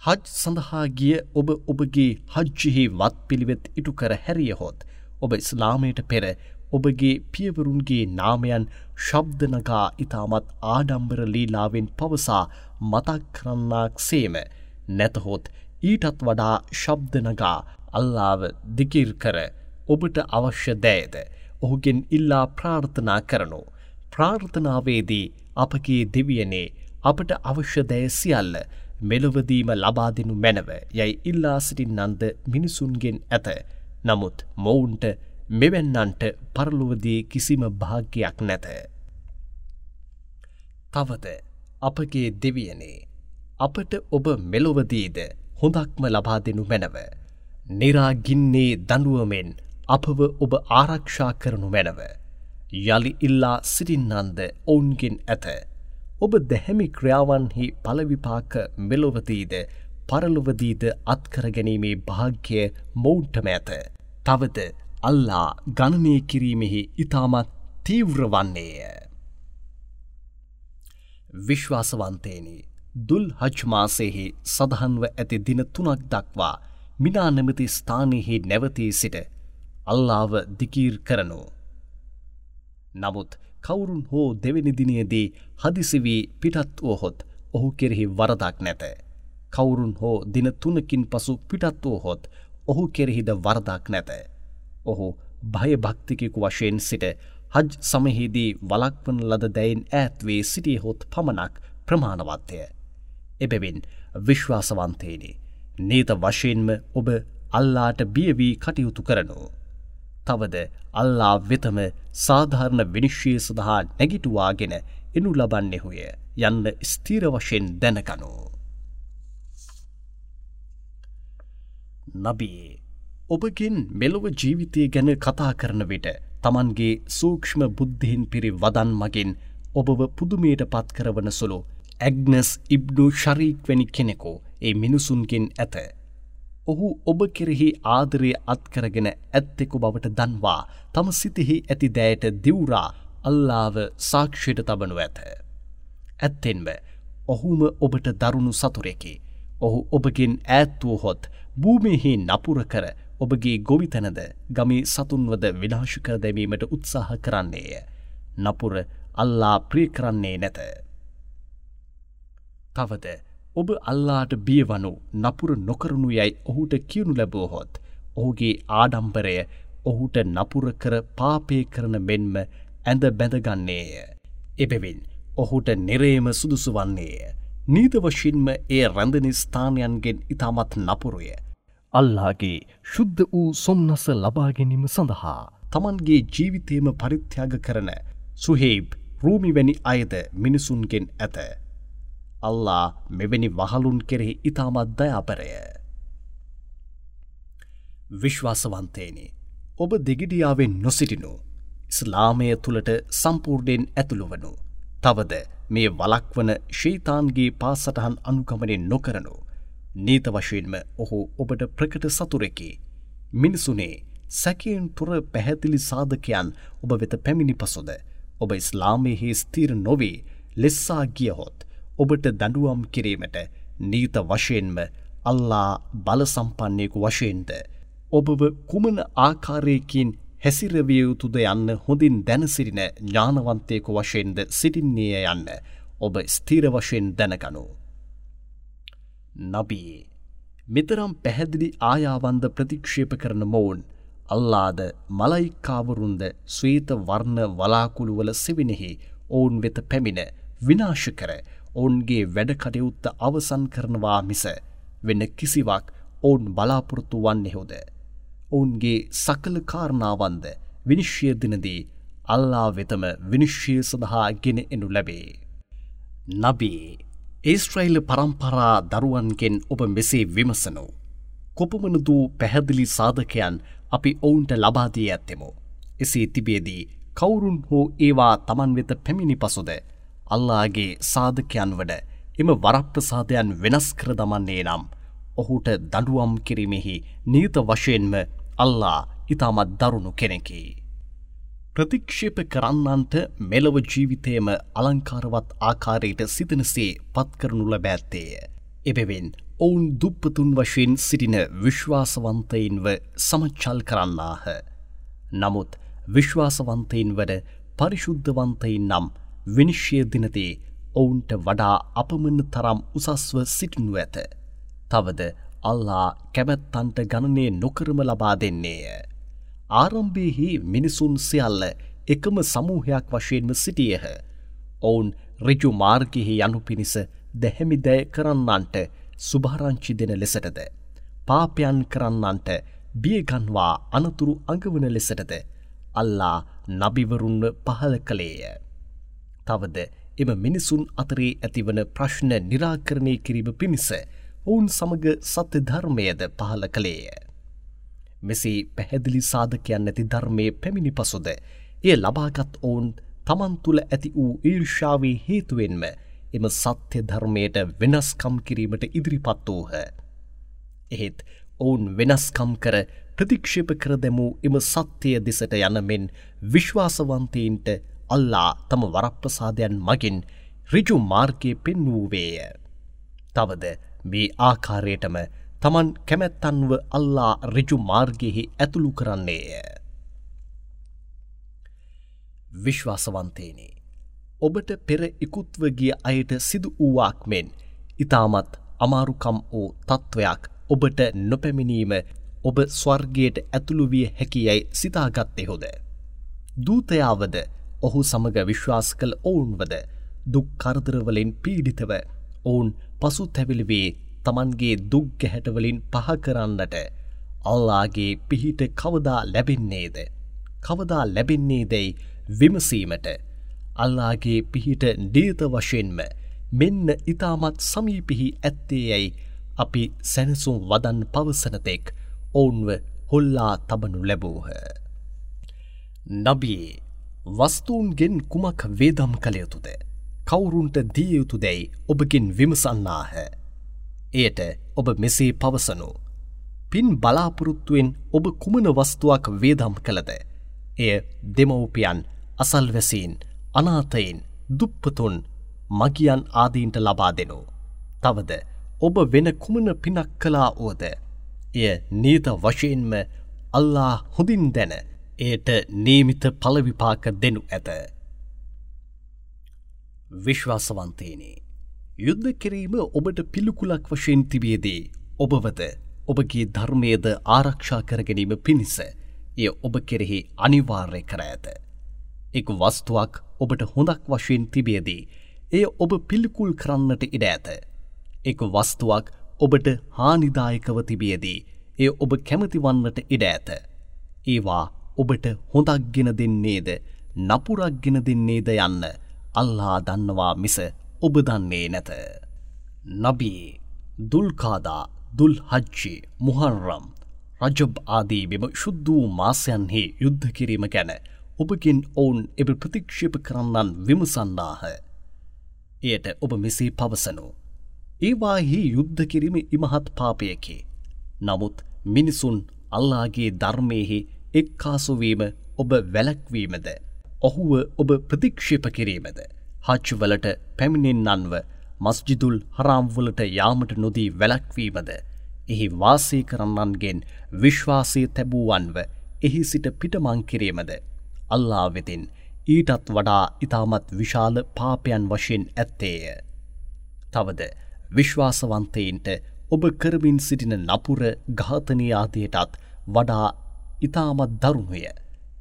හජ් සඳහා ගිය ඔබ ඔබගේ හජ්ජිහි වත් පිළිවෙත් ඉටු කර හැරියහොත් ඔබ ඉස්ලාමයට පෙර ඔබගේ පියවරුන්ගේ නාමයන් ශබ්දනගා ඉතාමත් ආඩම්බර ලීලාවෙන් පවසා මතක් කරන්නාක් සේම නැතහොත් ඊටත් වඩා ශබ්දනගා අල්ලාව දිකිර් කර ඔබට අවශ්‍ය දෑද ඔහුගෙන් ඉල්ලා ප්‍රාර්ථනා කරනු. ප්‍රාර්ථනාවේදී අපගේ දෙවියනේ අපට අවශ්‍ය දෑ සියල්ල මෙලොවදීම ලබාදිනු මැනව යැයි ඉල්ලා සිටින්නන්ද මිනිසුන්ගෙන් ඇත. නමුත් මොවුන්ට මෙවැන්නන්ට පරලුවදී කිසිම භාග්‍යයක් නැත. තවද අපගේ දෙවියනේ අපට ඔබ මෙලොවදීද හොඳක්ම ලබා දෙනු මැනව. නිරාගින්නේ දඩුවමෙන් අපව ඔබ ආරක්ෂා කරනු මැනව. යළි ඉල්ලා සිටින්නන්ද ඔවුන්ගෙන් ඇත. ඔබ දැහැමි ක්‍රියාවන්හි පලවිපාක මෙලොවදීද පරලොවදීද අත්කරගැනීමේ භාග්‍යය මෝන්ටම ඇත. තවද අල්ලා ගණනය කිරීමෙහි ඉතාමත් තීව්‍ර වන්නේය. විශ්වාසවන්තේනි දුල් හජ්මාසයෙහි සඳහන්ව ඇති දින තුනක් දක්වා මිනා නැමති ස්ථානයෙහි නැවතී සිට අල්ලාව දිකීර් කරනු. නමුත් කවුරුන් හෝ දෙවැනි දිනයේදී හදිසිවී පිටත් වුවහොත් ඔහු කෙරෙහි වරදක් නැත. කවුරුන් හෝ දින තුනකින් පසු පිටත් වුවහොත් ඔහු කෙරෙහිද වරදක් නැත. ඔහු භයභක්තිකෙකු වශයෙන් සිට හජ් සමහිදී වලක්වන ලද දැයින් ඈත්වේ සිටියහොත් පමණක් ප්‍රමාණවත්වය. එබැවින් විශ්වාසවන්තේනේ නීත වශයෙන්ම ඔබ අල්ලාට බියවී කටයුතු කරනු. තවද අල්ලා වෙතම සාධාරණ විනිශ්්‍යය සඳහා නැගිටුවාගෙන එනු ලබන්නෙහුය යන්න ස්තීර වශයෙන් දැනකනු. නබී ඔබගෙන් මෙලොව ජීවිතය ගැන කතා කරන විට තමන්ගේ සූක්ෂ්ම බුද්ධින් පිරි වදන් මගින් ඔබව පුදුමයට පත් කරවන සුළු ඇග්නස් ඉබ්නු ශරීක්වැනි කෙනෙකු ඒ මිනිසුන්ගෙන් ඇත. ඔහු ඔබ කෙරෙහි ආදරය අත්කරගෙන ඇත්තෙකු බවට දන්වා තම සිතිහි ඇති දෑයට දිවුරා අල්ලාව සාක්ෂයට තබනු ඇත. ඇත්තෙන්ම ඔහුම ඔබට දරුණු සතුරෙකි. ඔහු ඔබගෙන් ඈත්වූ හොත් භූමිහි නපුර කර ඔබගේ ගොවිතැනද ගමි සතුන්වද විනාශකර දැමීමට උත්සාහ කරන්නේය. නපුර අල්ලා ප්‍රිය කරන්නේ නැත. තවද ඔබ අල්ලාට බියවනු නපුර නොකරනු යැයි ඔහුට කියනු ලැබෝහොත් ඔහුගේ ආඩම්බරය ඔහුට නපුර කර පාපය කරන මෙන්ම ඇඳ බැඳගන්නේය. එබෙවින් ඔහුට නිරේම සුදුසු වන්නේය. නීත වශයෙන්ම ඒ රැඳනි ස්ථානයන්ගෙන් ඉතාමත් නපුරුය. අල්ලාගේ ශුද්ධ වූ සොම්නස ලබාගැනීම සඳහා තමන්ගේ ජීවිතයම පරිත්‍යාග කරන සුහේබ් රූමිවැනි අයද මිනිසුන්ගෙන් ඇත. අල්ලා මෙවැනි වහලුන් කෙරෙහි ඉතාමත් දයාපරය. විශ්වාසවන්තේනි ඔබ දෙගිඩියාවෙන් නොසිටිනු ඉස්ලාමය තුළට සම්පූර්ණයෙන් ඇතුළු වනු. තවද මේ වලක්වන ශීතාන්ගේ පාසටහන් අනුකමනෙන් නොකරනු. නීත වශයෙන්ම ඔහු ඔබට ප්‍රකට සතුරෙකි. මිනිසුනේ සැකයෙන් තුර පැහැදිලි සාධකයන් ඔබ වෙත පැමිණි පසුද. ඔබ ඉස්ලාමයෙහි ස්තීර නොවේ ලෙස්සා ගියහොත්. ඔබට දඩුවම් කිරීමට නීත වශයෙන්ම අල්ලා බලසම්පන්නයකු වශයෙන්ද. ඔබව කුමන ආකාරයකින් හැසිරවිය යුතුද යන්න හොඳින් දැනසිරින ඥානවන්තයකු වශයෙන්ද සිටින්නේය යන්න ඔබ ස්තීර වශයෙන් දැනගනු. නබී මෙතරම් පැහැදිලි ආයාවන්ද ප්‍රතික්ෂේප කරන මොවුන් අල්ලාද මලයිකාවරුන්ද ස්වේත වර්ණ වලාකුළුවල සෙවිනෙහි ඔවුන් වෙත පැමිණ විනාශ කර ඔවුන්ගේ වැඩකටයුත්ත අවසන් කරනවා මිස වෙන්න කිසිවක් ඔවුන් බලාපොරොත්තු වන්නෙහොද. ඔවුන්ගේ සකල කාරණාවන්ද විනිශ්්‍යය දිනදී අල්ලා වෙතම විනිශ්්‍යය සඳහා ගෙන එනු ලැබේ. නබී ඒස්ට්‍රයිල් පරම්පරා දරුවන්ගෙන් ඔබ මෙසේ විමසනු. කොපමනදූ පැහැදිලි සාධකයන් අපි ඔවුන්ට ලබාදී ඇත්තෙමු. එසේ තිබේදී කවුරුන් හෝ ඒවා තමන් වෙත පැමිණි පසුද අල්ලාගේ සාධකයන් වඩ එම වරප්‍රසාධයන් වෙනස් කර දමන්නේ නම් ඔහුට දඩුවම් කිරීමෙහි නීත වශයෙන්ම අල්ලා ඉතාමත් දරුණු කෙනෙකි. ප්‍රතික්ෂේප කරන්නන්ට මෙලොව ජීවිතයම අලංකාරවත් ආකාරයට සිතනසේ පත්කරනු ලබැත්තේය. එබෙවෙන් ඔවුන් දුප්පතුන් වශයෙන් සිටින විශ්වාසවන්තයින්ව සමච්චල් කරන්නාහ. නමුත් විශ්වාසවන්තයින් වඩ පරිශුද්ධවන්තයින් නම් විනිශ්්‍යය දිනතේ ඔවුන්ට වඩා අපමණ තරම් උසස්ව සිටිනු ඇත. තවද අල්ලා කැමැත්තන්ට ගණනය නොකරම ලබා දෙන්නේය. ආරම්භයෙහි මිනිසුන් සියල්ල එකම සමූහයක් වශයෙන්ම සිටියහ. ඔවුන් රිජු මාර්ගයෙහි යනු පිණිස දැහැමිදෑ කරන්නන්ට සුභාරංචි දෙන ලෙසටද. පාපයන් කරන්නන්ට බියගන්වා අනතුරු අඟවන ලෙසටද අල්ලා නබිවරුන්ව පහල කළේය. තවද එම මිනිසුන් අතරේ ඇතිවන ප්‍රශ්න නිරාකරණය කිරීම පිණිස ඔවුන් සමග සත්‍ය ධර්මයද පහල කළේය. මෙසේ පැහැදිලි සාධකයන් ඇති ධර්මය පැමිණි පසුද එය ලබාගත් ඔවුන් තමන් තුළ ඇති වූ ඊර්ෂාවේ හේතුවෙන්ම එම සත්‍ය ධර්මයට වෙනස්කම් කිරීමට ඉදිරිපත් වූහ. එහෙත් ඔවුන් වෙනස්කම් කර ප්‍රතික්ෂේප කර දැමූ එම සත්‍යය දෙසට යනමෙන් විශ්වාසවන්තයින්ට අල්ලා තම වරප්‍රසාදයන් මගින් රිජු මාර්ගය පෙන්වූවේය. තවද මේ ආකාරයටම තමන් කැමැත්තන්ව අල්ලා රිජු මාර්ගයෙහි ඇතුළු කරන්නේය. විශ්වාසවන්තේනේ. ඔබට පෙර ඉකුත්ව ගිය අයට සිදු වූවාක් මෙන් ඉතාමත් අමාරුකම් වූ තත්ත්වයක් ඔබට නොපැමිණීම ඔබ ස්වර්ගයට ඇතුළු විය හැකියැයි සිතාගත්තෙහොද. දූතයාවද ඔහු සමඟ විශ්වාස කළ ඔවුන්වද දුක් කරදරවලින් පීඩිතව ඔවුන් පසු තැවිලිවේ තමන්ගේ දුක් ගැහැටවලින් පහකරන්නට අල්ලාගේ පිහිට කවදා ලැබෙන්නේද. කවදා ලැබෙන්නේ දැයි විමසීමට අල්ලාගේ පිහිට නීත වශයෙන්ම මෙන්න ඉතාමත් සමීපිහි ඇත්තේ යැයි අපි සැනසුම් වදන් පවසනතෙක් ඔවුන්ව හොල්ලා තබනු ලැබූහ. නබී වස්තුූන්ගෙන් කුමක් වේදම් කළයුතුද. කවුරුන්ට දියයුතු දැයි ඔබගෙන් විමසන්නාහ. එයට ඔබ මෙසේ පවසනු. පින් බලාපොරොත්තුවෙන් ඔබ කුමන වස්තුවක් වේදම් කළද. එය දෙමව්පියන් අසල්වැසීන් අනාතයින් දුප්පතුන් මගියන් ආදීන්ට ලබා දෙනු. තවද ඔබ වෙන කුමන පිනක් කලා ඕද. එය නීත වශයෙන්ම අල්ලා හොඳින් දැන එයට නීමිත පලවිපාක දෙනු ඇත. විශ්වාසවන්තේනේ. යුද්ධ කිරීම ඔබට පිළිකුලක් වශයෙන් තිබියදී ඔබවද ඔබගේ ධර්මයද ආරක්ෂා කරගැනීම පිණිස එය ඔබ කෙරෙහි අනිවාර්ය කර ඇත. එක් වස්තුවක් ඔබට හොඳක් වශයෙන් තිබියදී එය ඔබ පිළිකුල් කරන්නට ඉඩ ඇත. එක වස්තුවක් ඔබට හානිදායකව තිබියදී එය ඔබ කැමතිවන්නට ඉඩ ඇත. ඒවා ඔබට හොඳක් ගෙන දෙන්නේද නපුරක් ගෙන දෙන්නේද යන්න අල්ලා දන්නවා මිස ඔබ දන්නේ නැත. නබී දුල්කාදා දුල් හජ්ජි මුහර්රම් රජබ් ආදී මෙම ශුද්ධ වූ මාසයන්හි යුද්ධ කිරීම ගැන ඔබගෙන් ඔවුන් එබ ප්‍රතික්ෂේප කරන්නන් විමසන්නාහ. එයට ඔබ මෙසේ පවසනු. ඒවාහි යුද්ධ කිරීම ඉමහත් පාපයකි. නමුත් මිනිසුන් අල්ලාගේ ධර්මයෙහි එක්කාසුවීම ඔබ වැලැක්වීමද. ඔහුව ඔබ ප්‍රතික්ෂේප කිරීමද. හච්චුවලට පැමිණෙන්නන්ව මස්ජිදුල් හරාම්වලට යාමට නොදී වැලැක්වීමද. එහි වාසී කරන්නන්ගෙන් විශ්වාසය තැබූවන්ව එහි සිට පිටමංකිරීමද. අල්ලා වෙතින් ඊටත් වඩා ඉතාමත් විශාල පාපයන් වශයෙන් ඇත්තේය. තවද විශ්වාසවන්තයින්ට ඔබ කරමින් සිටින නපුර ඝාතනයාදයටත් වඩා ඉතාමත් දරුණුය.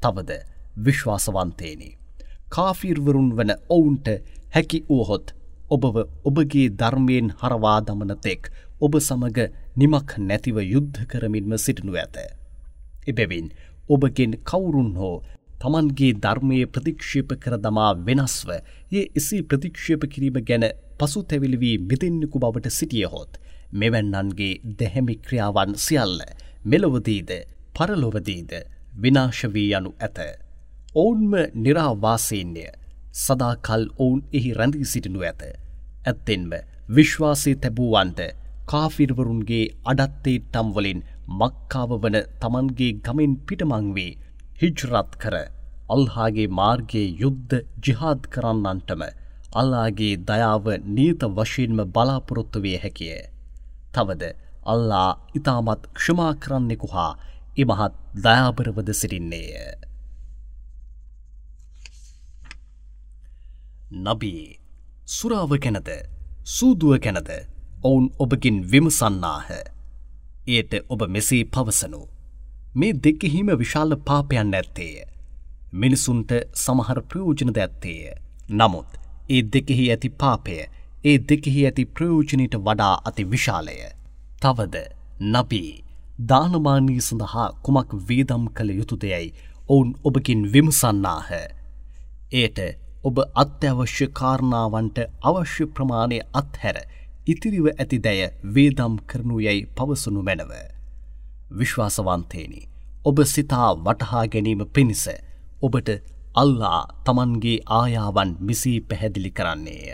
තවද විශ්වාසවන්තේනි. කාෆිර්වරුන් වන ඔවුන්ට හැකි වූහොත් ඔබව ඔබගේ ධර්මයෙන් හරවා දමනතෙක් ඔබ සමග නිමක් නැතිව යුද්ධ කරමින්ම සිටිනු ඇත. එබැවින් ඔබගෙන් කවුරුන් හෝ තමන්ගේ ධර්මය ප්‍රතික්ෂේප කර දමා වෙනස්ව ඒ එසේ ප්‍රතික්ෂේප කිරීම ගැන පසු තැවිලිවී මිතින්නෙකු බවට සිටියහොත් මෙවැන්නන්ගේ දැහැමි ක්‍රියාවන් සියල්ල මෙලොවදීද පරලොවදීද විනාශවී යනු ඇත. ඔවුන්ම නිරාවාසීන්ය සදාකල් ඔවුන් එහි රැඳී සිටිනු ඇත. ඇත්තෙන්ම විශ්වාසය තැබූවන්ට කාෆිර්වරුන්ගේ අඩත්තේ ටම්වලින් මක්කාව වන තමන්ගේ ගමෙන් පිටමංවේ හිජ්රත් කර අල්හාගේ මාර්ගයේ යුද්ධ ජිහාද් කරන්නන්ටම අල්ලාගේ දයාව නීත වශයෙන්ම බලාපොරොත්තු විය හැකිය. තවද අල්ලා ඉතාමත් ක්ෂමා කරන්නෙකු හා ඉමහත් දයාබරවද සිටින්නේය. නබී සුරාව කැනද සූදුව කැනද ඔවුන් ඔබගින් විමසන්නාහ. එයට ඔබ මෙසේ පවසනු. මේ දෙකෙහිම විශාල පාපයන් ඇත්තේය. මිනිසුන්ට සමහර ප්‍රයෝජනද ඇත්තේය. නමුත් ඒ දෙකෙහි ඇති පාපය ඒ දෙකෙහි ඇති ප්‍රයෝජනයට වඩා අති විශාලය. තවද නබී දානමානී සඳහා කුමක් වේදම් කළ යුතුදයයි ඔවුන් ඔබකින් විමසන්නාහ. එයට ඔබ අත්‍යවශ්‍ය කාරණාවන්ට අවශ්‍ය ප්‍රමාණය අත්හැර ඉතිරිව ඇති දැය වේදම් කරනු යැයි පවසනු මැනව. විශ්වාසවන්තේනි ඔබ සිතා වටහා ගැනීම පිණිස ඔබට අල්ලා තමන්ගේ ආයාවන් මිසී පැහැදිලි කරන්නේය.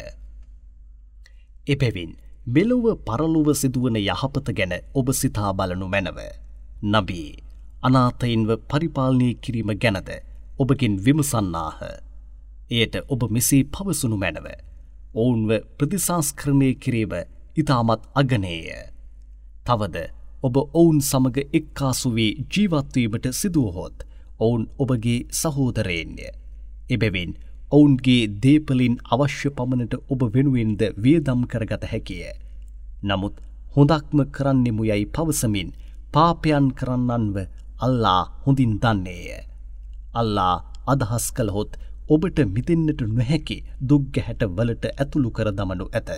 එපැවින් මෙලොව පරලොව සිදුවන යහපත ගැන ඔබ සිතා බලනු මැනව. නබී අනාතයින්ව පරිපාලනය කිරීම ගැනද ඔබගින් විමසන්නාහ. එයට ඔබ මෙසේ පවසුණු මැනව. ඔවුන්ව ප්‍රතිසංස්කරණය කිරීම ඉතාමත් අගනේය. තවද ඔබ ඔවුන් සමග එක්කාසු වී ජීවත්වීමට සිදුවහොත් ඔවුන් ඔබගේ සහෝදරයෙන්ය. එබැවින් ඔවුන්ගේ දේපලින් අවශ්‍ය පමණට ඔබ වෙනුවෙන්ද වියදම් කරගත හැකිය. නමුත් හොඳක්ම කරන්නෙමු යැයි පවසමින් පාපයන් කරන්නන්ව අල්ලා හොඳින් දන්නේය. අල්ලා අදහස් කළහොත් ඔබට මිතින්නට නොහැකි දුක්ගැහැට වලට ඇතුළු කර දමනු ඇත.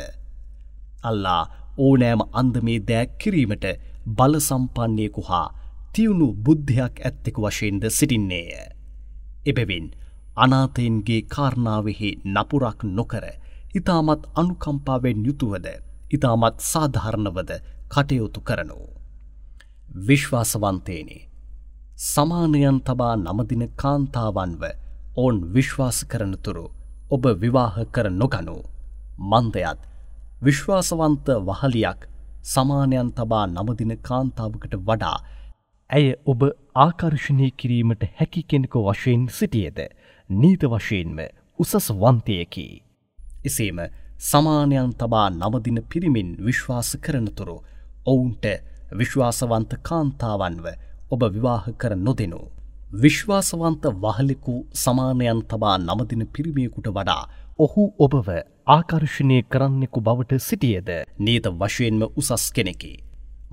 අල්ලා ඕනෑම අන්දමේ දෑක් කිරීමට බල සම්පන්නයකු හා තියුණු බුද්ධයක් ඇත්තෙකු වශයෙන්ද සිටින්නේය. එබැවින් අනාතයන්ගේ කාරණාවෙහි නපුරක් නොකර ඉතාමත් අනුකම්පාවෙන් යුතුවද ඉතාමත් සාධාරණවද කටයුතු කරනු. විශ්වාසවන්තේනේ සමානයන් තබා නමදින කාන්තාවන්ව ඔවුන් විශ්වාස කරනතුරු ඔබ විවාහ කර නොගනු. මන්දයත් විශ්වාසවන්ත වහලියක් සමානයන් තබා නමදින කාන්තාවකට වඩා ඇය ඔබ ආකර්ශණය කිරීමට හැකි කෙනෙකු වශයෙන් සිටියද නීත වශයෙන්ම උසස් වන්තයකි. එසේම සමානයන් තබා නමදින පිරිමින් විශ්වාස කරනතුරු ඔවුන්ට විශ්වාසවන්ත කාන්තාවන්ව ඔබ විවාහ කර නොදෙනු. විශ්වාසවන්ත වහලෙකු සමානයන් තබා නමදින පිරිමියකුට වඩා ඔහු ඔබව ආකර්ශණය කරන්නෙකු බවට සිටියද නීත වශයෙන්ම උසස් කෙනෙකි.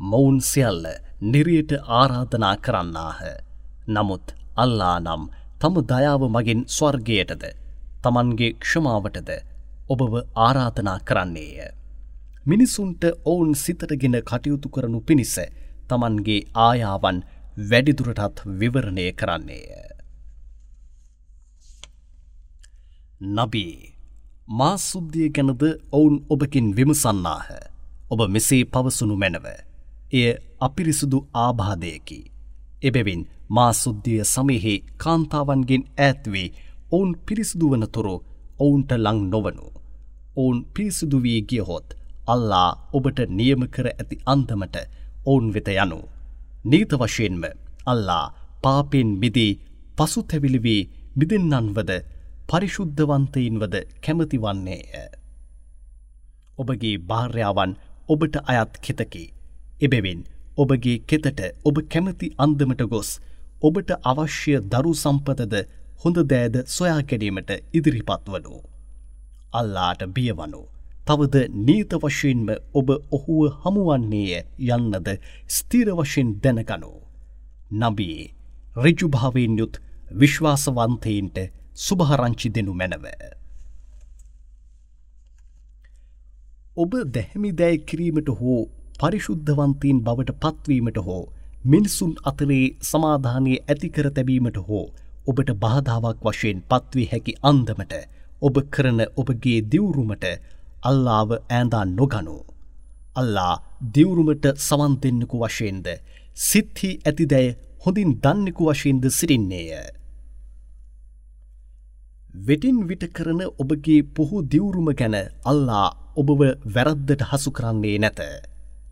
මොවුන් සියල්ල නිරියට ආරාධනා කරන්නාහ. නමුත් අල්ලා නම් තම දයාව මගින් ස්වර්ගයටද තමන්ගේ ක්ෂමාවටද ඔබව ආරාධනා කරන්නේය. මිනිසුන්ට ඔවුන් සිතටගෙන කටයුතු කරනු පිණිස තමන්ගේ ආයාවන් වැඩිදුරටත් විවරණය කරන්නේය. නබී මා සුද්ධිය ගැනද ඔවුන් ඔබකින් විමසන්නාහ. ඔබ මෙසේ පවසුණු මැනව. එය අපිරිසුදු ආබාධයකි. එබැවින් මා සුද්ධිය සමයෙහි කාන්තාවන්ගෙන් ඇත්වී ඔවුන් පිරිසිදු වනතුරු ඔවුන්ට ලං නොවනු. ඔවුන් පිරිසිදු වී ගියහොත් අල්ලා ඔබට නියම කර ඇති අන්දමට ඔවුන් වෙත යනු. නීත වශයෙන්ම අල්ලා පාපෙන් මිදී පසු තැවිලිවී මිදන්නන්වද පරිශුද්ධවන්තයින්වද කැමති වන්නේය. ඔබගේ භාර්යාවන් ඔබට අයත් කෙතකි. එබෙවින් ඔබගේ කෙතට ඔබ කැමති අන්දමට ගොස් ඔබට අවශ්‍ය දරු සම්පතද හොඳ දෑද සොයා ගැනීමට ඉදිරිපත් වනු. අල්ලාට බියවනු. තවද නීත වශයෙන්ම ඔබ ඔහුව හමුවන්නේය යන්නද ස්තීර වශයෙන් දැනගනු. නබී රිජුභාවයෙන් යුත් විශ්වාසවන්තයින්ට සුභහරංචි දෙනු මැනව. ඔබ දැහැමි දෑ කිරීමට හෝ පරිශුද්ධවන්තීන් බවට පත්වීමට හෝ මිනිසුන් අතරේ සමාධානය ඇතිකර තැබීමට හෝ ඔබට බාධාවක් වශයෙන් පත්වී හැකි අන්දමට ඔබ කරන ඔබගේ දිවුරුමට අල්ලාව ඈඳා නොගනු. අල්ලා දිවුරුමට සවන් දෙන්නෙකු වශයෙන්ද සිත්හි ඇතිදැය හොඳින් දන්නෙකු වශයෙන්ද සිරින්නේය. වෙටින් විට කරන ඔබගේ පුහු දිවුරුම ගැන අල්ලා ඔබව වැරද්දට හසු කරන්නේ නැත.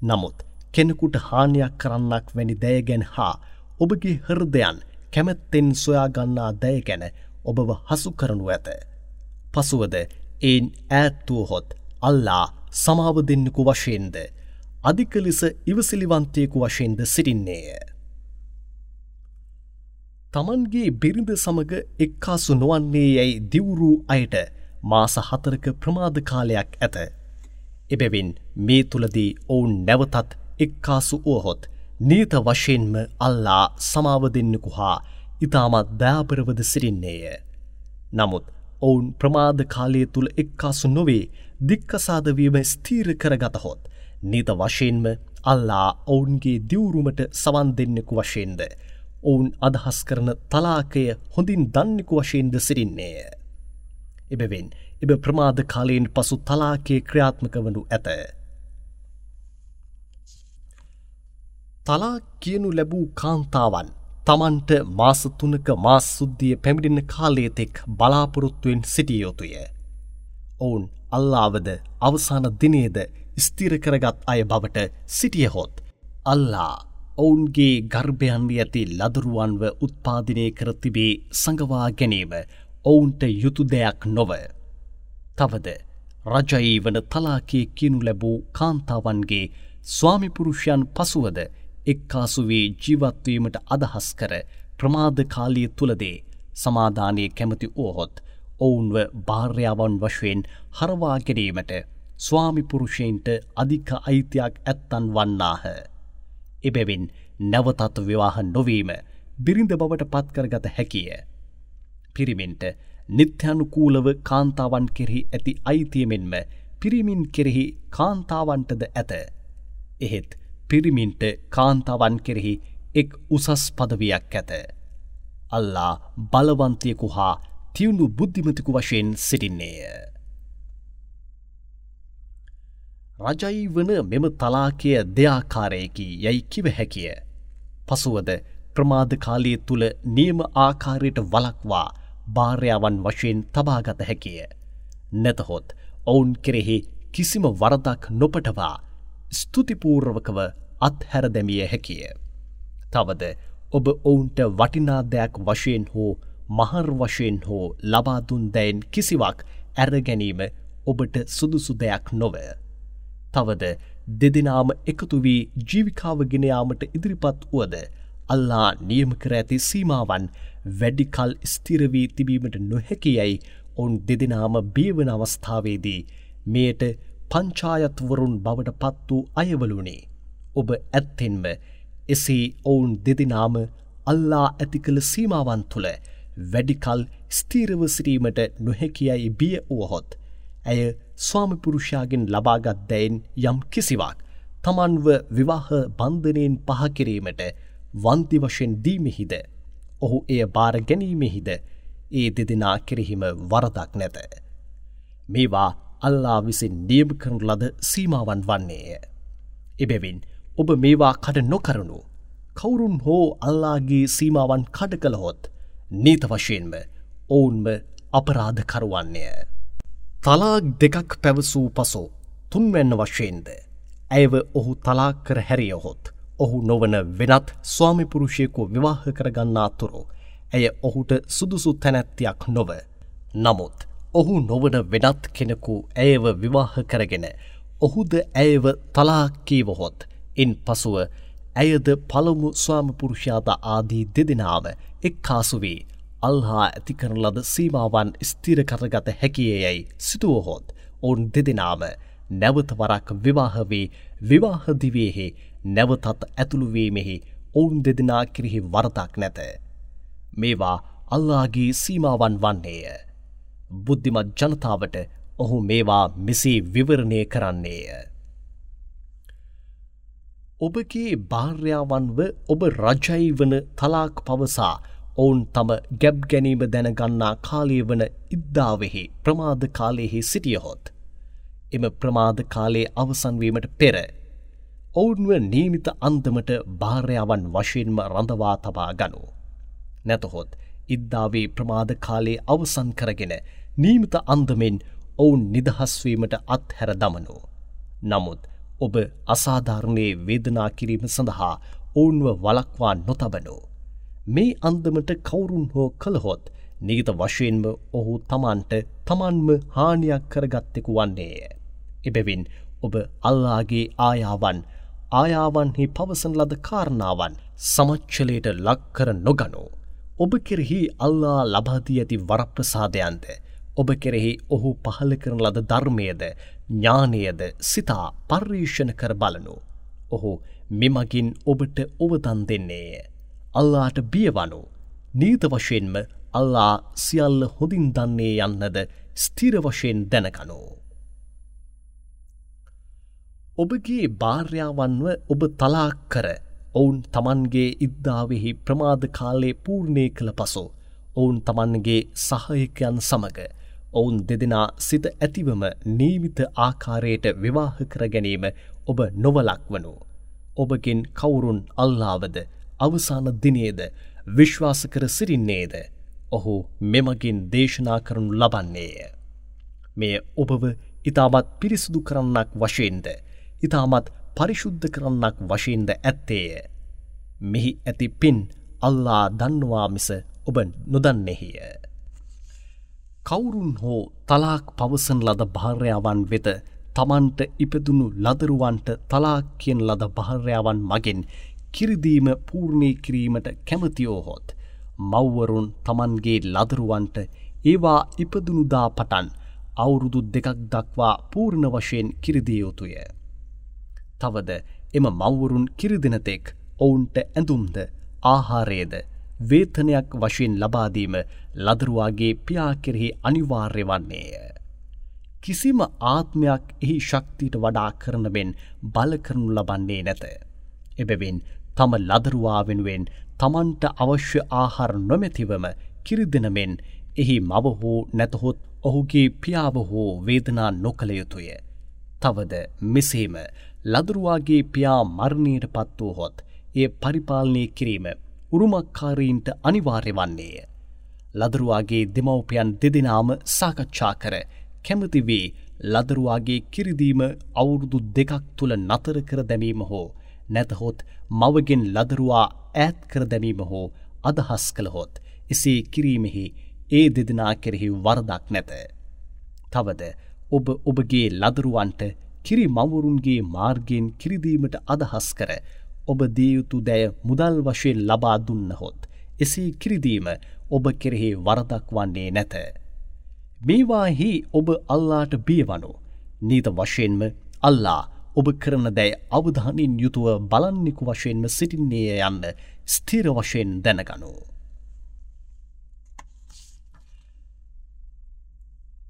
නමුත් කෙනෙකුට හානියක් කරන්නක් වැනි දෑගැන් හා ඔබගේ හෘදයන් කැමැත්තෙන් සොයාගන්නා දෑ ගැන ඔබව හසු කරනු ඇත. පසුවද එයින් ඈත්තුව හොත් අල්ලා සමාව දෙන්නෙකු වශයෙන්ද අධික ලෙස ඉවසිලිවන්තයකු වශයෙන්ද සිටින්නේය. තමන්ගේ බිරිඳ සමඟ එක්කාසු නොවන්නේ යැයි දිවුරූ අයට මාස හතරක ප්‍රමාද කාලයක් ඇත. එබැවින් මේ තුළදී ඔවුන් නැවතත් එක්කාසු වුවහොත් නීත වශයෙන්ම අල්ලා සමාව දෙන්නෙකු හා ඉතාමත් දෑපරවද සිරින්නේය. නමුත් ඔවුන් ප්‍රමාද කාලය තුළ එක්කාසු නොවේ දික්කසාදවීම ස්තීර කරගතහොත් නීත වශයෙන්ම අල්ලා ඔවුන්ගේ දිවුරුමට සවන් දෙන්නෙකු වශයෙන්ද. ඔවුන් අදහස් කරන තලාකය හොඳින් දන්නෙකු වශයෙන්ද සිරින්නේය. එබැවෙන් එබ ප්‍රමාද කාලයෙන් පසු තලාකේ ක්‍රියාත්මක වනු ඇත. තලා කියනු ලැබූ කාන්තාවන් තමන්ට මාස තුනක මාස් සුද්ධිය පැමිණෙන කාලේතෙක් බලාපොරොත්තුවෙන් සිටියයුතුය. ඔවුන් අල්ලාවද අවසාන දිනේද ස්තිරකරගත් අය බවට සිටියහොත්. අල්ලා ඔවුන්ගේ ගර්භයන්වි ඇති ලදරුවන්ව උත්පාදිනය කර තිබේ සඟවා ගැනීම ඔවුන්ට යුතු දෙයක් නොව. තවද රජයි වන තලාකේ කියනු ලැබූ කාන්තාවන්ගේ ස්වාමිපුරුෂයන් පසුවද එක්කාසුවේ ජීවත්වීමට අදහස් කර ප්‍රමාධකාලිය තුළදේ සමාධානය කැමති ඕහොත් ඔවුන්ව භාර්යාවන් වශයෙන් හරවාගෙරීමට ස්වාමිපුරුෂයින්ට අධික අයිතියක් ඇත්තන් වන්නාහ. එබැවින් නැවතත් විවාහ නොවීම බිරිඳ බවට පත්කරගත හැකිය. පිරිමින්ට නිත්‍යනුකූලව කාන්තාවන් කෙරෙහි ඇති අයිතියමෙන්ම පිරිමින් කෙරෙහි කාන්තාවන්ටද ඇත. එහෙත් පිරිමින්ට කාන්තාවන් කෙරෙහි එක් උසස් පදවයක් ඇත. අල්ලා බලවන්තයකු හා තිවුණු බුද්ධිමතිකු වශයෙන් සිටින්නේය. රජයි වන මෙම තලාකය දෙයාකාරයකි යැයි කිව හැකිය. පසුවද ප්‍රමාධකාලය තුළ නියම ආකාරයට වලක්වා භාර්යාවන් වශයෙන් තබාගත හැකිය. නැතහොත් ඔවුන් කෙරෙහි කිසිම වරදක් නොපටවා ස්තුතිපූර්වකව අත්හැර දැමිය හැකිය. තවද ඔබ ඔවුන්ට වටිනාදයක් වශයෙන් හෝ මහර් වශයෙන් හෝ ලබාදුන් දැයින් කිසිවක් ඇරගැනීම ඔබට සුදුසු දෙයක් නොව. තවද දෙදෙනාම එකතු වී ජීවිකාව ගෙනයාමට ඉදිරිපත් වුවද අල්ලා නියම කර ඇති සීමාවන් වැඩිකල් ස්තිරවී තිබීමට නොහැකියයි ඔවුන් දෙදෙනාම බියවන අවස්ථාවේදී මෙයට පංචායත්වරුන් බවට පත් වූ අයවලුනේ. ඔබ ඇත්තෙන්ම එසේ ඔවුන් දෙදිනාම අල්ලා ඇති කළ සීමාවන් තුළ වැඩිකල් ස්තීරව සිරීමට නොහැකියයි බිය වුවහොත්. ඇය ස්වාමිපුරුෂයාගෙන් ලබාගත් දැයින් යම් කිසිවක් තමන්ව විවාහ බන්ධනයෙන් පහකිරීමට වන්ති වශයෙන් දීමෙහිද. ඔහු එය බාර ගැනීමෙහිද ඒ දෙදෙනා කෙරෙහිම වරදක් නැත. මේවා අල්ලා විසින් නියම කරනු ලද සීමාවන් වන්නේය. එබැවින් ඔබ මේවා කඩ නොකරනු. කවුරුන් හෝ අල්ලාගේ සීමාවන් කඩ කළහොත් නීත වශයෙන්ම ඔවුන්ම අපරාධකරුවන්නේය. තලාක් දෙකක් පැවසූ පසෝ තුන්වැන්න වශයෙන්ද. ඇයව ඔහු තලාක් කර හැරියහොත්. ඔහු නොවන වෙනත් ස්වාමිපුරුෂයකු විවාහ කරගන්නා තුරු. ඇය ඔහුට සුදුසු තැනැත්තියක් නොව. නමුත් ඔහු නොවන වෙනත් කෙනෙකු ඇයව විවාහ කරගෙන ඔහුද ඇයව තලාකීවහොත් ඉන් පසුව ඇයද පළමු ස්වාමපුරුෂයාද ආදී දෙදෙනාව එක් කාසුවී අල්හා ඇතිකරන ලද සීමාවන් ස්තිර කරගත හැකියයැයි සිතුවහොත් ඔවුන් දෙදෙනාම නැවතවරක් විවාහවේ විවාහදිවයෙහි නැවතත් ඇතුළුවීමෙහි ඔවුන් දෙදෙනා කිරිහි වරදක් නැත. මේවා අල්ලාගේ සීමාවන් වන්නේය. බුද්ධිමත් ජනතාවට ඔහු මේවා මෙසේ විවරණය කරන්නේය. ඔබගේ භාර්යාවන්ව ඔබ රජයි වන තලාක් පවසා ඔවුන් තම ගැබ් ගැනීම දැනගන්නා කාලය වන ඉද්දාවෙහි ප්‍රමාද කාලයෙහි සිටියහොත්. එම ප්‍රමාද කාලයේ අවසන්වීමට පෙර. ඔවුන්ව නීමිත අන්දමට භාර්යාවන් වශයෙන්ම රඳවා තබා ගනු. නැතහොත් ඉද්දාවේ ප්‍රමාද කාලයේ අවසන් කරගෙන නීමිත අන්දමෙන් ඔවුන් නිදහස්වීමට අත්හැර දමනු. නමුත් ඔබ අසාධාරණයේ වේදනා කිරීම සඳහා ඔවුන්ව වලක්වා නොතබනු. මේ අන්දමට කවුරුන් හෝ කළහොත් නීත වශයෙන්ම ඔහු තමන්ට තමන්ම හානියක් කරගත්තෙකු වන්නේය. එබැවින් ඔබ අල්ලාගේ ආයාවන් ආයාවන්හි පවසන ලද කාරණාවන් සමච්චලයට ලක්කර නොගනු. ඔබ කෙරෙහි අල්ලා ලබාදී ඇති වරප්‍රසාදයන්ද ඔබ කෙරෙහි ඔහු පහල කරන ලද ධර්මයද ඥානයද සිතා පර්යේෂණ කර බලනු. ඔහු මෙමගින් ඔබට ඔවදන් දෙන්නේය. අල්ලාට බියවනු නීත වශයෙන්ම අල්ලා සියල්ල හොඳින් දන්නේ යන්නද ස්තිර වශයෙන් දැනකනු. ඔබගේ භාර්යාවන්ව ඔබ තලාක් කර ඔවුන් තමන්ගේ ඉද්දාවෙහි ප්‍රමාද කාලේ පූර්ණය කළ පසු ඔවුන් තමන්ගේ සහයකයන් සමඟ ඔවුන් දෙදෙනා සිත ඇතිවම නීමිත ආකාරයට විවාහ කර ගැනීම ඔබ නොවලක් වනු. ඔබගෙන් කවුරුන් අල්ලාවද අවසාන දිනේද විශ්වාස කර සිරින්නේද ඔහු මෙමගින් දේශනා කරනු ලබන්නේය. මෙය ඔබව ඉතාමත් පිරිසිදු කරන්නක් වශයෙන්ද ඉතාමත් පරිශුද්ධ කරන්නක් වශයෙන්ද ඇත්තේය. මෙහි ඇති පින් අල්ලා දන්නවා මිස ඔබ නොදන්නෙහිය. කවුරුන් හෝ තලාක් පවසන ලද භාර්යාවන් වෙත තමන්ට ඉපදුණු ලදරුවන්ට තලාක් කියෙන් ලද භාර්යාවන් මගෙන් කිරිදීම පූර්ණය කිරීමට කැමතියෝහොත්. මව්වරුන් තමන්ගේ ලදරුවන්ට ඒවා ඉපදුනුදා පටන් අවුරුදු දෙකක් දක්වා පූර්ණ වශයෙන් කිරිදියයුතුය. තවද එම මව්වරුන් කිරිදිනතෙක් ඔවුන්ට ඇඳුම්ද ආහාරයද වේතනයක් වශයෙන් ලබාදීම ලදරුවාගේ පියා කෙරෙහි අනිවාර්ය වන්නේය. කිසිම ආත්මයක් එහි ශක්තිට වඩා කරනවෙන් බල කරනු ලබන්නේ නැත. එබැවින් තම ලදරුවා වෙනුවෙන් තමන්ට අවශ්‍ය ආහාර නොමැතිවම කිරිදෙනමෙන් එහි මව හෝ නැතහොත් ඔහුගේ පියාව හෝ වේදනා නොකළ යුතුය. තවද මෙසේම ලදරුවාගේ පියා මරණයට පත් වූහොත් ඒ පරිපාලනය කිරීම උරුමක්කාරීන්ට අනිවාර්ය වන්නේය. ලදරුවාගේ දෙමවපියන් දෙදෙනාම සාකච්ඡා කර කැමති වී ලදරුවාගේ කිරිදීම අවුරුදු දෙකක් තුළ නතර කර දැමීම හෝ නැතහොත් මවගෙන් ලදරුවා ඈත් කර දැමීම හෝ අදහස් කළහොත් එසේ කිරීමෙහි ඒ දෙදෙනා කෙරෙහි වරදක් නැත. තවද ඔබ ඔබගේ ලදරුවන්ට කිරි මවුරුන්ගේ මාර්ගයෙන් කිරිදීමට අදහස් කර ඔබ දියයුතු දැය මුදල් වශයෙන් ලබා දුන්නහොත් එසේ කිරිදීම ඔබ කෙරෙහි වරදක් වන්නේ නැත. මේවාහි ඔබ අල්ලාට බියවනු නීත වශයෙන්ම අල්ලා ඔබ කරන දැයි අවධානින් යුතුව බලන්නෙකු වශයෙන්ම සිටින්නේය යන්න ස්තීර වශයෙන් දැනගනු.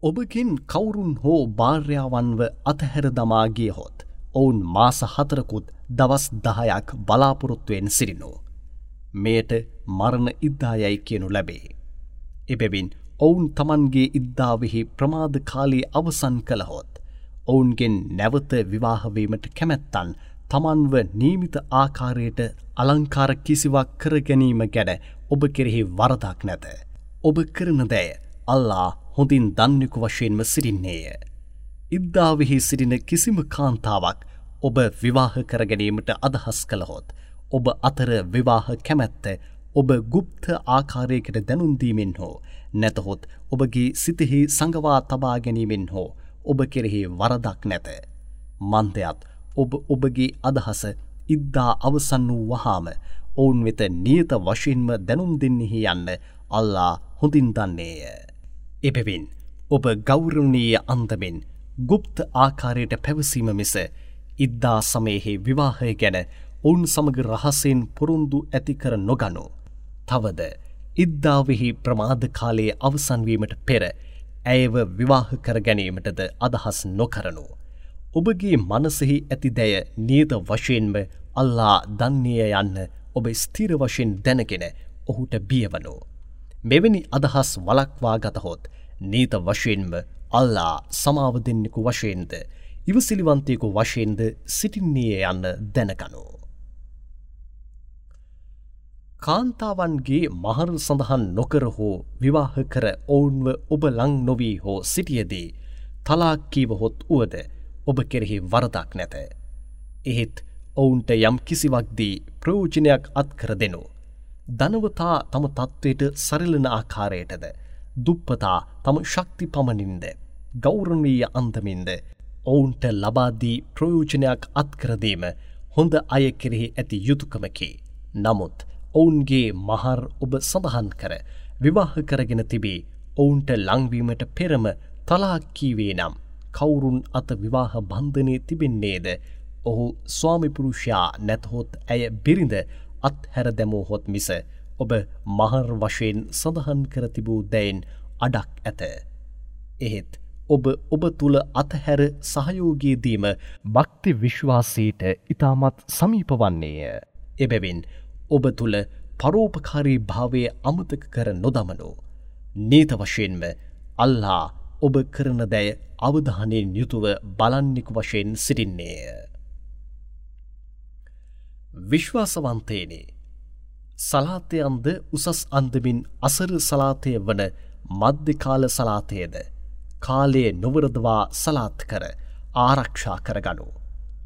ඔබකින් කවුරුන් හෝ භාර්යාවන්ව අතහැර දමාගිය හොත් ඔවුන් මාස හතරකුත් දවස් දහයක් බලාපොරොත්තුවෙන් සිරිනු. මෙයට මරණ ඉද්දායයි කියනු ලැබේ. එබැවින් ඔවුන් තමන්ගේ ඉද්දාවෙහි ප්‍රමාද කාලී අවසන් කළහොත්. ඔවුන්ගෙන් නැවත විවාහවීමට කැමැත්තන් තමන්ව නීමිත ආකාරයට අලංකාර කිසිවක් කර ගැනීම ගැන ඔබ කෙරෙහි වරදක් නැත. ඔබ කරන දෑ අල්ලා හොඳින් දන්නෙකු වශයෙන්ම සිරින්නේය. ඉද්දාවෙහි සිටින කිසිම කාන්තාවක් ඔබ විවාහ කරගැනීමට අදහස් කළහොත්. ඔබ අතර විවාහ කැමැත්ත ඔබ ගුප්ත ආකාරයකට දැනුන්දීමෙන් හෝ නැතහොත් ඔබගේ සිතෙහි සඟවා තබා ගැනීමෙන් හෝ ඔබ කෙරෙහි වරදක් නැත. මන්දයත් ඔබ ඔබගේ අදහස ඉද්දා අවසන් වූ වහාම ඔවුන් වෙත නියත වශයෙන්ම දැනුම් දෙන්නෙහි යන්න අල්ලා හොඳින් දන්නේය. එබැවින් ඔබ ගෞරවනීය අන්දමෙන් ගුප්ත ආකාරයට පැවසීම මිස ඉද්දා සමයෙහි විවාහය ගැන ඔවුන් සමග රහසෙන් පොරුන්දු ඇතිකර නොගනු. තවද ඉද්දාවෙහි ප්‍රමාද කාලයේ අවසන්වීමට පෙර ඇයව විවාහ කර ගැනීමටද අදහස් නොකරනු. ඔබගේ මනසෙහි ඇති දැය නියත වශයෙන්ම අල්ලා දන්නේය යන්න ඔබ ස්තීර වශයෙන් දැනගෙන ඔහුට බියවනු. මෙවැනි අදහස් වලක්වා ගතහොත් නීත වශයෙන්ම අල්ලා සමාව දෙන්නෙකු වශයෙන්ද ඉවසිලිවන්තයකු වශයෙන්ද සිටින්නේ යන්න දැනකනු. කාන්තාවන්ගේ මහරු සඳහන් නොකර හෝ විවාහ කර ඔවුන්ව ඔබ ලං නොවී හෝ සිටියදී තලාක්කීව හොත් වුවද ඔබ කෙරෙහි වරදක් නැත. එහෙත් ඔවුන්ට යම් කිසිවක්දී ප්‍රෝජනයක් අත්කර දෙනු. දනවතා තම තත්ත්වයට සරලන ආකාරයටද දුප්පතා තම ශක්ති පමණින්ද ගෞරණීය අන්තමින්ද ඔවුන්ට ලබාදී ප්‍රයෝජනයක් අත්කරදීම හොඳ අය කෙරෙහි ඇති යුතුකමකි. නමුත් ඔවුන්ගේ මහර් ඔබ සඳහන් කර විවාහ කරගෙන තිබේ ඔවුන්ට ලංවීමට පෙරම තලාක්කීවේ නම් කවුරුන් අත විවාහ බන්ධනය තිබෙන්නේද ඔහු ස්වාමිපුරුෂයා නැතහොත් ඇය බිරිඳ අත් හැර දැමූහොත් මිස ඔබ මහර් වශයෙන් සඳහන් කරතිබූ දැයින් අඩක් ඇත. එහෙත් ඔබ ඔබ තුළ අතහැර සහයෝගයේදීම භක්ති විශ්වාසීට ඉතාමත් සමීප වන්නේය. එබැවින් ඔබ තුළ පරෝපකාරී භාවය අමතක කර නොදමනු. නීත වශයෙන්ම අල්ලා ඔබ කරන දැය අවධානයෙන් යුතුව බලන්නෙකු වශයෙන් සිටින්නේය. විශ්වාසවන්තයනේ සලාතයන්ද උසස් අන්දමින් අසර සලාතය වන මධ්‍යකාල සලාතයද කාලයේ නොවරදවා සලාත් කර ආරක්ෂා කරගනු.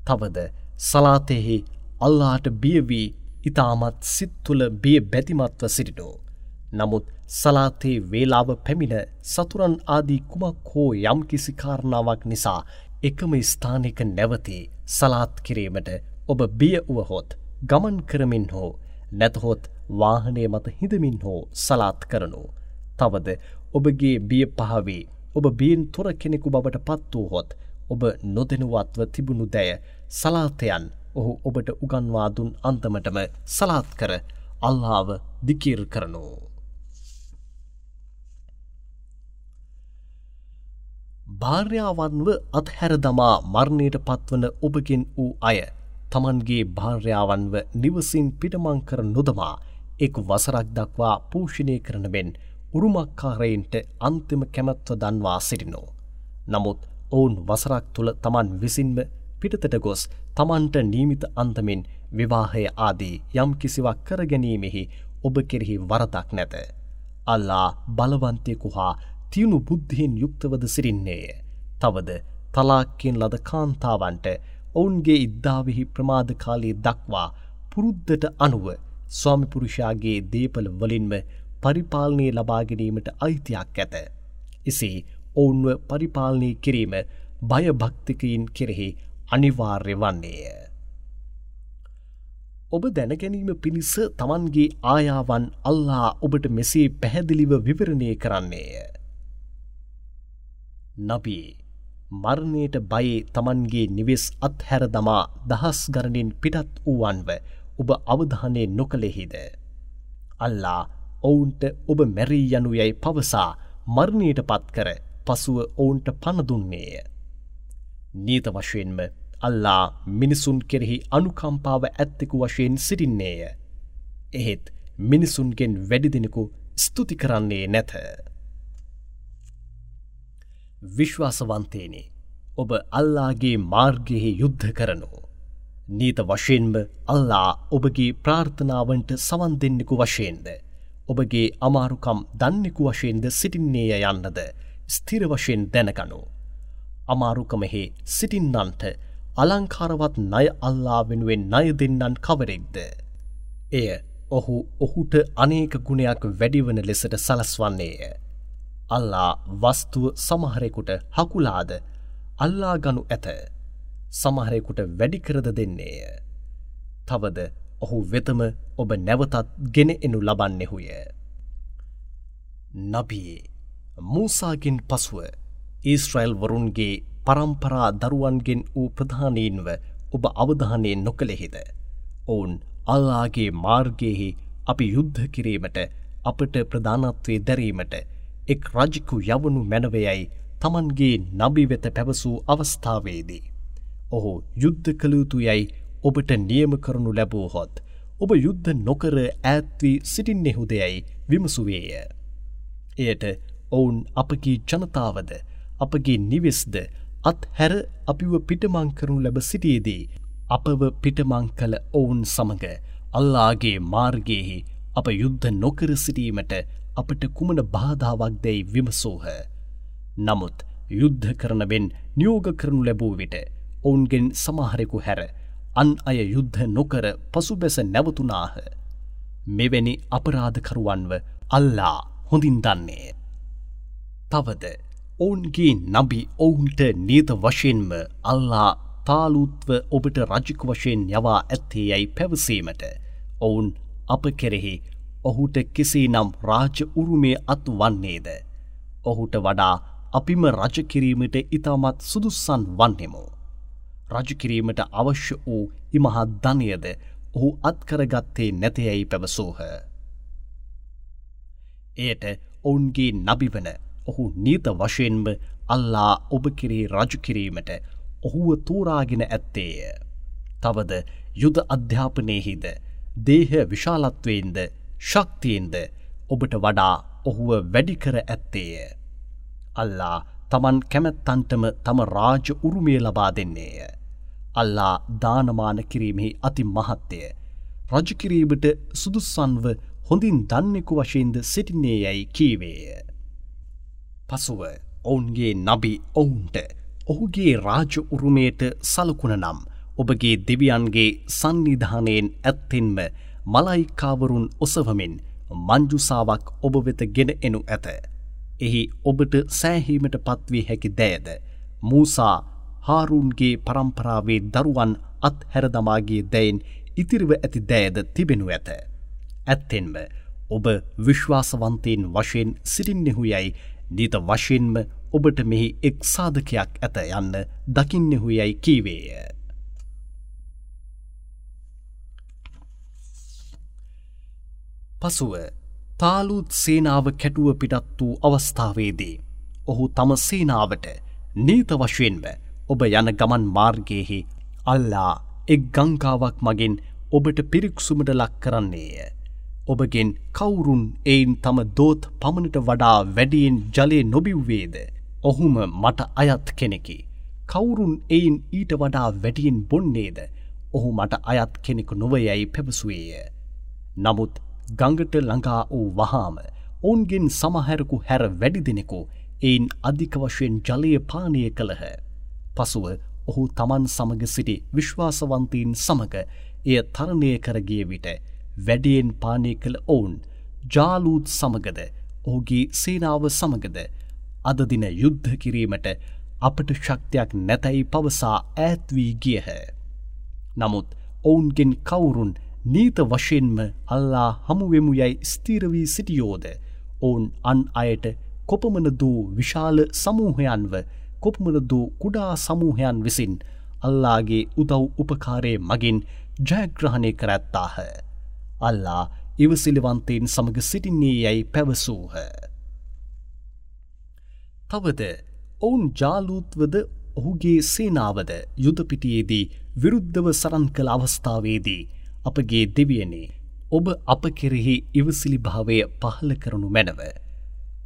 තවද සලාතයෙහි අල්ලාට බියවී ඉතාමත් සිත්තුල බිය බැතිමත්ව සිටිනෝ. නමුත් සලාතේ වේලාව පැමිණ සතුරන් ආදී කුමක් හෝ යම් කිසි කාරණාවක් නිසා එකම ස්ථානික නැවතේ සලාත් කිරීමට ඔබ බිය වුවහොත් ගමන් කරමින් හෝ නැතහොත් වාහනය මත හිදමින් හෝ සලාත් කරනු. තවද ඔබගේ බිය පහවේ ඔබ බියෙන් තොර කෙනෙකු බවට පත් වූහොත් ඔබ නොදෙනුවත්ව තිබුණු දැය සලාතයන් ඔහු ඔබට උගන්වා දුන් අන්තමටම සලාත් කර අල්ලාව දිකිර් කරනු. භාර්යාවන්ව අත්හැර දමා මරණයට පත්වන ඔබගෙන් වූ අය තමන්ගේ භාර්යාවන්ව නිවසින් පිටමං කර නොදමා එක් වසරක් දක්වා පූෂණය කරනවෙන් උරුමක්කාරයින්ට අන්තිම කැමැත්ව දන්වා සිටිනෝ. නමුත් ඔවුන් වසරක් තුළ තමන් විසින්ම පිටතට ගොස් තමන්ට නීමිත අන්තමින් විවාහය ආදී යම් කිසිවක් කරගැනීමෙහි ඔබ කෙරෙහි වරදක් නැත. අල්ලා බලවන්තයකු හා තියුණු බුද්ධියෙන් යුක්තවද සිරින්නේය. තවද තලාක්කෙන් ලද කාන්තාවන්ට ඔවුන්ගේ ඉද්දාවෙහි ප්‍රමාධකාලයේ දක්වා පුරුද්ධට අනුව ස්වාමිපුරුෂාගේ දේපල වලින්ම පරිපාලනය ලබාගැනීමට අයිතියක් ඇත. එසේ ඔවුන්ව පරිපාලනය කිරීම භයභක්තිකයින් කෙරෙහි අනිවාර්ය වන්නේය. ඔබ දැනගැනීම පිණිස තමන්ගේ ආයාවන් අල්ලා ඔබට මෙසේ පැහැදිලිව විවරණය කරන්නේය. නබී මරණයට බයේ තමන්ගේ නිවෙස් අත්හැර දමා දහස් ගරනින් පිටත් වූවන්ව ඔබ අවධානය නොකළෙහිද. අල්ලා ඔවුන්ට ඔබ මැරී යනු යැයි පවසා මරණයට පත්කර පසුව ඔවුන්ට පණදුන්නේය. නීත වශයෙන්ම අල්ලා මිනිසුන් කෙරෙහි අනුකම්පාව ඇත්තෙකු වශයෙන් සිටින්නේය. එහෙත් මිනිසුන්ගෙන් වැඩි දෙනෙකු ස්තුති කරන්නේ නැත. විශ්වාසවන්තේනේ ඔබ අල්ලාගේ මාර්ගයෙහි යුද්ධ කරනු. නීත වශයෙන්ම අල්ලා ඔබගේ ප්‍රාර්ථනාවන්ට සවන් දෙන්නෙකු වශයෙන්ද. ඔබගේ අමාරුකම් දන්නෙකු වශයෙන්ද සිටින්නේය යන්නද ස්තිර වශයෙන් දැනගනු. අමාරුකමෙහි සිටින්නන්ට අලංකාරවත් නය අල්ලා වෙනුවෙන් නය දෙන්නන් කවරෙක්ද. එය ඔහු ඔහුට අනේක ගුණයක් වැඩිවන ලෙසට සලස්වන්නේය. අල්ලා වස්තුව සමහරෙකුට හකුලාද අල්ලා ගනු ඇත සමහරෙකුට වැඩිකරද දෙන්නේය. තවද ඔහු වෙතම ඔබ නැවතත් ගෙන එනු ලබන්නෙහුය. නබී මූසාගෙන් පසුව ඊස්ට්‍රයිල් වරුන්ගේ පරම්පරා දරුවන්ගෙන් වූ ප්‍රධානීන්ව ඔබ අවධානයෙන් නොකළෙහිද. ඔවුන් අල්ලාගේ මාර්ගයෙහි අපි යුද්ධ කිරීමට අපට ප්‍රධානත්වය දැරීමට එක් රජිකු යවනු මැනවයයි තමන්ගේ නබි වෙත පැවසූ අවස්ථාවේදී. ඔහු යුද්ධ කළයුතු යැයි ඔබට නියම කරනු ලැබූහොත් ඔබ යුද්ධ නොකර ඇත්වී සිටින්නෙහුදයයි විමසුවේය. එයට ඔවුන් අපගේ ජනතාවද අපගේ නිවෙස්ද අත් හැර අපිව පිටමං කරනු ලැබ සිටියේදී අපව පිටමං කළ ඔවුන් සමඟ අල්ලාගේ මාර්ගයෙහි අප යුද්ධ නොකර සිටීමට අපට කුමන බාධාවක් දැයි විමසූහ. නමුත් යුද්ධ කරනබෙන් නියෝග කරනු ලැබූ විට ඔවුන්ගෙන් සමහරෙකු හැර අන් අය යුද්ධ නොකර පසුබැස නැවතුනාහ. මෙවැනි අපරාධකරුවන්ව අල්ලා හොඳින් දන්නේ. තවද ඔවුන්ගේ නබි ඔවුන්ට නීත වශයෙන්ම අල්ලා තාලුත්ව ඔබට රජික වශයෙන් යවා ඇත්තේ යැයි පැවසීමට ඔවුන් අප කෙරෙහි ඔහුට කෙසේ නම් රාජ උරුමේ අත් වන්නේද. ඔහුට වඩා අපිම රජකිරීමට ඉතාමත් සුදුස්සන් වන්නෙමු. රජකිරීමට අවශ්‍ය වූ ඉමහත් ධනයද ඔහු අත්කරගත්තේ නැතයැයි පැවසූහ. එයට ඔවුන්ගේ නබිවන ඔහු නීත වශයෙන්ම අල්ලා ඔබ කිරේ රජකිරීමට ඔහුව තෝරාගෙන ඇත්තේය. තවද යුද අධ්‍යාපනයෙහිද දේහ විශාලත්වයෙන්ද ශක්තියෙන්ද ඔබට වඩා ඔහුව වැඩිකර ඇත්තේය. අල්ලා තමන් කැමැත්තන්ටම තම රාජ උරුමය ලබා දෙන්නේය. අල්ලා දානමාන කිරීමෙහි අති මහත්තය. රජකිරීමට සුදුස්සන්ව හොඳින් දන්නෙකු වශයෙන්ද සිටින්නේ යැයි කීවේය. පසුව ඔවුන්ගේ නබි ඔවුන්ට ඔහුගේ රාජ උරුමයට සලකුණ නම් ඔබගේ දෙවියන්ගේ සන්නිධානයෙන් ඇත්තෙන්ම මලයිකාවරුන් ඔසවමින් මංජුසාවක් ඔබ වෙත ගෙන එනු ඇත. එහි ඔබට සෑහීමට පත්වී හැකි දෑද. මූසා හාරුන්ගේ පරම්පරාවේ දරුවන් අත් හැරදමාගේ දැයින් ඉතිරිව ඇති දෑද තිබෙනු ඇත. ඇත්තෙන්ම ඔබ විශ්වාසවන්තයෙන් වශයෙන් සිටින්නෙහු යැයි නීත වශයෙන්ම ඔබට මෙහි එක් සාධකයක් ඇත යන්න දකින්නෙහු යැයි කීවේය. පසුව තාලුත් සේනාව කැටුව පිටත් වූ අවස්ථාවේදී. ඔහු තම සේනාවට නීත වශයෙන්ව ඔබ යන ගමන් මාර්ගයෙහි අල්ලා එක් ගංකාවක් මගින් ඔබට පිරික්සුමට ලක් කරන්නේය. ඔබගෙන් කවුරුන් එයින් තම දෝත් පමණට වඩා වැඩියෙන් ජලය නොබිව්වේද. ඔහුම මට අයත් කෙනෙකි. කවුරුන් එයින් ඊට වඩා වැඩියෙන් බොන්නේද. ඔහු මට අයත් කෙනෙකු නොවයැයි පැවසුවේය. නමුත් ගඟට ළඟා වූ වහාම ඔවුන්ගෙන් සමහැරකු හැර වැඩි දෙනෙකු එයින් අධික වශයෙන් ජලය පානය කළහ. පසුව ඔහු තමන් සමග සිටි විශ්වාසවන්තීන් සමඟ එය තරණය කරගිය විට වැඩියෙන් පානය කළ ඔවුන් ජාලූත් සමගද ඔහුගේ සේනාව සමගද අදදින යුද්ධ කිරීමට අපට ශක්තියක් නැතැයි පවසා ඈත්වී ගියහ. නමුත් ඔවුන්ගෙන් කවුරුන් නීත වශයෙන්ම අල්ලා හමුවෙමු යැයි ස්තීරවී සිටියෝද ඔවුන් අන් අයට කොපමන දූ විශාල සමූහයන්ව කොපමන දූ කුඩා සමූහයන් විසින් අල්ලාගේ උදව් උපකාරය මගින් ජයග්‍රහණය කරැත්තාහ. අල්ලා ඉවසිලිවන්තයෙන් සමඟ සිටින්නේ යැයි පැවසූහ. තවද ඔවුන් ජාලූත්වද ඔහුගේ සේනාවද යුදපිටියේදී විරුද්ධව සරන් කළ අවස්ථාවේදී අපගේ දෙවියනේ ඔබ අප කෙරෙහි ඉවසිලි භාවය පහල කරනු මැනව.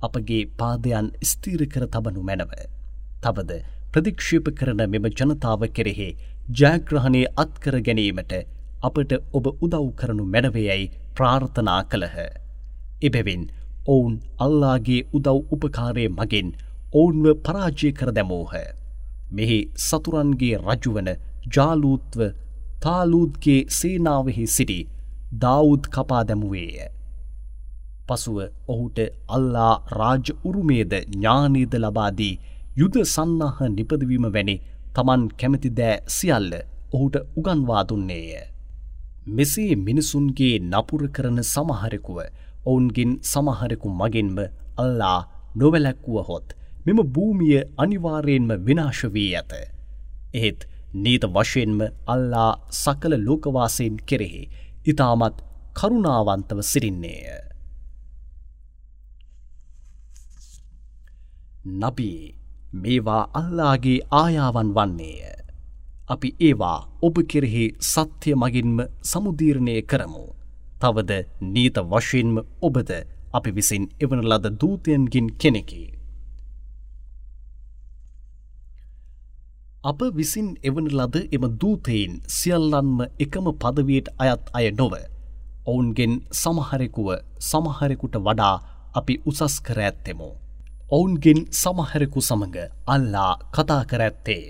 අපගේ පාදයන් ස්තීර කර තබනු මැනව. තවද ප්‍රදික්ෂේප කරන මෙම ජනතාව කෙරෙහි ජයග්‍රහණය අත්කර ගැනීමට අපට ඔබ උදව් කරනු මැනවයයි ප්‍රාර්ථනා කළහ. එබැවින් ඔවුන් අල්ලාගේ උදව් උපකාරය මගින් ඔවුන්ව පරාජය කර දැමෝහ. මෙහි සතුරන්ගේ රජුවන ජාලූත්ව තාලූද්ගේ සේනාවෙහි සිටි දවුද් කපා දැමුවේය. පසුව ඔහුට අල්ලා රාජ උරුමේද ඥානීද ලබාදී යුද සන්නහ නිපදවීම වැනි තමන් කැමති දෑ සියල්ල ඔහුට උගන්වා දුන්නේය. මෙසේ මිනිසුන්ගේ නපුර කරන සමහරෙකුව ඔවුන්ගෙන් සමහරෙකු මගෙන්ම අල්ලා නොවැලැක්වුව හොත් මෙම භූමිය අනිවාරයෙන්ම විනාශ වී ඇත. එහෙත් නීත වශයෙන්ම අල්ලා සකල ලෝකවාසයෙන් කෙරෙහි ඉතාමත් කරුණාවන්තව සිරින්නේය. නබී මේවා අල්ලාගේ ආයාවන් වන්නේය. අපි ඒවා ඔබ කෙරෙහි සත්‍යය මගින්ම සමුදීරණය කරමු. තවද නීත වශයෙන්ම ඔබද අපි විසින් එවන ලද දූතයන්ගින් කෙනෙකි. අප විසින් එවන ලද එම දූතයින් සියල්ලන්ම එකම පදවයට අයත් අය නොව. ඔවුන්ගෙන් සමහරෙකුව සමහරෙකුට වඩා අපි උසස් කර ඇත්තෙමු. ඔවුන්ගෙන් සමහරෙකු සමඟ අල්ලා කතා කර ඇත්තේය.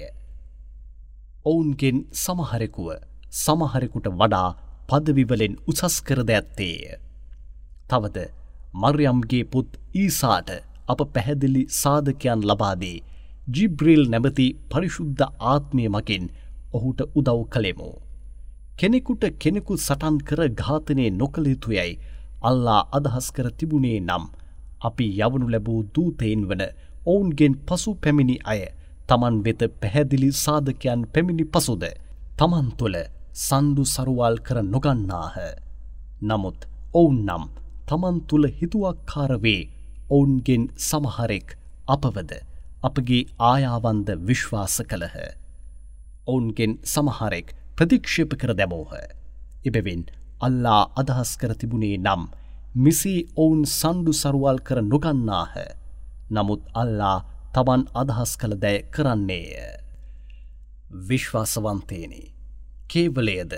ඔවුන්ගෙන් සමහරෙකුව සමහරෙකුට වඩා පදවිවලෙන් උසස් කරද ඇත්තේය. තවද මර්යම්ගේ පුත් ඊසාට අප පැහැදිලි සාධකයන් ලබාදී ජිබ්‍රේල් නැමති පරිශුද්ධ ආත්මය මකින් ඔහුට උදව් කළෙමු. කෙනෙකුට කෙනෙකු සටන් කර ඝාතනය නොකළයුතුයැයි අල්ලා අදහස් කර තිබුණේ නම් අපි යවනු ලැබූ දූතයෙන් වන ඔවුන්ගෙන් පසු පැමිණි අය තමන් වෙත පැහැදිලි සාධකයන් පැමිණි පසුද තමන් තුළ සන්දු සරුවල් කර නොගන්නාහ. නමුත් ඔවුන් නම් තමන් තුළ හිතුවක්කාරවේ ඔවුන්ගෙන් සමහරෙක් අපවද අපගේ ආයාවන්ද විශ්වාස කළහ. ඔවුන්ගෙන් සමහරෙක් ප්‍රතික්ෂේප කර දැමෝහ. එබැවින් අල්ලා අදහස් කර තිබුණේ නම් මිසි ඔවුන් සණ්ඩු සරුවල් කර නොගන්නාහ. නමුත් අල්ලා තමන් අදහස් කළ දැය කරන්නේය. විශ්වාසවන්තේනි. කේවලයද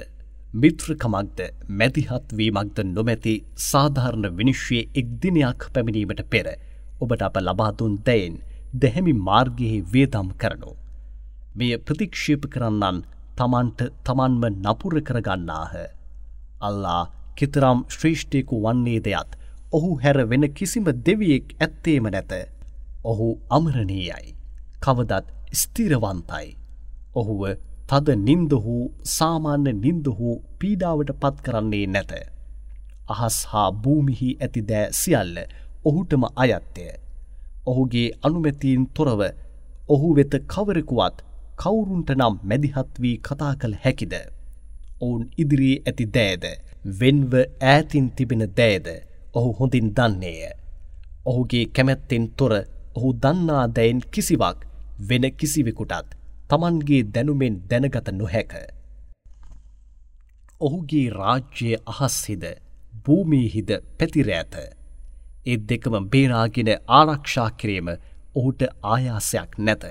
මිත්‍රකමක්ද මැදිහත්වීමක්ද නොමැති සාධාරණ විනිශ්වයේ එක් දිනයක් පැමිණීමට පෙර ඔබට අප ලබාදුන් දැයෙන් දැහැමි මාර්ගයෙහි වේදම් කරනු. මෙය ප්‍රතික්ෂේප කරන්නන් තමන්ට තමන්ම නපුර කරගන්නාහ. අල්ලා කෙතරම් ශ්‍රේෂ්ඨයකු වන්නේ දෙයත් ඔහු හැර වෙන කිසිම දෙවියෙක් ඇත්තේම නැත. ඔහු අමරණීයයි. කවදත් ස්තිරවන්තයි. ඔහුව තද නින්ද වූ සාමාන්‍ය නින්ද වූ පීඩාවට පත් කරන්නේ නැත. අහස් හා භූමිහි ඇති දෑ සියල්ල ඔහුටම අයත්තය. ඔහුගේ අනුමැතිීන් තොරව ඔහු වෙත කවරකුවත් කවුරුන්ට නම් මැදිහත් වී කතා කළ හැකිද. ඔවුන් ඉදිරියේ ඇති දෑද වෙන්ව ඈතින් තිබෙන දෑද ඔහු හොඳින් දන්නේය. ඔහුගේ කැමැත්තෙන් තොර ඔහු දන්නා දැයින් කිසිවක් වෙන කිසිවෙකුටත් තමන්ගේ දැනුමෙන් දැනගත නොහැක. ඔහුගේ රාජ්‍යය අහස්හිද භූමීහිද පැතිර ඇත. ඒ දෙකම බේරාගෙන ආරක්ෂා කිරීම ඔහුට ආයාසයක් නැත.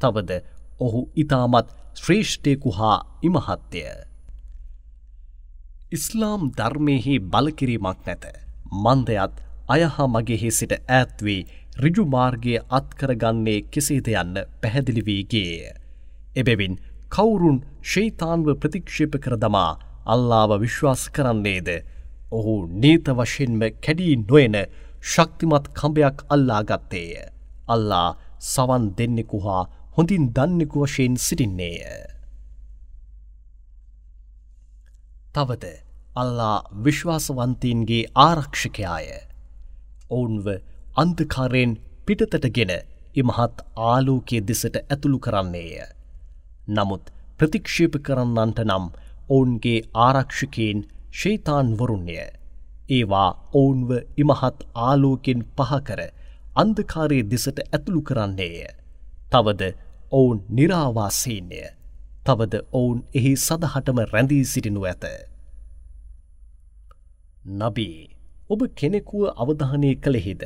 තවද ඔහු ඉතාමත් ශ්‍රේෂ්ඨයකු හා ඉමහත්්‍යය. ඉස්ලාම් ධර්මයෙහි බලකිරීමක් නැත. මන්දයත් අයහා මගෙහි සිට ඇත්වී රිජුමාර්ගය අත්කරගන්නේ කෙසේද යන්න පැහැදිලි වීගේය. එබැවින් කවුරුන් ශෛතාන්ව ප්‍රතික්ෂේප කර දමා අල්ලාව විශ්වාස කරන්නේද ඔහු නීත වශයෙන්ම කැඩී නොයන ශක්තිමත් කම්භයක් අල්ලා ගත්තේය. අල්ලා සවන් දෙන්නෙකු හා හොඳින් දන්නෙකු වශයෙන් සිටින්නේය. තවද අල්ලා විශ්වාසවන්තීන්ගේ ආරක්ෂකයාය. ඔවුන්ව අන්දකාරයෙන් පිටතට ගෙන ඉමහත් ආලෝකය දෙසට ඇතුළු කරන්නේය. නමුත් ප්‍රතික්ෂේප කරන්නන්ට නම් ඔවුන්ගේ ආරක්ෂකයෙන් ශේතාන්වරුන්ය. ඒවා ඔවුන්ව ඉමහත් ආලෝකෙන් පහකර අන්දකාරයේ දෙසට ඇතුළු කරන්නේය. තවද ඔවුන් නිරාවාසීන්ය. තවද ඔවුන් එහි සදහටම රැඳී සිටිනු ඇත. නබී ඔබ කෙනෙකුව අවධානය කළෙහිද.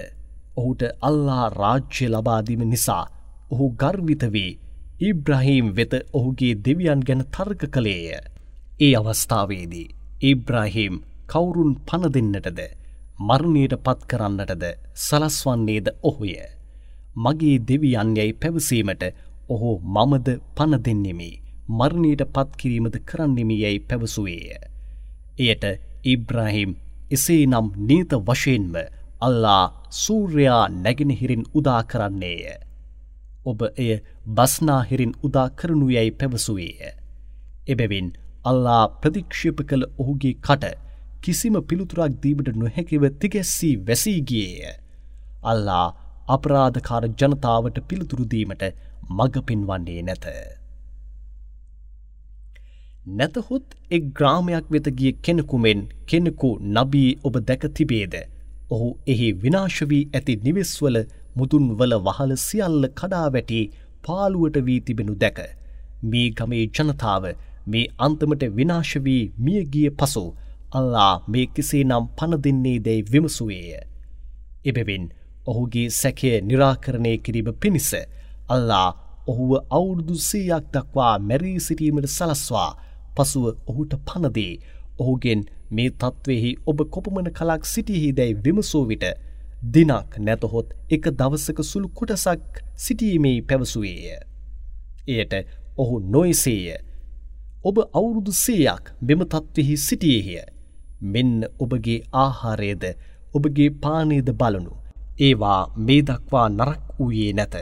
ඔහුට අල්ලා රාජ්‍ය ලබාදීම නිසා ඔහු ගර්විත වී ඉබ්‍රහීම් වෙත ඔහුගේ දෙවියන් ගැන තර්ක කළේය. ඒ අවස්ථාවේදී. ඉබ්‍රාහිම් කවුරුන් පණ දෙන්නටද මරණයට පත් කරන්නටද සලස්වන්නේද ඔහුය. මගේ දෙවියන් යැයි පැවසීමට ඔහු මමද පණ දෙන්නෙමි මරණයට පත්කිරීමද කරන්නෙමි යැයි පැවසුවේය. එයට ඉබ්‍රාහිම් එසේ නම් නීත වශයෙන්ම අල්ලා සූර්යා නැගෙනහිරින් උදා කරන්නේය. ඔබ එය බස්නාහිරින් උදා කරනු යැයි පැවසුවේය. එබැවින් අල්ලා ප්‍රතික්ෂප කළ ඔහුගේ කට කිසිම පිළිතුරක් දීමට නොහැකිව තිගැස්සී වැසීගියේය. අල්ලා අපරාධකාර ජනතාවට පිළිතුරුදීමට මඟ පෙන්වන්නේ නැත. නැතහොත් එක් ග්‍රාමයක් වෙත ගිය කෙනෙකුමෙන් කෙනෙකු නබී ඔබ දැක තිබේද. ඔහු එහි විනාශවී ඇති නිවෙස්වල මුදුන් වල වහල සියල්ල කඩා වැටි පාළුවට වී තිබෙනු දැක. මේ ගමේ ජනතාව මේ අන්තමට විනාශවී මියගිය පසු අල්ලා මේ කෙසේ නම් පණ දෙන්නේ දැයි විමසුවේය. එබැවින් ඔහුගේ සැකය නිරාකරණය කිරීම පිණිස අල්ලා ඔහුව අවුරුදු සීයක් දක්වා මැරී සිටීමට සලස්වා පසුව ඔහුට පනදේ ඔහුගෙන් මේ තත්ත්වෙහි ඔබ කොපමන කලක් සිටිහි දැයි විමසෝ විට දිනක් නැතහොත් එක දවසක සුළු කොටසක් සිටීමේ පැවසුවේය. එයට ඔහු නොයිසේය ඔබ අවුරුදු සේයක් මෙම තත්වෙහි සිටියහිය. මෙන්න ඔබගේ ආහාරයද ඔබගේ පානයද බලනු. ඒවා මේ දක්වා නරක් වූයේ නැත.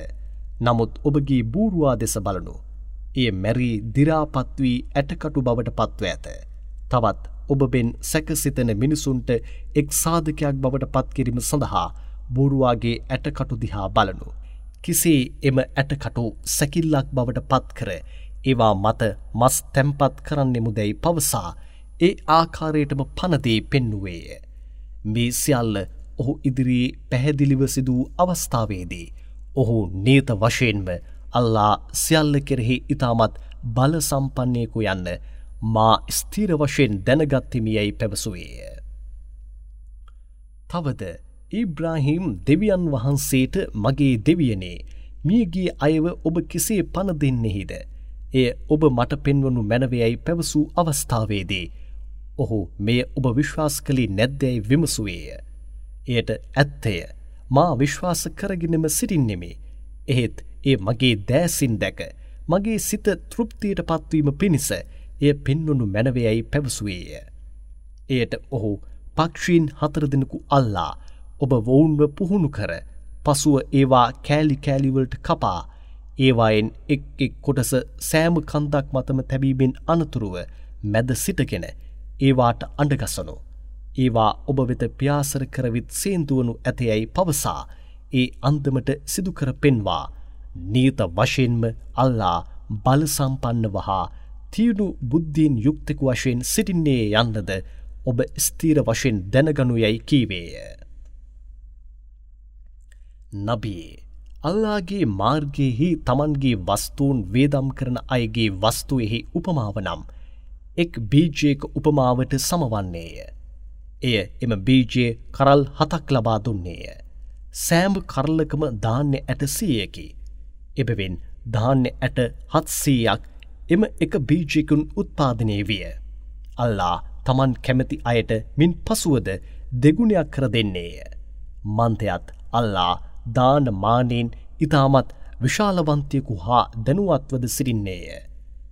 නමුත් ඔබගේ බූරුවා දෙස බලනු. ඒ මැරී දිරාපත් වී ඇටකටු බවට පත්ව ඇත. තවත් ඔබබෙන් සැකසිතන මිනිසුන්ට එක් සාධකයක් බවට පත්කිරීම සඳහා බොරුවාගේ ඇටකටු දිහා බලනු. කිසේ එම ඇටකටු සැකිල්ලක් බවට පත්කර ඒවා මත මස් තැම්පත් කරන්නෙමු දැයි පවසා ඒ ආකාරයටම පනදේ පෙන්නුවේය. මේ සියල්ල ඔහු ඉදිරියේ පැහැදිලිව සිදූ අවස්ථාවේදී. ඔහු නීත වශයෙන්ම අල්ලා සියල්ල කෙරෙහි ඉතාමත් බල සම්පන්නයකු යන්න මා ස්තීර වශයෙන් දැනගත්තිමියයි පැවසුවේය. තවද ඉබ්‍රාහිම් දෙවියන් වහන්සේට මගේ දෙවියනේ මියගේ අයව ඔබ කෙසේ පණ දෙන්නෙහිද. එය ඔබ මට පෙන්වනු මැනවයයි පැවසූ අවස්ථාවේදී. ඔහු මෙය ඔබ විශ්වාස කළේ නැද්දැයි විමසුවේය. එයට ඇත්තය මා විශ්වාස කරගෙනම සිටින්නෙමි. එහෙත් ඒ මගේ දෑසින් දැක මගේ සිත තෘප්තියට පත්වීම පිණිස එය පෙන්වනු මැනවයයි පැවසුවේය. එයට ඔහු පක්ෂීන් හතර දෙනෙකු අල්ලා ඔබ වොවුන්ව පුහුණු කර පසුව ඒවා කෑලි කෑලිවලට කපා ඒවායෙන් එක් එක් කොටස සෑම කන්දක් මතම තැබීමෙන් අනතුරුව මැද සිටගෙන ඒවාට අඩගසනු. ඒවා ඔබ වෙත ප්‍යාසර කරවිත් සේන්දුවනු ඇතයැයි පවසා ඒ අන්දමට සිදුකර පෙන්වා නීත වශයෙන්ම අල්ලා බලසම්පන්න වහා තියුණු බුද්ධීන් යුක්තෙකු වශයෙන් සිටින්නේ යන්නද ඔබ ස්තීර වශයෙන් දැනගනු යැයි කීවේය. නබී අල්ලාගේ මාර්ගයෙහි තමන්ගේ වස්තුූන් වේදම් කරන අයගේ වස්තුවෙහි උපමාව නම් එක් බීජයක උපමාවට සමවන්නේය. එය එම බීජය කරල් හතක් ලබා දුන්නේය. සෑම් කරලකම ධාන්‍ය ඇට සීයකි. එබවෙන් ධාන්‍ය ඇට හත්සීයක් එම එක බීජයකුන් උත්පාදනය විය. අල්ලා තමන් කැමැති අයට මින් පසුවද දෙගුණයක් කර දෙන්නේය. මන්තයත් අල්ලා දාන මානයෙන් ඉතාමත් විශාලවන්තයකු හා දැනුවත්වද සිරින්නේය.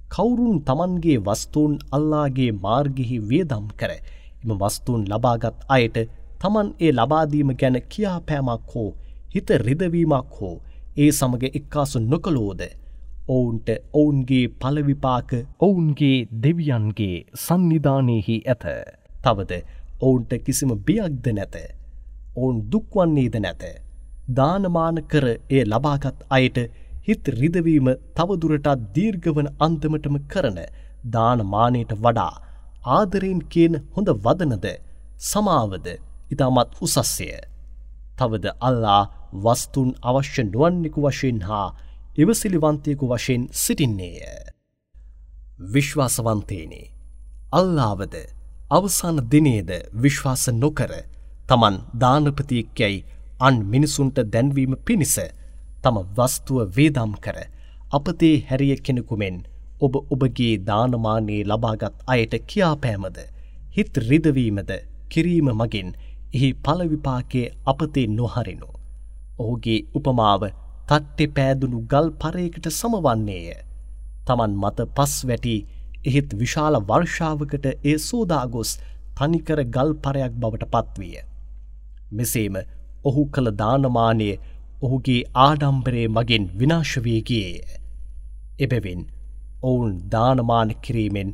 කවුරුන් තමන්ගේ වස්තුූන් අල්ලාගේ මාර්ගෙහි වියදම් කර එම වස්තුූන් ලබාගත් අයට තමන් ඒ ලබාදීම ගැන කියාපෑමක් හෝ හිත රිදවීමක් හෝ ඒ සමග එක්කාසු නොකළෝද ඔවුන්ට ඔවුන්ගේ පලවිපාක ඔවුන්ගේ දෙවියන්ගේ සන්නිධානයෙහි ඇත. තවද ඔවුන්ට කිසිම බියක්ද නැත. ඔවුන් දුක්වන්නේද නැත. දානමාන කර එය ලබාගත් අයට හිත් රිදවීම තවදුරටත් දීර්ගවන අන්දමටම කරන දානමානයට වඩා ආදරයෙන් කියන හොඳ වදනද සමාවද ඉතාමත් උසස්සය. තවද අල්ලා වස්තුන් අවශ්‍ය නුවන්නෙකු වශයෙන් හා ඉවසිලිවන්තයකු වශයෙන් සිටින්නේය. විශ්වාසවන්තේනේ අල්ලාවද අවසාන දිනේද විශ්වාස නොකර තමන් දානපතියෙක්යැයි අන් මිනිසුන්ට දැන්වීම පිණිස තම වස්තුව වේදම් කර අපතේ හැරිය කෙනෙකුමෙන් ඔබ ඔබගේ දානමානයේ ලබාගත් අයට කියාපෑමද හිත් රිදවීමද කිරීම මගින් එහි පලවිපාකේ අපතේ නොහරිනු. ඔහුගේ උපමාව තට්ටෙ පෑදුණු ගල් පරයකට සමවන්නේය. තමන් මත පස් වැටි එහෙත් විශාල වර්ෂාවකට ඒ සෝදාගොස් තනිකර ගල් පරයක් බවට පත්විය. මෙසේම ඔහු කළ දානමානය ඔහුගේ ආඩම්බරේ මගෙන් විනාශවේගයේ. එබැවින් ඔවුන් දානමාන කිරීමෙන්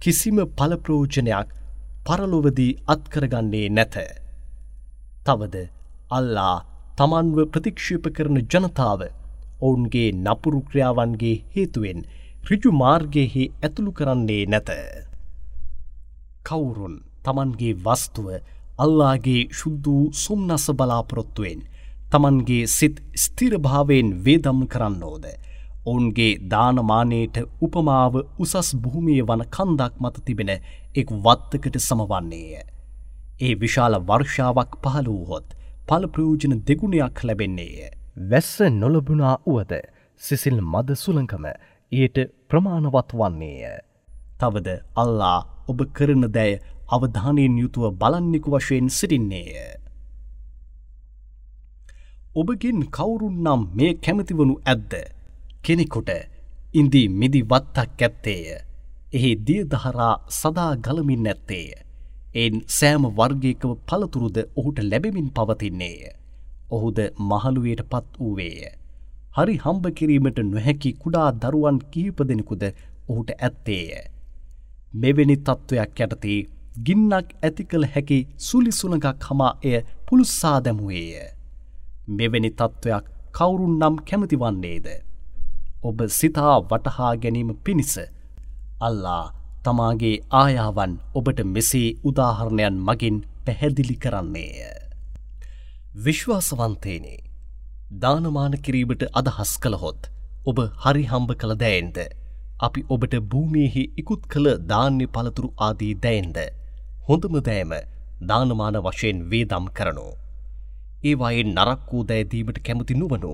කිසිම පලප්‍රෝජනයක් පරලොවදී අත්කරගන්නේ නැත. තවද අල්ලා තමන්ව ප්‍රතික්ෂේප කරන ජනතාව ඔවුන්ගේ නපුරු ක්‍රියාවන්ගේ හේතුවෙන් රිජු මාර්ගයෙහි ඇතුළු කරන්නේ නැත. කවුරුන් තමන්ගේ වස්තුව අල්ලාගේ ශුද්ධූ සුම්නස බලාපොරොත්තුවෙන් තමන්ගේ සිත් ස්තිරභාවයෙන් වේදම් කරන්නෝද. ඔවුන්ගේ දානමානයට උපමාව උසස් භූමිය වන කන්දක් මත තිබෙන එක් වත්තකට සමවන්නේය. ඒ විශාල වර්ෂාවක් පහළ වූහොත් පල ප්‍රයෝජන දෙගුණයක් ලැබෙන්නේය. වැස්ස නොලබුණා වුවද සිසිල් මද සුළංකම ඒට ප්‍රමාණවත් වන්නේය. තවද අල්ලා ඔබ කරන දැය අවධානයෙන් යුතුව බලන්නෙකු වශයෙන් සිටින්නේය. ඔබගෙන් කවුරුන් නම් මේ කැමතිවනු ඇද්ද. කෙනෙකුට ඉන්දී මිදි වත්තක් ඇත්තේය. එහි දියදහරා සදා ගලමින් නැත්තේය. එන් සෑම වර්ගයකව පළතුරුද ඔහුට ලැබෙමින් පවතින්නේය. ඔහුද මහළුවයට පත් වූවේය. හරි හම්බ කිරීමට නොහැකි කුඩා දරුවන් කීප දෙනෙකුද ඔහුට ඇත්තේය. මෙවැනි තත්ත්වයක් යටතේ ගින්නක් ඇති කළ හැකි සුලිසුනගක් හමා එය පුළුස්සා දැමුවේය. මෙවැනි තත්ත්වයක් කවුරුන් නම් කැමති වන්නේද. ඔබ සිතා වටහා ගැනීම පිණිස. අල්ලා තමාගේ ආයාවන් ඔබට මෙසේ උදාහරණයන් මගින් පැහැදිලි කරන්නේය. විශ්වාසවන්තේනේ දානමාන කිරීමට අදහස් කළහොත් ඔබ හරි හම්බ කළ දෑන්ද අපි ඔබට භූමියෙහි ඉකුත් කළ ධාන්‍ය පළතුරු ආදී දැයින්ද හොඳම දෑම දානමාන වශයෙන් වේදම් කරනු. ඒවායෙන් නරක් වූ දෑදීමට කැමති නුවනු.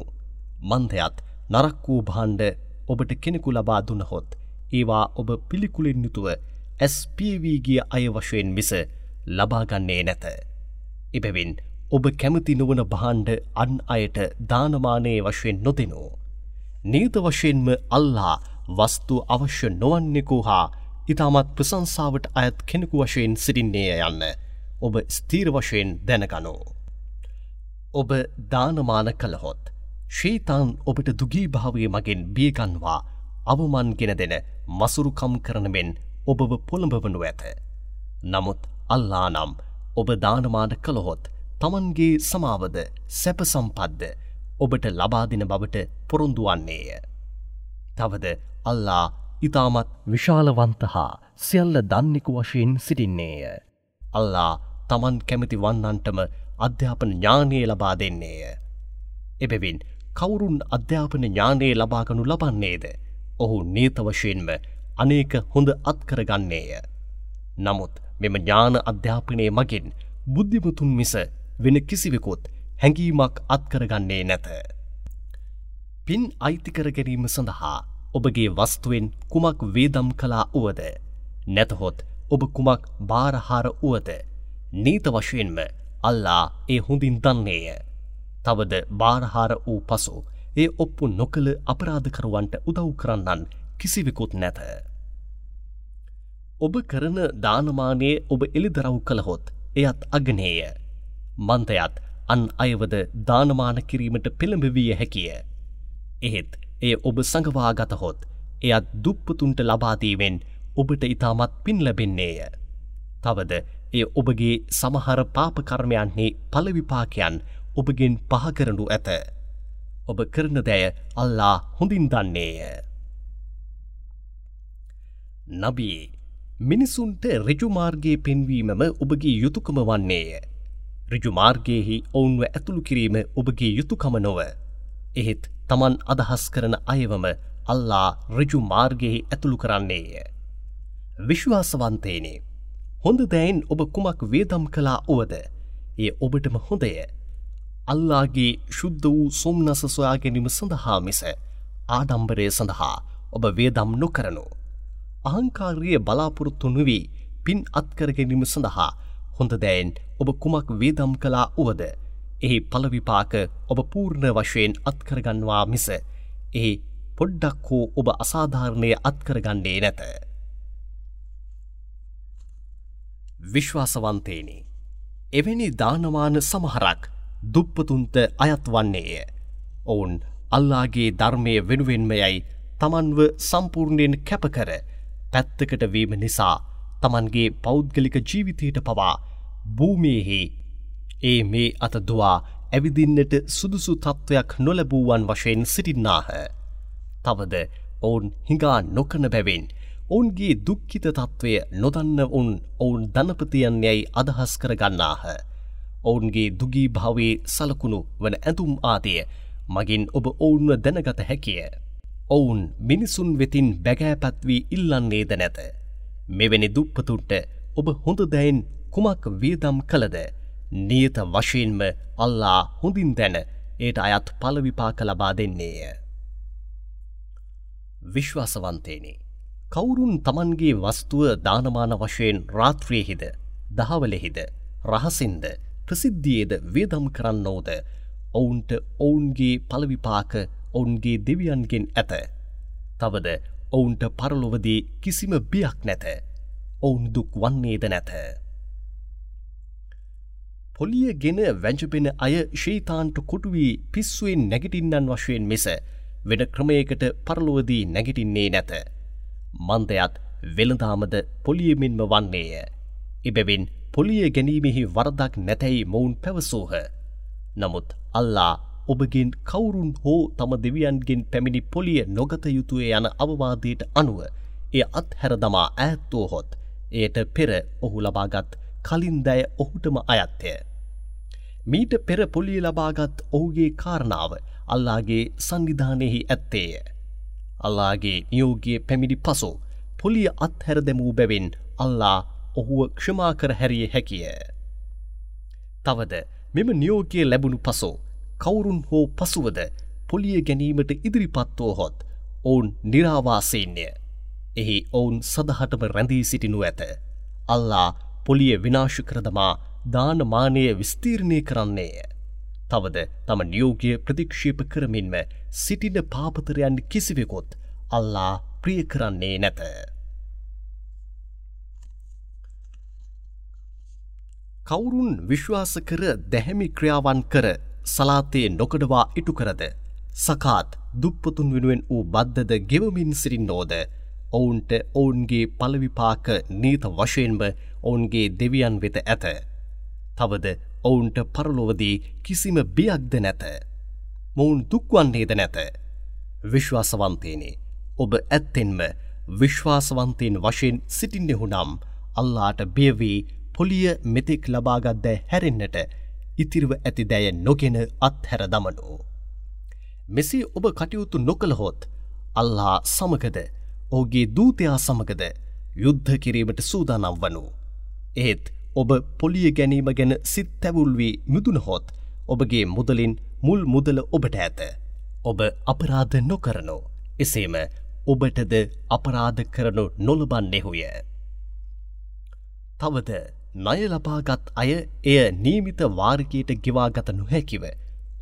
මන්දයත් නරක් වූ භාණ්ඩ ඔබට කෙනෙකු ලබා දුනහොත් ඒවා ඔබ පිළිකුලින් යුතුව ඇස්පීවීගිය අය වශයෙන් මිස ලබාගන්නේ නැත. එබැවින් ඔබ කැමති නොවන භාණ්ඩ අන් අයට දානමානයේ වශයෙන් නොදෙනු. නීත වශයෙන්ම අල්ලා වස්තු අවශ්‍ය නොවන්නෙකු හා ඉතාමත් ප්‍රසංසාවට අයත් කෙනෙකු වශයෙන් සිටින්නේ යන්න ඔබ ස්තීර වශයෙන් දැනගනෝ. ඔබ දානමාන කළහොත් ශීතන් ඔබට දුගී භාවය මගෙන් බියගන්වා අවමන් ගෙන දෙන මසුරුකම් කරනමෙන් ඔබව පොළඹවනු ඇත. නමුත් අල්ලා නම් ඔබ දානමාන කළහොත් තමන්ගේ සමාවද සැපසම්පද්ද ඔබට ලබාදින බවට පොරොන්දුවන්නේය. තවද අල්ලා ඉතාමත් විශාලවන්ත හා සියල්ල දන්නෙකු වශයෙන් සිටින්නේය. අල්ලා තමන් කැමති වන්නන්ටම අධ්‍යාපන ඥානය ලබා දෙන්නේය. එබැවින් කවුරුන් අධ්‍යාපන ඥානයේ ලබාගනු ලබන්නේද ඔහු නීත වශයෙන්ම අනේක හොඳ අත්කරගන්නේය. නමුත් මෙම ඥාන අධ්‍යාපනය මගින් බුද්ධිමතුන් මිස වෙන කිසිවෙකොත් හැඟීමක් අත්කරගන්නේ නැත. පින් අයිතිකර ගැනීම සඳහා ඔබගේ වස්තුවෙන් කුමක් වේදම් කලා වුවද. නැතහොත් ඔබ කුමක් භාරහාර වුවද. නීත වශයෙන්ම අල්ලා ඒ හොඳින් දන්නේය. තවද භාරහාර වූ පසු ඒ ඔප්පු නොකළ අපරාධකරුවන්ට උදව් කරන්නන් කිසිවෙකුත් නැත. ඔබ කරන දානමානයේ ඔබ එළිදරව් කළහොත් එයත් අගනේය. මන්තයත් අන් අයවද දානමාන කිරීමට පෙළඹවිය හැකිය. එහෙත් එය ඔබ සඟවා ගතහොත් එයත් දුප්පතුන්ට ලබාදීවෙන් ඔබට ඉතාමත් පින් ලැබෙන්නේය. තවද එය ඔබගේ සමහර පාපකර්මයන්හි පලවිපාකයන් ඔබගෙන් පහකරනු ඇත. ඔබ කරන දෑය අල්ලා හොඳින් දන්නේය. නබී මිනිසුන්ට රජුමාර්ගයේ පෙන්වීමම ඔබගේ යුතුකම වන්නේය. රිජුමාර්ගයෙහි ඔවුන්ව ඇතුළු කිරීම ඔබගේ යුතුකම නොව. එහෙත් තමන් අදහස් කරන අයවම අල්ලා රජු මාර්ගයෙහි ඇතුළු කරන්නේය. විශ්වාසවන්තේනේ හොඳ දැයින් ඔබ කුමක් වේදම් කලා ඕද ඒ ඔබටම හොඳය අල්ලාගේ ශුද්ධ වූ සොම්නස සොයා ගැනීම සඳහා මිස ආඩම්බරය සඳහා ඔබ වේදම් නොකරනු. අහංකාරයේ බලාපොරොත්තු නොවී පින් අත්කරගැනීම සඳහා හොඳ දෑන් ඔබ කුමක් වේදම් කලා වුවද එහි පලවිපාක ඔබ පූර්ණ වශයෙන් අත්කරගන්නවා මිස එහි පොඩ්ඩක් හෝ ඔබ අසාධාරණය අත්කරගන්නේ නැත. විශ්වාසවන්තේනි එවැනි දානමාන සමහරක් දුප්පතුන්ට අයත් වන්නේය. ඔවුන් අල්ලාගේ ධර්මය වෙනුවෙන්මයයි තමන්ව සම්පූර්ණයෙන් කැපකර පැත්තකට වීම නිසා තමන්ගේ පෞද්ගලික ජීවිතයට පවා භූමියෙහි ඒ මේ අතදවා ඇවිදින්නට සුදුසු තත්ත්වයක් නොලැබූවන් වශයෙන් සිටින්නාහ. තවද ඔවුන් හිඟා නොකන බැවින් ඔවුන්ගේ දුක්කිත තත්ත්වය නොදන්න උන් ඔවුන් ධනපතියන් යැයි අදහස් කරගන්නාහ. ඔවුන්ගේ දුගී භාවේ සලකුණු වන ඇතුම් ආදය මගින් ඔබ ඔවුන්ව දැනගත හැකිය. ඔවුන් මිනිසුන් වෙතින් බැගෑපත්වී ඉල්ලන්නේද නැත. මෙවැනි දුප්පතුන්ට ඔබ හොඳ දැයින් කුමක් වියදම් කළද නියත වශයෙන්ම අල්ලා හොඳින් දැන ඒට අයත් පලවිපාක ලබා දෙන්නේය. විශ්වාසවන්තේනේ කවුරුන් තමන්ගේ වස්තුව දානමාන වශයෙන් රාත්‍රයහිද දහවලෙහිද රහසින්ද ප්‍රසිද්ධියේද වේදම් කරන්නෝද ඔවුන්ට ඔවුන්ගේ පලවිපාක ඔවුන්ගේ දෙවියන්ගෙන් ඇත. තවද ඔවුන්ට පරලොවදී කිසිම බියක් නැත. ඔවුන් දුක් වන්නේද නැත. පොලිය ගෙන වැංචපෙන අය ශීතාන්ට කොටුවී පිස්සුවෙන් නැගිටින්නන් වශයෙන් මිස වෙන ක්‍රමයකට පරලුවදී නැගිටින්නේ නැත. මන්දයත් වෙළදාමද පොලියමින්ම වන්නේය. එබැවින් පොලිය ගැනීමෙහි වරදක් නැතැයි මොවුන් පැවසූහ. නමුත් අල්ලා ඔබගෙන් කවුරුන් හෝ තම දෙවියන්ගෙන් පැමිණි පොලිය නොගත යුතුය යන අවවාදයට අනුව එය අත්හැරදමා ඈත්තෝහොත් එයට පෙර ඔහු ලබාගත් කලින් දැය ඔහුටම අයත්ය. මීට පෙර පොලිය ලබාගත් ඔහුගේ කාරණාව අල්ලාගේ සංවිධානයෙහි ඇත්තේය. අල්ලාගේ නියෝගයේ පැමිණි පසු පොලිය අත්හැර දැමූ බැවින් අල්ලා ඔහුව ක්ෂමා කර හැරිය හැකිය. තවද මෙම නියෝගය ලැබුණු පසු කවුරුන් හෝ පසුවද පොලිය ගැනීමට ඉදිරිපත්වෝ හොත් ඔවුන් නිරාවාසේන්ය. එහි ඔවුන් සදහටම රැඳී සිටිනු ඇත. අල්ලා පොලිය විනාශ කරදමා දානමානය විස්තීරණය කරන්නේය. තවද තම නියෝගය ප්‍රතික්ෂේප කරමින්ම සිටින පාපතරයන් කිසිවෙකොත් අල්ලා ප්‍රිය කරන්නේ නැත. කවුරුන් විශ්වාස කර දැහැමි ක්‍රියාවන් කර සලාතයේ නොකඩවා ඉටු කරද. සකාත් දුප්පතුන් වෙනුවෙන් වූ බද්ධද ගෙවමින් සිරින්නෝද. ඔවුන්ට ඔවුන්ගේ පලවිපාක නීත වශයෙන්ම ඔවුන්ගේ දෙවියන් වෙත ඇත. තවද ඔවුන්ට පරලොවදී කිසිම බියක්ද නැත. මොවුන් දුක්වන්නේද නැත. විශ්වාසවන්තේනේ ඔබ ඇත්තෙන්ම විශ්වාසවන්තයෙන් වශයෙන් සිටින්නෙහු නම් අල්ලාට බියවී පොලිය මෙතෙක් ලබාගත් දැ හැරෙන්න්නට ඉතිරිව ඇති දැය නොගෙන අත්හැර දමනු. මෙසේ ඔබ කටයුතු නොකළහොත් අල්ලා සමගද ඕගේ දූතයා සමගද යුද්ධ කිරීමට සූදානම් වනු. ඒත් ඔබ පොලිය ගැනීම ගැන සිත් තැවුල්වී මුදුනහොත් ඔබගේ මුදලින් මුල් මුදල ඔබට ඇත. ඔබ අපරාධ නොකරනු. එසේම ඔබටද අපරාධ කරනු නොලබන්නෙහුය. තවද ණය ලබාගත් අය එය නීමිත වාරිකයට ගෙවාගත නොහැකිව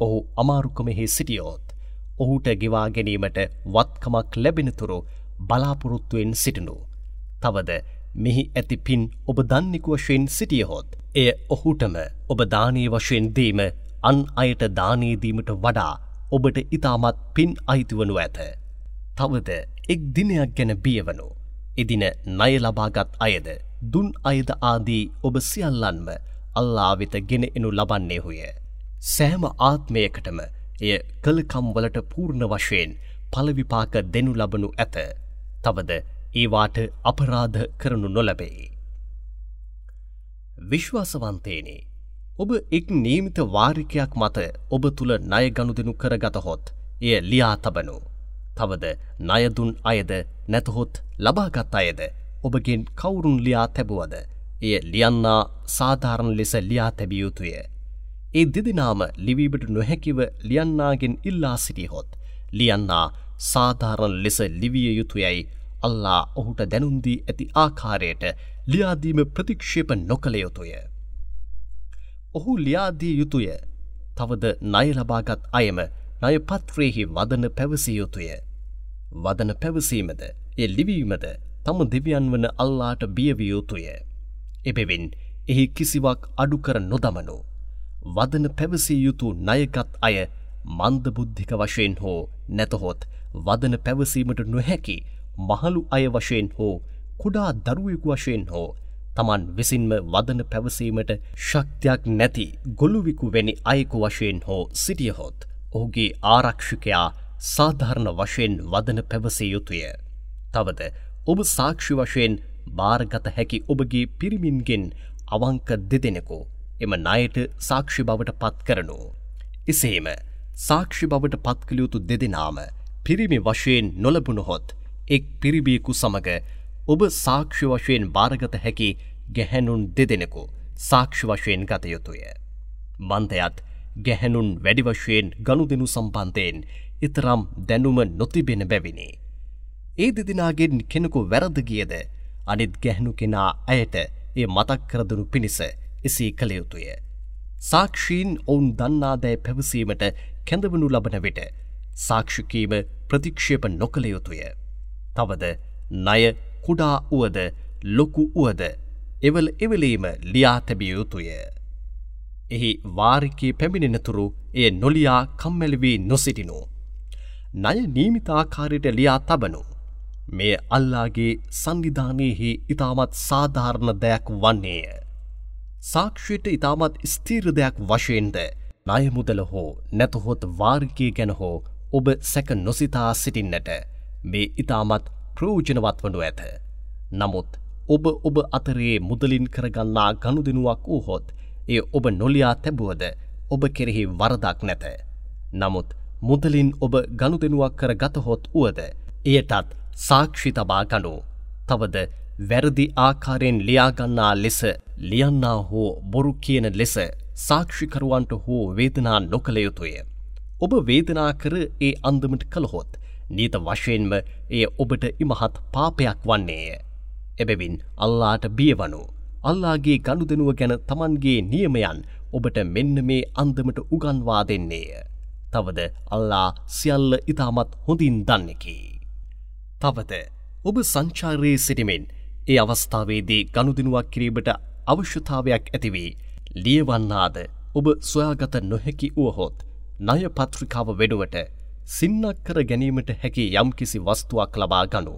ඔහු අමාරුකමෙහි සිටියෝත් ඔහුට ගෙවා ගැනීමට වත්කමක් ලැබෙනතුරු බලාපොරොත්තුවෙන් සිටිනු. තවද මෙහි ඇති පින් ඔබ දන්නෙකු වශයෙන් සිටියහොත් එය ඔහුටම ඔබ දානී වශයෙන් දීම අන් අයට දානීදීමට වඩා ඔබට ඉතාමත් පින් අයිතිවනු ඇත. තවද එක් දිනයක් ගැන බියවනු. එදින ණය ලබාගත් අයද දුන් අයද ආදී ඔබ සියල්ලන්ම අල්ලා වෙත ගෙන එනු ලබන්නේහුය. සෑම ආත්මයකටම එය කළකම්වලට පූර්ණ වශයෙන් පලවිපාක දෙනු ලබනු ඇත. තවද ඒවාට අපරාධ කරනු නොලැබේ. විශ්වාසවන්තේනේ ඔබ එක් නීමිත වාරිකයක් මත ඔබ තුළ ණය ගනුදෙනු කරගතහොත් එය ලියා තබනු. තවද ණයදුන් අයද නැතහොත් ලබාගත් අයද ඔබගෙන් කවුරුන් ලියා තැබුවද එය ලියන්නා සාධාරණ ලෙස ලියා තැබියයුතුය. ඒ දෙදිනාම ලිවීබට නොහැකිව ලියන්නාගෙන් ඉල්ලා සිටිහොත් ලියන්නා සාධාරණ ලෙස ලිවිය යුතුයැයි අල්ලා ඔහුට දැනුන්දී ඇති ආකාරයට ලියාදීම ප්‍රතික්ෂේප නොකළ යුතුය. ඔහු ලියාදී යුතුය තවද ණය ලබාගත් අයම ණය පත්‍රයෙහි වදන පැවසිය යුතුය. වදන පැවසීමද එ ලිවීමද තම දෙවියන් වන අල්ලාට බියවියයුතුය. එබෙවින් එහි කිසිවක් අඩුකර නොදමනු. වදන පැවසිය යුතු නයගත් අය මන්දබුද්ධික වශයෙන් හෝ නැතහොත් වදන පැවසීමට නොහැකි මහලු අය වශයෙන් හෝ කුඩා දරුවෙකු වශයෙන් හෝ තමන් විසින්ම වදන පැවසීමට ශක්තියක් නැති ගොළුවිකු වැනි අයෙකු වශයෙන් හෝ සිටියහොත් ඔහුගේ ආරක්ෂිකයා සාධාරණ වශයෙන් වදන පැවසේ යුතුය. තවද ඔබ සාක්ෂි වශයෙන් භාරගත හැකි ඔබගේ පිරිමින්ගෙන් අවංක දෙදෙනෙකු එම නයට සාක්ෂි බවට පත් කරනු. එසේම සාක්ෂි බවට පත්කළයුතු දෙදෙනාම පිරිමි වශයෙන් නොලබුණහොත් එක් පිරිබියකු සමඟ ඔබ සාක්ෂි වශයෙන් භාරගත හැකි ගැහැනුන් දෙදෙනෙකු සාක්ෂි වශයෙන් ගතයුතුය. මන්තයත් ගැහැනුන් වැඩිවශයෙන් ගනුදෙනු සම්පන්තයෙන් ඉතරම් දැනුම නොතිබෙන බැවිනි. ඒ දෙදිනාගෙන් කෙනෙකු වැරද ගියද අනිත් ගැහනු කෙනා ඇයට ඒ මතක් කරදනු පිණිස එසේ කළයුතුය. සාක්ෂීන් ඔවුන් දන්නාදෑ පැවසීමට කැඳවනු ලබන විට සාක්ෂිකීම ප්‍රතික්ෂේප නොකළයුතුය. තවද ණය කුඩා වුවද ලොකු වුවද එවල එවලීම ලියා තැබිය යුතුය. එහි වාරිකයේ පැමිණෙනතුරු එය නොලියා කම්මැලිවී නොසිටිනු. නය නීමිතාකාරයට ලියා තබනු. මෙය අල්ලාගේ සංවිධානයෙහි ඉතාමත් සාධාරණ දෙයක් වන්නේය. සාක්ෂයට ඉතාමත් ස්තීර දෙයක් වශයෙන්ද නයමුදල හෝ නැතහොත් වාරිකය ගැන හෝ ඔබ සැක නොසිතා සිටින්නට මේ ඉතාමත් ප්‍රෝජනවත් වනු ඇත. නමුත් ඔබ ඔබ අතරේ මුදලින් කරගන්නා ගනුදෙනුවක් වූහොත් එය ඔබ නොලියා තැබුවද ඔබ කෙරෙහි වරදක් නැත. නමුත් මුදලින් ඔබ ගනුදෙනුවක් කර ගතහොත් වුවද එයටත් සාක්ෂි තබා ගනු. තවද වැරදි ආකාරයෙන් ලියාගන්නා ලෙස ලියන්නා හෝ බොරු කියන ලෙස සාක්ෂිකරුවන්ට හෝ වේදනා නොකළ යුතුය. ඔබ වේදනා කර ඒ අන්දමට කළහොත් නීත වශයෙන්ම එය ඔබට ඉමහත් පාපයක් වන්නේය. එබැවින් අල්ලාට බියවනු. අල්ලාගේ ගණුදනුව ගැන තමන්ගේ නියමයන් ඔබට මෙන්න මේ අන්දමට උගන්වා දෙන්නේය. තවද අල්ලා සියල්ල ඉතාමත් හොඳින් දන්නෙකි. තවද ඔබ සංචාරයේ සිටිමෙන් ඒ අවස්ථාවේදී ගණුදිනුවක් කිරීමට අවශ්‍යතාවයක් ඇතිවී ලියවන්නාද ඔබ සොයාගත නොහැකි වුවහොත් ණය පත්‍රිකාව වෙනුවට සින්නක් කර ගැනීමට හැකි යම්කිසි වස්තුවක් ලබා ගනු.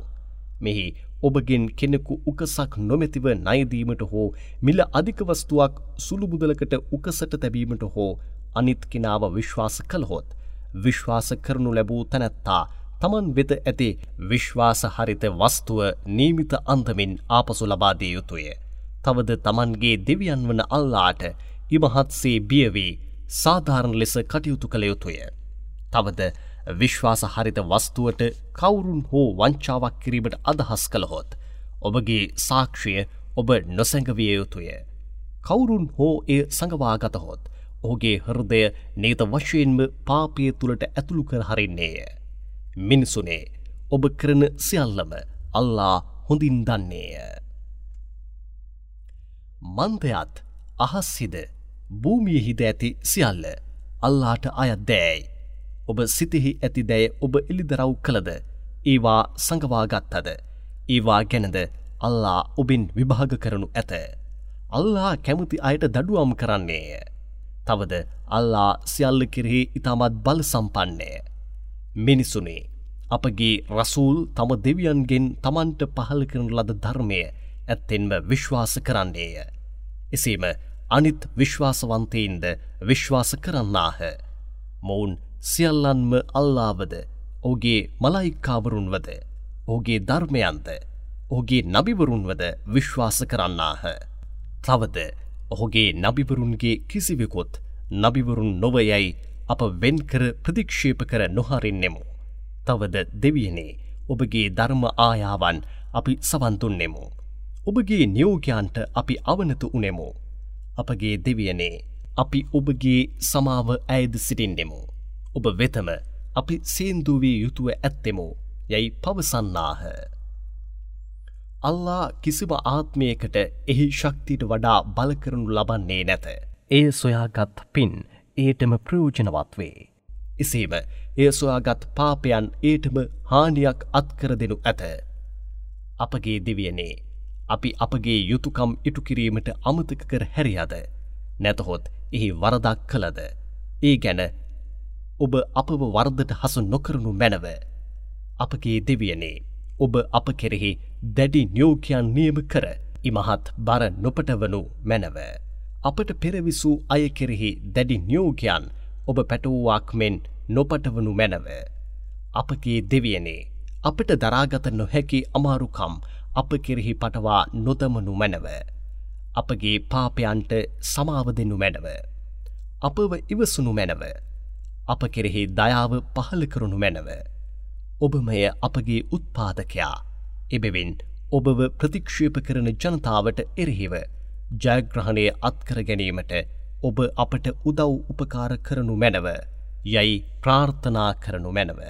මෙහි ඔබගෙන් කෙනෙකු උකසක් නොමැතිව නයදීමට හෝ මිල අධිකවස්තුවක් සුළු මුදලකට උකසට තැබීමට හෝ අනිත් කෙනාව විශ්වාස කළහොත් විශ්වාස කරනු ලැබූ තැනැත්තා තමන් වෙත ඇති විශ්වාස හරිත වස්තුව නීමිත අන්දමින් ආපසු ලබාදිය යුතුය. තවද තමන්ගේ දෙවියන් වන අල්ලාට ඉමහත්සේ බියවී සාධාරණ ලෙස කටයුතු කළ යුතුය. තවද විශ්වාස හරිත වස්තුවට කවුරුන් හෝ වංචාවක් කිරීමට අදහස් කළහොත්. ඔබගේ සාක්ෂිය ඔබ නොසැඟවිය යුතුය. කවුරුන් හෝ එය සඟවාගතහොත්. ඔහුගේ හෘදය නේත වශයෙන්ම පාපය තුළට ඇතුළු කර හරින්නේය. මිනිසුනේ ඔබ කරන සියල්ලම අල්ලා හොඳින් දන්නේය. මන්දයත් අහස්සිද භූමියහිද ඇති සියල්ල අල්ලාට අයත් දෑයි. ඔබ සිතිහි ඇති දැය ඔබ එළිදරව් කළද ඒවා සඟවාගත්තද ඒවා ගැනද අල්ලා ඔබින් විභාග කරනු ඇත. අල්ලා කැමති අයට දඩුවම් කරන්නේය. තවද අල්ලා සියල්ල කෙරෙහි ඉතාමත් බල සම්පන්නේය. මිනිසුනේ අපගේ රසූල් තම දෙවියන්ගෙන් තමන්ට පහල කරන ලද ධර්මය ඇත්තෙන්ම විශ්වාස කරන්නේය. එසේම අනිත් විශ්වාසවන්තයින්ද විශ්වාස කරන්නාහ. මොවුන් සියල්ලන්ම අල්ලාවද ඕගේ මලයික්කාවරුන්වද ඕගේ ධර්මයන්ද ඕගේ නබිවරුන්වද විශ්වාස කරන්නාහ. තවද ඔහුගේ නබිවරුන්ගේ කිසිවෙකුත් නබිවරුන් නොවයයි අප වෙන්කර ප්‍රතික්ෂේප කර නොහරින්නෙමු. තවද දෙවියනේ ඔබගේ ධර්ම ආයාවන් අපි සවන්තුන්නෙමු. ඔබගේ නියෝග්‍යන්ට අපි අවනතු උනෙමු. අපගේ දෙවියනේ අපි ඔබගේ සමාව ඇයද සිටින්නෙමු. ඔබ වෙතම අපි සේන්දුවී යුතුව ඇත්තෙමු යැයි පවසන්නාහ. අල්ලා කිසිව ආත්මයකට එහි ශක්තිට වඩා බලකරනු ලබන්නේ නැත. ඒ සොයාගත් පින් ඒටම ප්‍රයෝජනවත් වේ. එසේම එය සොයාගත් පාපයන් ඒටම හානියක් අත්කර දෙනු ඇත. අපගේ දෙවියනේ අපි අපගේ යුතුකම් ඉටුකිරීමට අමතක කර හැරියද. නැතහොත් එහි වරදක් කළද. ඒ ගැන ඔබ අපව වර්දට හසු නොකරනු මැනව. අපගේ දෙවියනේ ඔබ අප කෙරෙහි දැඩි නියෝකයන් නියම කර ඉමහත් බර නොපටවනු මැනව. අපට පෙරවිසූ අය කෙරෙහි දැඩි නියෝගයන් ඔබ පැටවූවාක් මෙන් නොපටවනු මැනව. අපගේ දෙවියනේ අපට දරාගත නොහැකි අමාරුකම් අප කෙරෙහි පටවා නොදමනු මැනව. අපගේ පාපයන්ට සමාව දෙනු මැනව. අපව ඉවසුණු මැනව. අප කෙරෙහි දයාව පහල කරුණු මැනව. ඔබමය අපගේ උත්පාදකයා එබෙවින් ඔබව ප්‍රතික්ෂේප කරන ජනතාවට එරෙහිව ජයග්‍රහණය අත්කර ගැනීමට ඔබ අපට උදව් උපකාර කරනු මැනව යැයි ප්‍රාර්ථනා කරනු මැනව.